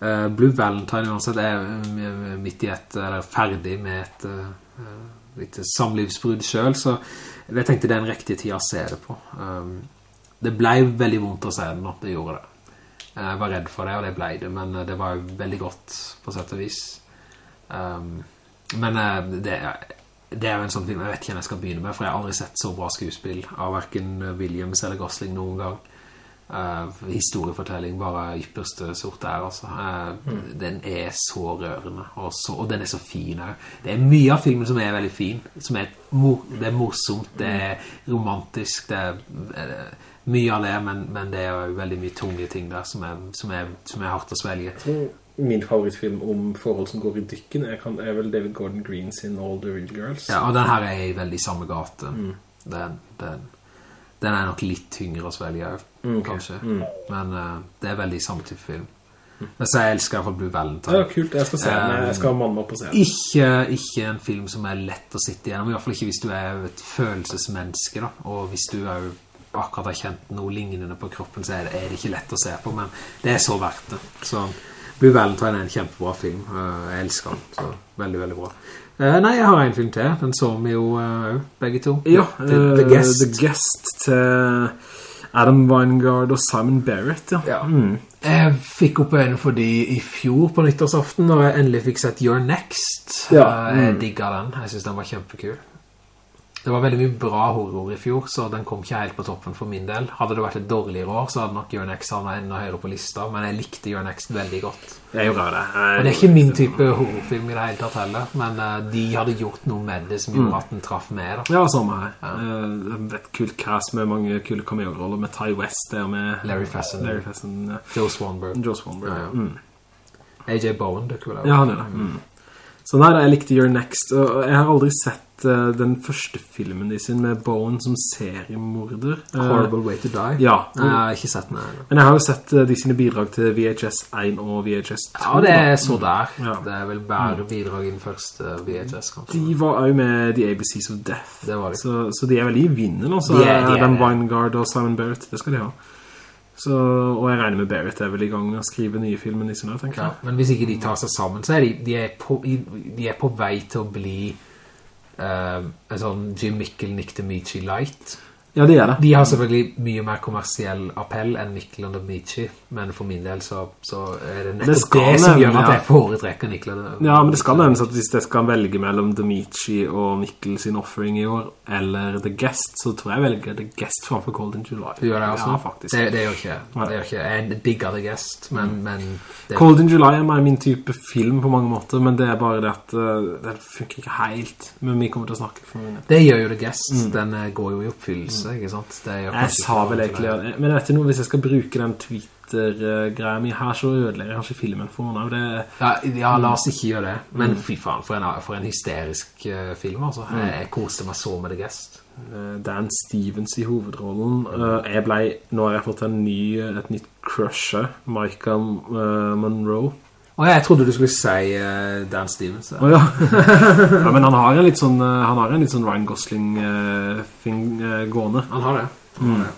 Eh, Blue Valentine uansett er eh, midt i et, eller ferdig med et eh, litt samlivsbrudd selv, så jeg tenkte det er en riktig tid å se det på. Det ble veldig vondt å se det nå, det gjorde det. Jeg var redd for det, og det ble det, men eh, det var veldig godt på sett og vis. Men eh, det, er- det er jo en sånn film, jeg vet ikke hvem jeg skal begynne med, for jeg har aldri sett så bra skuespill av hverken Williams eller Gosling noen gang. Uh, historiefortelling bare ypperste sort der, altså. Eh, Den er så rørende, og, så, og den er så fin her. Det er mye av filmen som er veldig fin, som er, det er morsomt, det er romantisk, det er, eh, mye av det, men, men det er jo veldig mye tunge ting der som er, som er, som er hardt å svelge. Min favorittfilm om forhold som går i dykken er, kan, er vel David Gordon Green sin All the Real Girls. Ja, og den her er i veldig samme gate. Den, den, den er nok litt tyngre å svelge, Mm, okay. kanskje. Men uh, det er veldig samme type film. Men så jeg elsker i hvert fall Blue Valentine. Ja, kult. Jeg skal se den. Jeg skal ha meg på scenen. Ikke, ikke en film som er lett å sitte igjennom, i hvert fall ikke hvis du er et følelsesmenneske, da. Og hvis du er akkurat har kjent noe lignende på kroppen, så er det, er det ikke lett å se på, men det er så verdt det. Så Blue Valentine er en kjempebra film. Eh, Jeg elsker den, så veldig, veldig bra. Eh, Nei, jeg har en film til. Den så vi jo eh, begge to. Ja, The, The Guest. The Guest til Adam Weingard og Simon Barrett, ja. Ja. Jeg fikk opp øynene for de i fjor på nyttårsaften, når jeg endelig fikk sett You're Next. Ja. Mm. Jeg digget den. Jeg synes den var kjempekul. Det var veldig mye bra horror i fjor, så den kom ikke helt på toppen for min del. Hadde det vært et dårligere år, så hadde nok Jørn X havnet enda høyere på lista, men jeg likte Jørn X veldig godt. Jeg gjorde det. Og det er ikke min type horrorfilm i det hele tatt heller, men uh, de hadde gjort noe med det som gjorde at den traff med da. Ja, samme her. Eh, et kult cast med mange kule cameo-roller med Ty West der med Larry Fesson. Larry Fesson, ja. Joe Swanberg. Joe Swanberg. Ja, ja. Mm. AJ Bowen, det kunne vel Ja, han er det. Mm. Så nei, jeg likte Your Next, og jeg har aldri sett uh, den første filmen de sin med Bowen som seriemorder. Eh, Horrible Way to Die. Ja. Jeg har ikke sett den Her. Men jeg har jo sett uh, de sine bidrag til VHS 1 og VHS 2. Ja, det er så der. Ja. Det er vel bare bidrag i den første VHS, kanskje. De var jo med The ABCs of Death. Det var de. Så, så de er veldig i vinden også. De er- de er Adam det. Weingard og Simon Barrett, det skal de ha. Så, og jeg regner med Barrett er vel i gang med å skrive nye filmer i nå, tenker Ja, men hvis ikke de tar seg sammen, så er de, de, er, på, de er på vei til å bli uh, en sånn Jim Mikkel, Nick DeMichi light. Ja, det gjør det. De har selvfølgelig mye mer kommersiell appell enn Mikkel og DeMichi, men for min del så, så er det nettopp det, det som gjør at jeg foretrekker DeMichi. Ja, men det skal nevnes at hvis jeg skal velge mellom Demichi og Mikkel sin offering i år, eller The Guest, så tror jeg velger The Guest framfor Cold in July. Du gjør det også? Ja, faktisk. Det, det gjør ikke jeg. Det gjør ikke jeg. Digger The Guest, men, men det, Cold in July er mer min type film på mange måter, men det er bare det at uh, det funker ikke helt. Men vi kommer til å snakke for meg. det gjør jo The Guest. Den eh, går jo i oppfyllelse, ikke sant? Jeg sa vel egentlig det. Men vet du noe, hvis jeg skal bruke den Twitter-greia mi her, så ødelegger jeg kanskje filmen for av det. Ja, ja, la oss ikke gjøre det. Men fy faen, for en, for en hysterisk uh, film, altså. Jeg, jeg koste meg så med det Guest. Eh, Dan Stevens i hovedrollen. Eh, jeg ble, nå har jeg fått en ny, et nytt crusher, Michael uh, Monroe. Og jeg trodde du skulle si uh, Dan Stevens. ja. Å ja. ja, men han har en litt sånn, eh, han har en litt sånn Ryan Gosling-ting gående. Han har det. Han har det.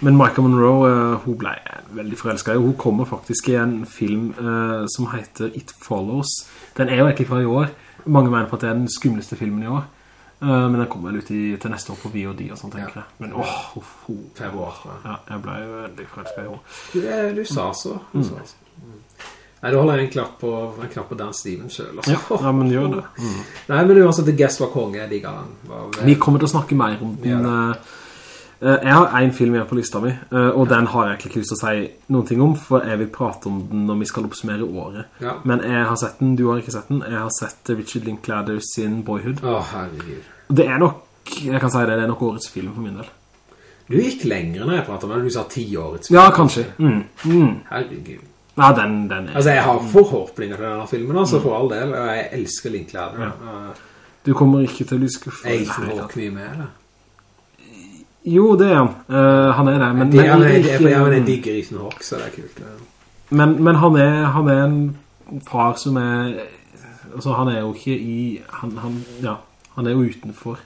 Men Michael Monroe, eh, hun ble veldig forelsket i. Hun kommer faktisk i en film eh, som heter It Follows. Den er jo egentlig fra i år. Mange mener på at det er den skumleste filmen i år. Eh, men den kommer vel ut i, til neste år på VOD og sånn, tenker jeg. Men åh, hun, hun, Februar. ja. ja, jeg ble jo veldig forelsket i henne. Du, eh, du sa så. Du sa så. Mm. Nei, du holder en knapp på, en knapp på Dan Stevens selv, altså. Ja, ja, men gjør det. Nei, men uansett, The Guest var konge, jeg digger den. Vi kommer til å snakke mer om den. Ja, uh, jeg har en film igjen på lista mi, uh, og den har jeg egentlig ikke lyst til å si noen ting om, for jeg vil prate om den når vi skal oppsummere året. Ja. Men jeg har sett den, du har ikke sett den. Jeg har sett Richard Linklater sin Boyhood. Å, herregud. Det er nok, jeg kan si det, det er nok årets film for min del. Du gikk lenger når jeg pratet med deg. Du sa ti årets Ja, kanskje. Mm. Mm. Herregud. Ja, den, den er... Altså, jeg har forhåpninger til denne filmen, altså, for all del. Og jeg elsker Linklater. Ja. Du kommer ikke til å bli skuffet. Jeg Nei, Hawke mye med eller? Jo, det er han. Uh, han er det, men, ja, men, jeg, ikke- ja, jeg digger Ethan Hawke, så det er kult. Men, men han, er, han er en far som er Altså, han er jo ikke i Han, han, ja, han er jo utenfor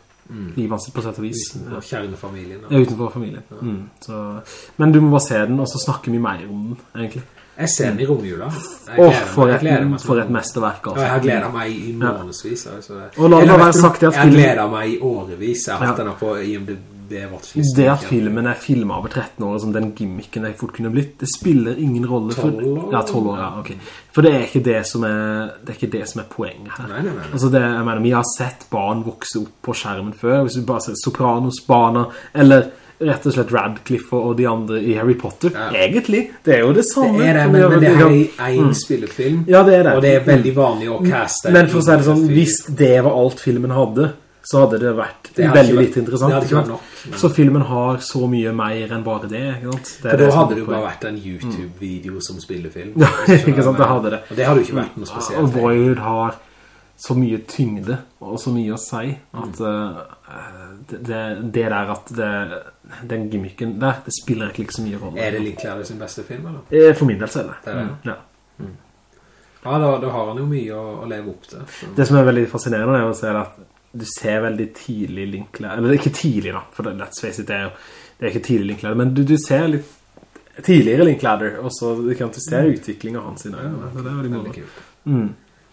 livet hans på sett og vis. Utenfor kjernefamilien. Ja, utenfor familien. Mm. Så, men du må bare se den, og så snakke mye mer om den, egentlig. Jeg ser den i romjula. Åh, gleder for meg- meg for et mesterverk, Ja, jeg har altså. gledet meg i månedsvis. Altså. Og la det være sagt Jeg har gledet meg i årevis. Jeg har hatt denne på IMDb watchlisten. Det at filmen er filmet over 13 år, som den gimmicken jeg fort kunne blitt, det spiller ingen rolle. For, 12 år? Ja, 12 år, ja, ok. For det er ikke det som er, det er, ikke det som er poenget her. Nei, nei, nei. Altså det, jeg mener, vi har sett barn vokse opp på skjermen før, hvis vi bare ser Sopranos-barna, eller rett og slett Radcliffe og de andre i Harry Potter. Ja. Egentlig, det er jo det samme. Det er det, men, men det er en spillefilm. Ja, det er det. Og det er veldig vanlig å caste. Men for å si det sånn, hvis det var alt filmen hadde, så hadde det vært Det hadde veldig vært- lite interessant. nok, men- Så filmen har så mye mer enn bare det, ikke? Det For da hadde det jo bare vært en YouTube-video som spillefilm. Ja, ikke sant, det hadde det. Og det hadde jo ikke vært noe spesielt. Og. Boyhood har så mye tyngde og så mye å si at Mm. det, det, det der at det, den gimmicken der, det spiller ikke så mye rolle. Er det Linklater sin beste film, eller? Eh, For min del så er det. Det er det. Mm, Ja. Ja, da, da har han jo mye å, å leve opp til. Så. Det som er veldig fascinerende er å se at du ser veldig tidlig Linklater, eller ikke tidlig da, for let's face it, det er jo det er ikke tidlig Linklater, men du, du ser litt tidligere Linklater, og så kan du se utviklingen hans i det. Det er veldig Veldig kult. Mm.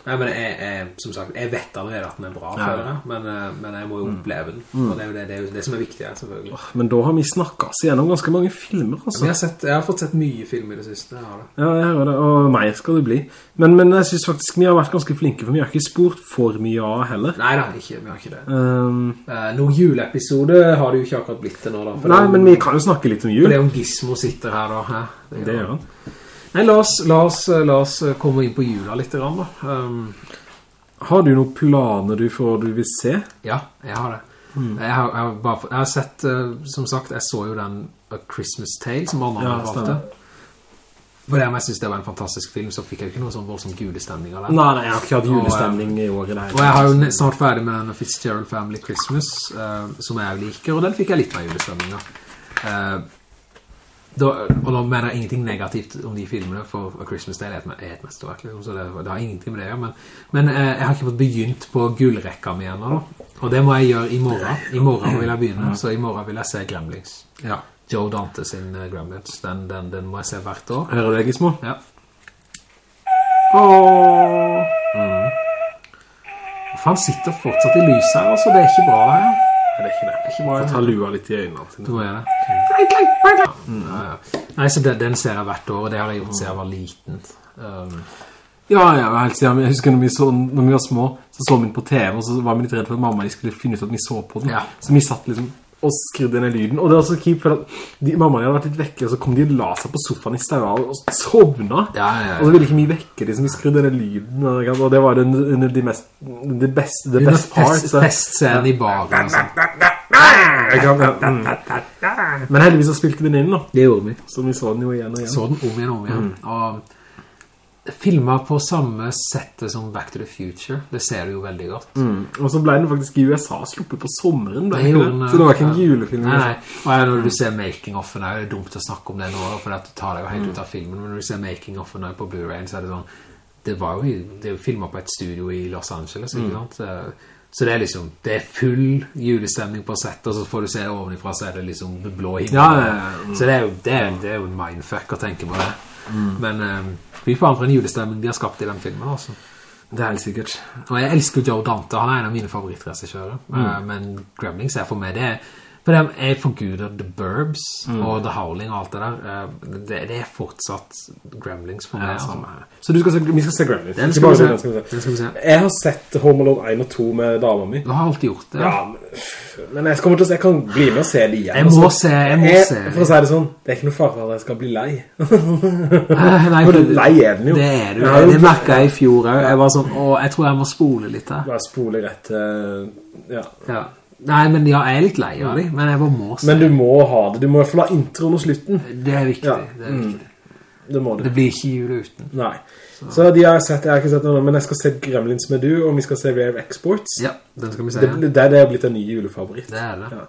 Nei, men jeg, jeg, som sagt, jeg vet allerede at den er bra, føler jeg, men, eh, men jeg må jo oppleve den. Og det er jo det, det, er jo det som er viktig her, selvfølgelig. Men da har vi snakket oss gjennom ganske mange filmer, altså. Jeg, har sett, jeg har fått sett mye film i det siste, jeg har det. Ja, jeg hører det, og mer skal det bli. Men, men jeg synes faktisk vi har vært ganske flinke, for vi har ikke spurt for mye av heller. Nei da, ikke, vi har ikke det. Um, uh, noen juleepisode har det jo ikke akkurat blitt til nå da. nei, men vi kan jo snakke litt om jul. For det er om Gizmo sitter her da. hæ? Det gjør han. Nei, la oss, la, oss, la oss komme inn på jula litt grann. Um, Har du noen planer du for du vil se? ja, jeg har det. Jeg, har, jeg, har bare, jeg har sett, eh, som sagt, jeg så jo den A Christmas Tale som Anna Ja, valgte. For det om jeg synes det var en fantastisk film, så fikk jeg jo ikke noe sånn voldsom julestemning av det. Nei, nei, jeg har ikke hatt julestemning i år i det Og jeg har jo snart ferdig med den Fitzgerald Family Christmas, uh, som jeg liker, og den fikk jeg litt mer julestemning av. Eh, da, og nå mener jeg ingenting negativt om de filmene, for A Christmas Day er et, er mesterverk, liksom, så det, det har ingenting med det å gjøre, men, men eh, jeg har ikke fått begynt på gullrekka mi ennå. Og det må jeg gjøre i morgen. I morgen vil jeg begynne, så i morgen vil jeg se Gremlings. Ja. Joe Dante sin uh, Gremlins, den, den, den må jeg se hvert år. Hører du det, Gismo? Ja. Åh. Mm. han sitter fortsatt i lyset her, altså, det er ikke bra her. Er det ikke det? Ikke bare, Få ta lua litt i øynene sine. Tror jeg det. Ja, ja. Nei, så den, den ser jeg hvert år, og det har jeg gjort siden jeg var liten. Um, Ja, ja, helt siden. Jeg husker når vi, så, når vi var små, så så vi den på TV, og så var vi litt redde for at mamma de skulle finne ut at vi så på den. Ja. Så vi satt liksom og skrudde ned lyden. Og det var så kjipt, for de, mamma hadde vært litt vekke, og så kom de og la seg på sofaen i stedet og sovna. ja, ja, ja. Og så ville ikke vi vekke de som vi skrudde ned lyden, og det var den, den, de mest, det beste, det Under best part. fest, så- festscenen i baren, altså. Mm. Men heldigvis så spilte vi den inn da, Det gjorde vi. så vi så den jo igjen og igjen. Så den om igjen og om igjen. Og filmet på samme settet som Back to the Future, det ser du jo veldig godt. Mm. Og så ble den faktisk i USA sluppet på sommeren, Det det? den, så det var ikke en ja. julefilm. Nei, nei. liksom. Og ja, når du ser making-offen her, det er dumt å snakke om det nå, for det tar deg jo helt ut av filmen, men når du ser making-offen her på Blu-ray, så er det sånn, det var jo, det jo filmet på et studio i Los Angeles, ikke sant? Så- det er liksom, det er full julestemning på sett, og så får du se ovenifra, så er det liksom blå himmel. Ja. Mm. Så det er, jo, det, er, det er jo en mindfuck å tenke på det. Men um, fy faen for en julestemning de har skapt i den filmen, altså. Det er helt sikkert. Og jeg elsker Joe Dante, han er en av mine favorittregissører. Mm. Uh, Men Gremlings er for meg det For det er forguder The Burbs Mm. og The Howling og alt det der. eh, Det, det er fortsatt Gremlings for meg. Ja, altså. Så du skal se, vi skal se Gremlings. Den skal vi se. den skal vi se. Den skal vi se. Jeg har sett Home Alone 1 og 2 med dama mi. Du har alltid gjort det. Ja, men, men jeg, kommer til se, jeg kan bli med og se det igjen. Jeg må altså. se, jeg må Jeg- se. For å si det sånn, det er ikke noe fare for at jeg skal bli lei. Eh, Nei, For lei er den jo. Det er du. Jeg Det merket jeg i fjor. Jeg var sånn, å, jeg tror jeg må spole litt her. Bare spole rett til... Ja. Ja. Nei, men ja, jeg er litt lei av det, men jeg bare må se. Men du må ha det. Du må i hvert fall ha introen og slutten. det er viktig. Ja. Det, er viktig. Det må du. det blir ikke jul uten. Nei. Så de har sett, jeg har ikke sett noe, men jeg skal se Gremlins med du, og vi skal se Rare Exports. Ja, den skal vi se. Det, det, det er blitt en ny julefavoritt. Det er det. Ja.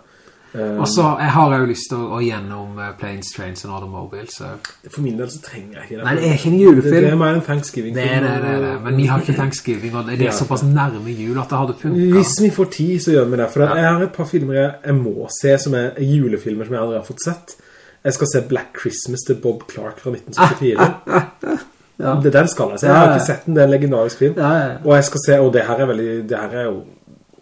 Og så jeg har jeg jo lyst til å, å gjennom uh, Planes, Trains and Automobiles. Så. For min del så trenger jeg ikke det. Nei, det er ikke en julefilm. Det, det er mer en Thanksgiving. Det det, det det. Men vi har ikke Thanksgiving, og det er såpass nærme jul at det hadde funket. Hvis vi får tid, så gjør vi det. For ja. jeg har et par filmer jeg, jeg må se, som er julefilmer som jeg aldri har fått sett. Jeg skal se Black Christmas til Bob Clark fra 1974. ja. Det den skal jeg se. Jeg har ikke sett den, det er en legendarisk film. Og jeg skal se, og det her er veldig, det her er jo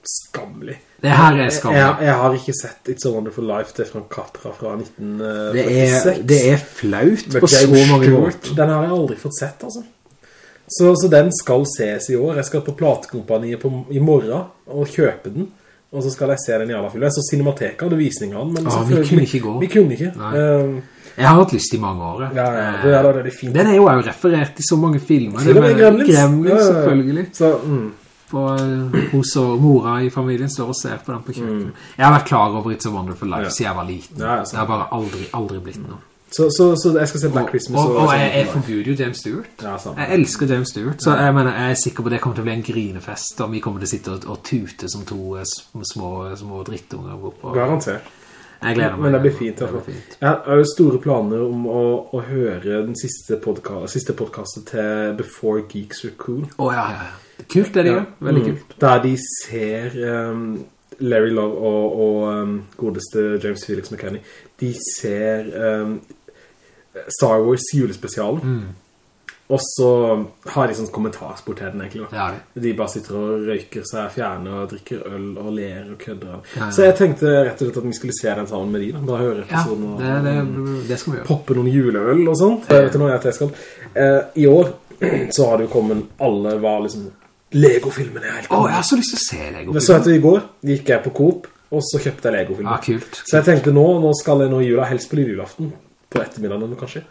skammelig. Det her er skam. Jeg, jeg, har ikke sett It's a Wonderful Life til Frank Capra fra 1946. Det er, det er flaut på så mange måter. Den har jeg aldri fått sett, altså. Så, så, den skal ses i år. Jeg skal på platekompaniet på, i morgen og kjøpe den. Og så skal jeg se den i alle fall. Jeg så Cinemateka, det visningene. Men ah, vi kunne ikke gå. Vi kunne ikke. Uh, jeg har hatt lyst i mange år. Ja, ja, det er, det er fint. Den er jo referert i så mange filmer. Til og med Gremlins. Gremlins, selvfølgelig. Så, mm og eh, hos og mora i familien står og ser på den på kjøkken. Mm. Jeg har vært klar over It's a Wonderful Life ja. siden jeg var liten. Ja, jeg har bare aldri, aldri blitt noe. Så, så, så, jeg skal se Black Christmas Og, og, og jeg, jeg forbuder jo James Stewart ja, Jeg elsker James Stewart Så jeg, mener, jeg er sikker på det kommer til å bli en grinefest Og vi kommer til å sitte og, og tute som to eh, små, små drittunger Garantert jeg gleder meg. Men det blir fint. Det blir fint. Jeg har jo store planer om å, å høre den siste, podka siste podcasten til Before Geeks Are Cool. Åja, oh, ja, ja, ja. Kult er det jo, veldig mm. kult. Der de ser um, Larry Love og, og um, godeste James Felix McKinney, de ser um, Star Wars julespesialen. Mm. Og så har de sånn kommentarspor til den egentlig. Ja, de bare sitter og røyker seg fjerne og drikker øl og ler og kødder. Ja, ja. Så jeg tenkte rett og slett at vi skulle se den sammen med de. Da. Bare høre episoden og det, det, det skal vi gjøre. poppe noen juleøl og sånt. Jeg vet ikke jeg skal. Eh, I år så har det jo kommet alle var liksom Lego-filmen er helt Åh, oh, jeg har så lyst til å se Lego-filmen. Så etter i går gikk jeg på Coop, og så kjøpte jeg Lego-filmen. Ah, kult. Så jeg tenkte nå, nå skal jeg nå jula helst på lille julaften. På ettermiddagen kanskje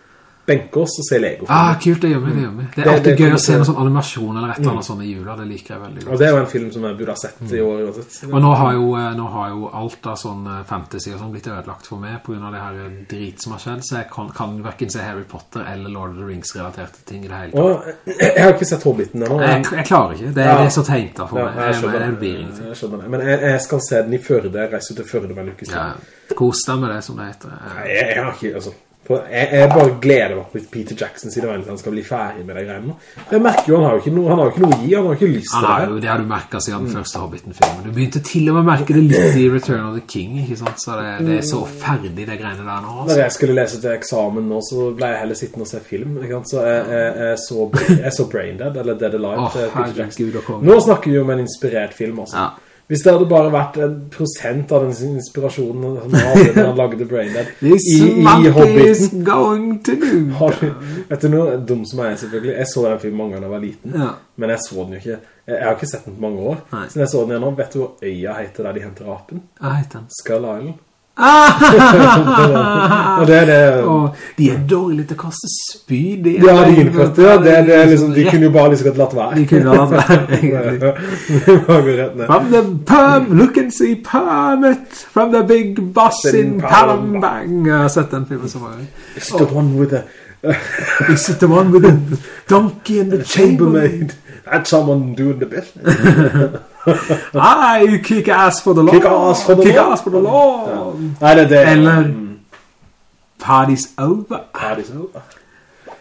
benke oss og se Lego. Ah, kult, det gjør vi, det gjør vi. Det er alltid det, gøy å se noen sånn animasjon eller et eller annet mm. sånn i jula, det liker jeg veldig godt. Og det er jo en film som jeg burde ha sett mm. i år uansett. Og nå har, jo, eh, nå har jo alt av sånn eh, fantasy og sånn blitt ødelagt for meg på grunn av det her drit som har skjedd, så jeg kan, kan hverken se Harry Potter eller Lord of the Rings-relaterte ting i det hele tatt. Og, jeg har ikke sett Hobbiten ennå. Jeg, jeg, klarer ikke, det, ja. det er så tegnet for ja, meg. Jeg, skjønner, jeg, jeg, jeg skjønner det. Men jeg, skal se den i Førde, jeg reiser til Førde med en uke siden. Ja, kos deg med det som det heter. Nei, jeg har ikke, altså jeg, jeg, bare gleder meg på Peter Jackson siden han skal bli ferdig med det greiene. Jeg merker jo, han har jo ikke, noe, han har jo ikke noe å gi, han har ikke lyst til det. Han har Jo, det har du merket siden den mm. første Hobbiten-filmen. Du begynte til og med å merke det litt i Return of the King, ikke sant? Så det, det er så ferdig det greiene der nå. Altså. Når jeg skulle lese til eksamen nå, så ble jeg heller sittende og se film, ikke sant? Så jeg, jeg, jeg, så, jeg så Braindead, eller Dead Alive oh, til Peter Jackson. Nå snakker vi jo om en inspirert film, altså. Ja. Hvis det hadde bare vært en prosent av den inspirasjonen han hadde når han lagde Braindead i, i Hobbiten. going to do. vet du noe, dum som jeg er selvfølgelig. Jeg så den filmen mange ganger da jeg var liten, ja. men jeg så den jo ikke. Jeg, har ikke sett den på mange år. Nei. Så jeg så den igjen nå, vet du hva øya heter der de henter apen? Hva heter den? Skull Island og det er det og de er dårlige til å kaste spyd de Ja, de innførte ja, det, det liksom, de kunne jo bare liksom latt være. De kunne latt være From the perm, look and see permit. From the big boss in Palambang Jeg har sett den filmen så mange it the one with the Is it the one with the donkey and the chambermaid That's someone doing the business I kick ass for the law. Kick ass for the kick law. Ass for the law. Ja. Nei, det, det, Eller mm. Party's over. Party's over.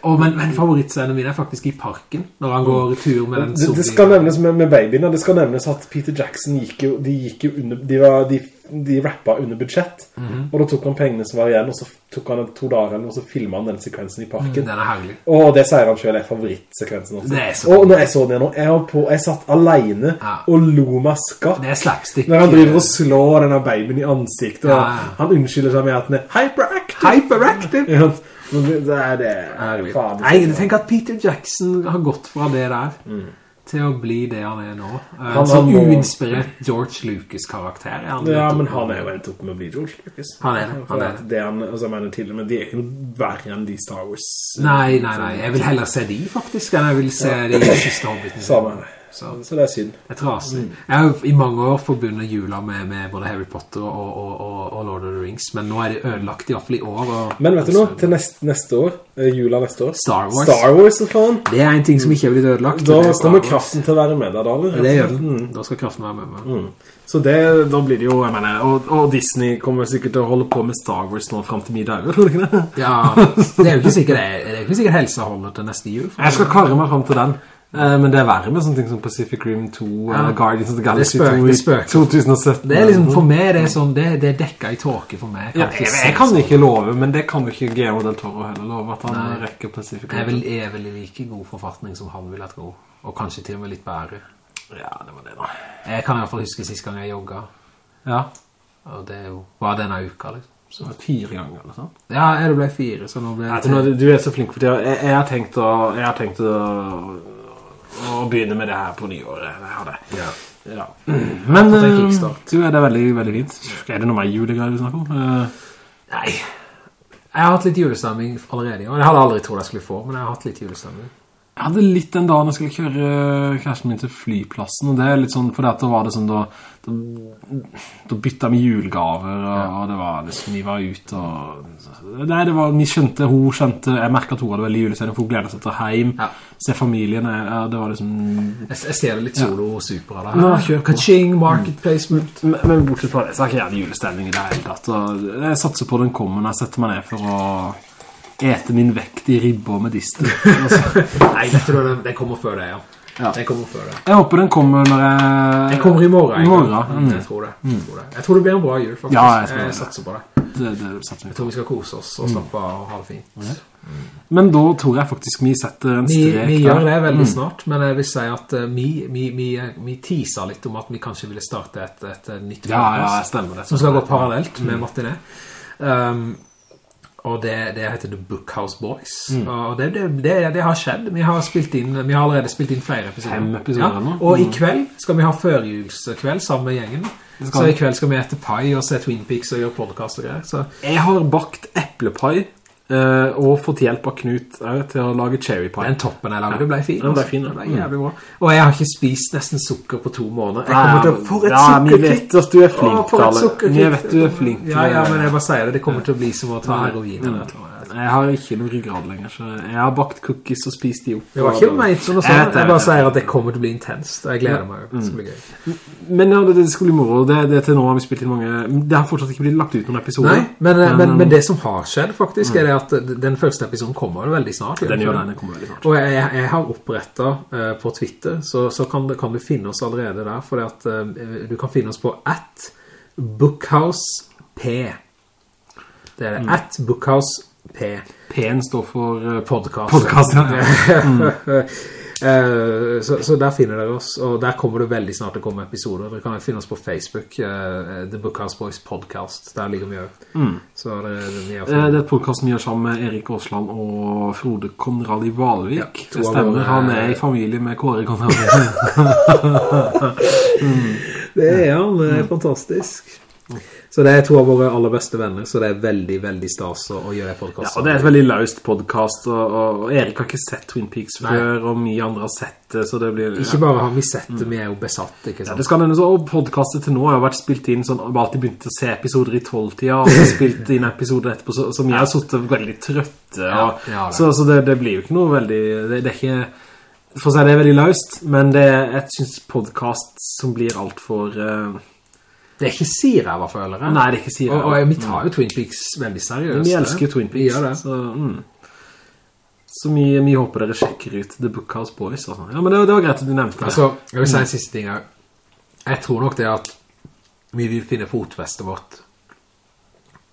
Oh, men, men favorittscenen min er faktisk i parken Når han går tur med den det, det skal nevnes med, med babyen Det skal nevnes at Peter Jackson gikk jo, De gikk jo under De, var, de, de rappa under budsjett mm -hmm. Og da tok han pengene som var igjen Og så tok han to dager Og så filmet han den sekvensen i parken. Mm, Den er herlig. Og det sier han selv er favorittsekvensen også. Det er så Og når jeg så den nå Jeg, på, jeg satt alene ja. Og lo meg skatt Det er slapstick. Når han driver og slår denne babyen i ansiktet Og han unnskylder seg med at den er hyperactive. Hyperactive? Ja. Det er det. Faen, Nei, jeg tenker at Peter Jackson har gått fra det der mm. til å bli det han er nå. Uh, han, som må... uinspirert George Lucas-karakter. Ja, men han er jo endt opp med å bli George Lucas. Han er det. Han er det. Han, altså, mener til, men de er ikke verre enn de Star Wars. Nei, nei, nei. Jeg vil heller se de faktisk, enn jeg vil se ja. de siste hobbitene. Samme. Så, så det er synd. Det er trasig. Jeg har i mange år forbundet jula med, med både Harry Potter og, og, og, og Lord of the Rings, men nå er det ødelagt i hvert fall i år. Og, Men vet du nå, Til neste, neste år, eh, jula neste år. Star Wars. Star Wars, for faen. Det er en ting som ikke er blitt ødelagt. Da er kommer kraften til å være med deg da, eller? Det gjør den. Mm. Da skal kraften være med meg. Mm. Så det, da blir det jo, jeg mener, og, og Disney kommer sikkert til å holde på med Star Wars nå frem til middag, tror du ikke det? Ja, det er jo ikke sikkert, det, det er ikke sikkert helsa holder til neste jul. Jeg skal karre meg frem til den. Eh, Men det er verre med sånne ting som Pacific Rim 2 eller Guardians of the Galaxy Det spøker, 2 det i spøker. 2017. Det er liksom, for meg, det er sånn, det, det er dekket i tåke for meg. ja, jeg, jeg kan sånn. ikke love, men det kan jo ikke Guillermo del Toro heller love at han Nei. rekker Pacific Jeg Rim vel, er vel like god forfatning som han vil jeg tro og kanskje til og med litt bedre. Ja, det var det da. Jeg kan i hvert fall huske siste gang jeg jogget, Ja, og det var denne uka liksom. så var fire ganger eller sånn. Ja, jeg ble fire, så nå ble Jeg tror du er så flink for det. Jeg, jeg har tenkt å, jeg har tenkt å, å begynne med det her på nyåret. Det har det. Ja. Ja. Men eh, du er det veldig, veldig fint. Er det noe mer julegreier du snakker om? Uh, Nei. Jeg har hatt litt julestemning allerede, og jeg hadde aldri trodd jeg skulle få, men jeg har hatt litt julestemning. Jeg hadde litt den dagen jeg skulle kjøre kjæresten min til flyplassen, og det er litt sånn, for da var det sånn, da, da, da bytta vi julegaver, og, og det var liksom, vi var ute, og nei, det var, vi skjønte, hun skjønte, jeg merket at hun hadde veldig julestemning, for hun gleder seg til hjem, Ja. se familien, ja, det var liksom... Jeg, jeg ser det litt solo og super av det Nå, her. kjør på. Kaching, market placement. Men, men bortsett fra det, så har ikke jeg julestemning i det hele tatt, og jeg satser på den kommer når jeg setter meg ned for å ete min vekt i ribber med distel. Altså, Nei, jeg tror den, den kommer før det, ja. Ja. Den kommer før det. Jeg håper den kommer når jeg... Den kommer i morgen. I morgen, Mm, Jeg tror det. Jeg tror det. Jeg tror det blir en bra jul, faktisk. Ja, jeg det. satser på det. Det, det satser Jeg tror vi skal kose oss og slappe av og ha det fint. Men da tror jeg faktisk vi setter en Vi, strek vi vi gjør det veldig snart, men jeg vil si at eh, vi, vi, vi, vi teaser litt om at vi kanskje ville starte et, et, nytt Ja, ja, jeg stemmer det. som skal gå parallelt med Martinet. Um, og det, det heter The Bookhouse Boys. Og det, det, det, det har skjedd. Vi har, inn, vi har allerede spilt inn flere episoder. Fem episoder ja. nå. Og i kveld skal vi ha førjulskveld sammen med gjengen. Så i kveld skal vi ete pie og se Twin Peaks og gjøre podcast og greier. Så Jeg har bakt eplepai eh, og fått hjelp av Knut uh, til å lage cherry pie. den toppen jeg lagde ja. ble fin. Den ble altså. fin, ja. Ble jævlig bra. Og jeg har ikke spist nesten sukker på to måneder. Jeg kommer til å få et ja, vi vet at du er flink sukkerkick. Vi vet du er flink Ja, ja, men jeg bare sier det. Det kommer til å bli som å ta heroin annet. Jeg har ikke noen ryggrad lenger, så jeg har bakt cookies og spist de opp. Det var ikke meg som sa Jeg Jeg jeg bare sier at det kommer til å bli intenst. og Jeg gleder meg. Det skal bli gøy. Men ja, det, det skulle bli moro. Det, det til nå har vi spilt inn mange... Det har fortsatt ikke blitt lagt ut noen episoder. Nei, men, men, men det som har skjedd faktisk, er det at den første episoden kommer veldig snart. Den gjør den, den kommer veldig snart. Og jeg, jeg har opprettet uh, på Twitter, så, så kan, kan du finne oss allerede der, fordi at uh, du kan finne oss på at bookhousep. Det er det, at bookhousep. P-en står for uh, Podcast. podcast. Ja. Mm. så, så der finner dere oss, og der kommer det veldig snart til å komme episoder. Dere kan finne oss på Facebook, eh, The Bookhouse Boys Podcast. Der ligger vi jo. Så det, det, Eh, Det er et podcast vi gjør sammen med Erik Åsland og Frode Konrad i Valvik. Ja, det stemmer, han er i familie med Kåre Konrad. Det er han, det er fantastisk. Så det er to av våre aller beste venner, så det er veldig, veldig stas å, å gjøre Ja, podcast. og det er et veldig løst podcast, og, og, Erik har ikke sett Twin Peaks Nei. før, og mye andre har sett det, så det blir... Ikke bare har vi sett det, vi er jo besatt, ikke Ja, det skal denne så, og podcastet til nå har vært spilt inn sånn, vi har alltid begynt å se episoder i 12-tida, og så spilt inn episoder etterpå, så, så vi har suttet veldig trøtte, og, Ja, ja, så, så det, det blir jo ikke noe veldig, det, det er ikke, for å si det er veldig løst, men det jeg synes podcast som blir alt for, eh, Det er ikke siræva, føler jeg. nei, det er ikke sier Og, og vi tar jo Twin Peaks veldig seriøst. Vi elsker jo Twin Vi Peaks, gjør det. så, mm. så vi, vi håper dere sjekker ut The Bookhouse Boys, og sånn. Ja, men det, det var greit at du nevnte det. Altså, jeg vil si en siste ting. Jeg tror nok det at vi vil finne fotfestet vårt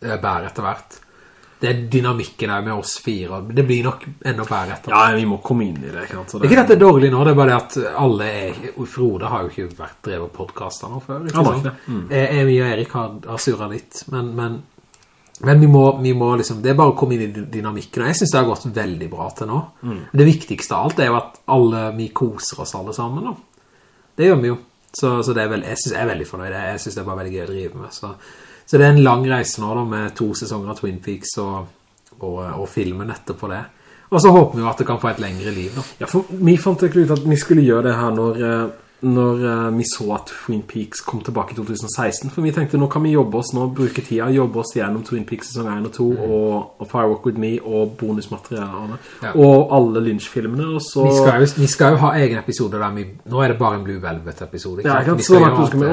bære etter hvert. Det er dynamikken her med oss fire. Det blir nok enda bedre etter. Ja, vi må komme inn i det, ikke sant? Det ikke at det er dårlig nå, det er bare det at alle er... Frode har jo ikke vært drevet podcaster nå før, ikke sant? Ja. Mm. Eh, Emi og Erik har, har surret litt, men, men, men vi, må, vi må liksom, det er bare å komme inn i dynamikken, og jeg synes det har gått veldig bra til nå. Mm. Det viktigste av alt er jo at alle, vi koser oss alle sammen nå. Det gjør vi jo. Så, så det er vel, jeg synes jeg er veldig fornøyd, jeg synes det er bare veldig gøy å drive med, så... Så det er en lang reise nå da, med to sesonger av Twin Peaks og, og, og filmen etterpå det. Og så håper vi jo at det kan få et lengre liv da. Ja, for vi fant ikke ut at vi skulle gjøre det her når, eh, når eh, vi så at Twin Peaks kom tilbake i 2016. For vi tenkte, nå kan vi jobbe oss, nå bruke tida, jobbe oss gjennom Twin Peaks sesong 1 og 2, og, og Firewalk With Me, og bonusmaterialene, Ja. og alle Lynch-filmene, og så... Vi skal, jo, vi skal jo ha egen episode der vi, nå er det bare en Blue Velvet-episode. Ja, Så.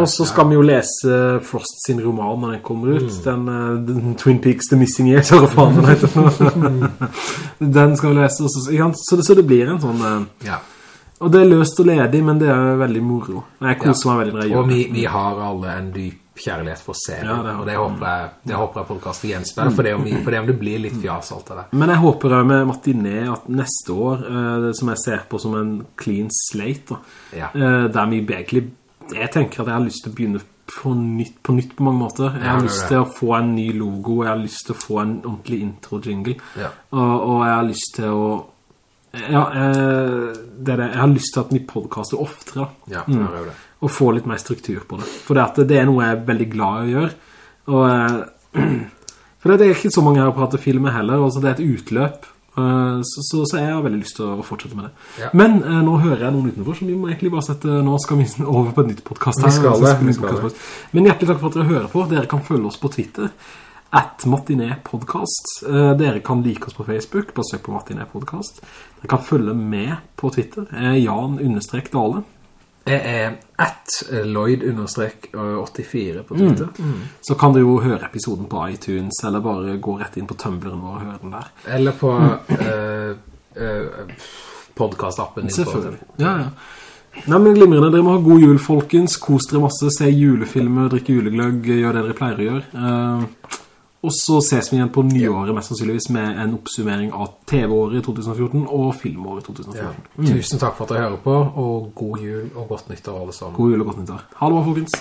Og så skal vi jo lese Frost sin roman når den kommer ut. Den, eh, den Twin Peaks The Missing Years, eller faen den heter. den skal vi lese. Så, så, det, så det blir en sånn... eh, Ja. Og det er løst og ledig, men det er veldig moro. Jeg koser meg veldig når jeg Og gjør det. vi, vi har alle en dyp kjærlighet for serien, Ja, det og det håper jeg, det håper jeg podcastet gjenspeiler, for det om, vi- for det om det blir litt fjas alt det der. Men jeg håper også med Martinet at neste år, eh, som jeg ser på som en clean slate, da, Ja. eh, der vi egentlig, jeg tenker at jeg har lyst til å begynne på nytt på, nytt på mange måter. Jeg har lyst til å få en ny logo, jeg har lyst til å få en ordentlig intro-jingle, Ja. og, og jeg har lyst til å ja, eh, det er det. Jeg har lyst til at vi podcaster oftere. Ja, det. og få litt mer struktur på det. For det, at det er noe jeg er veldig glad i å gjøre. Og, eh, for det er ikke så mange her å prate film med heller, altså det er et utløp. Eh, Så, så, så jeg har veldig lyst til å fortsette med det. Ja. Men eh, nå hører jeg noen utenfor, så vi må egentlig bare sette, nå skal vi over på et nytt podcast her. Vi skal det, skal podcast. Men hjertelig takk for at dere hører på. Dere kan følge oss på Twitter. At Martinet Podcast. Eh, Dere kan like oss på Facebook. Bare søk på Martinet Podcast. Dere kan følge med på Twitter. Jeg er Jan-Dale. Jeg er at Lloyd-84 på Twitter. Så kan du jo høre episoden på iTunes, eller bare gå rett inn på Tumbleren vår og høre den der. Eller på eh, eh, podcast-appen Selvfølgelig. Ja, ja. Nei, men glimrende. Dere må ha god jul, folkens. Kos dere masse, se julefilmer, drikke julegløgg, gjør det dere pleier å gjøre. Eh, og så ses vi igjen på nyåret, mest sannsynligvis, med en oppsummering av TV-året 2014 og filmåret 2014. Ja. Tusen takk for at dere hører på, og god jul og godt nyttår alle sammen. God jul og godt nyttår. Ha det bra, folkens.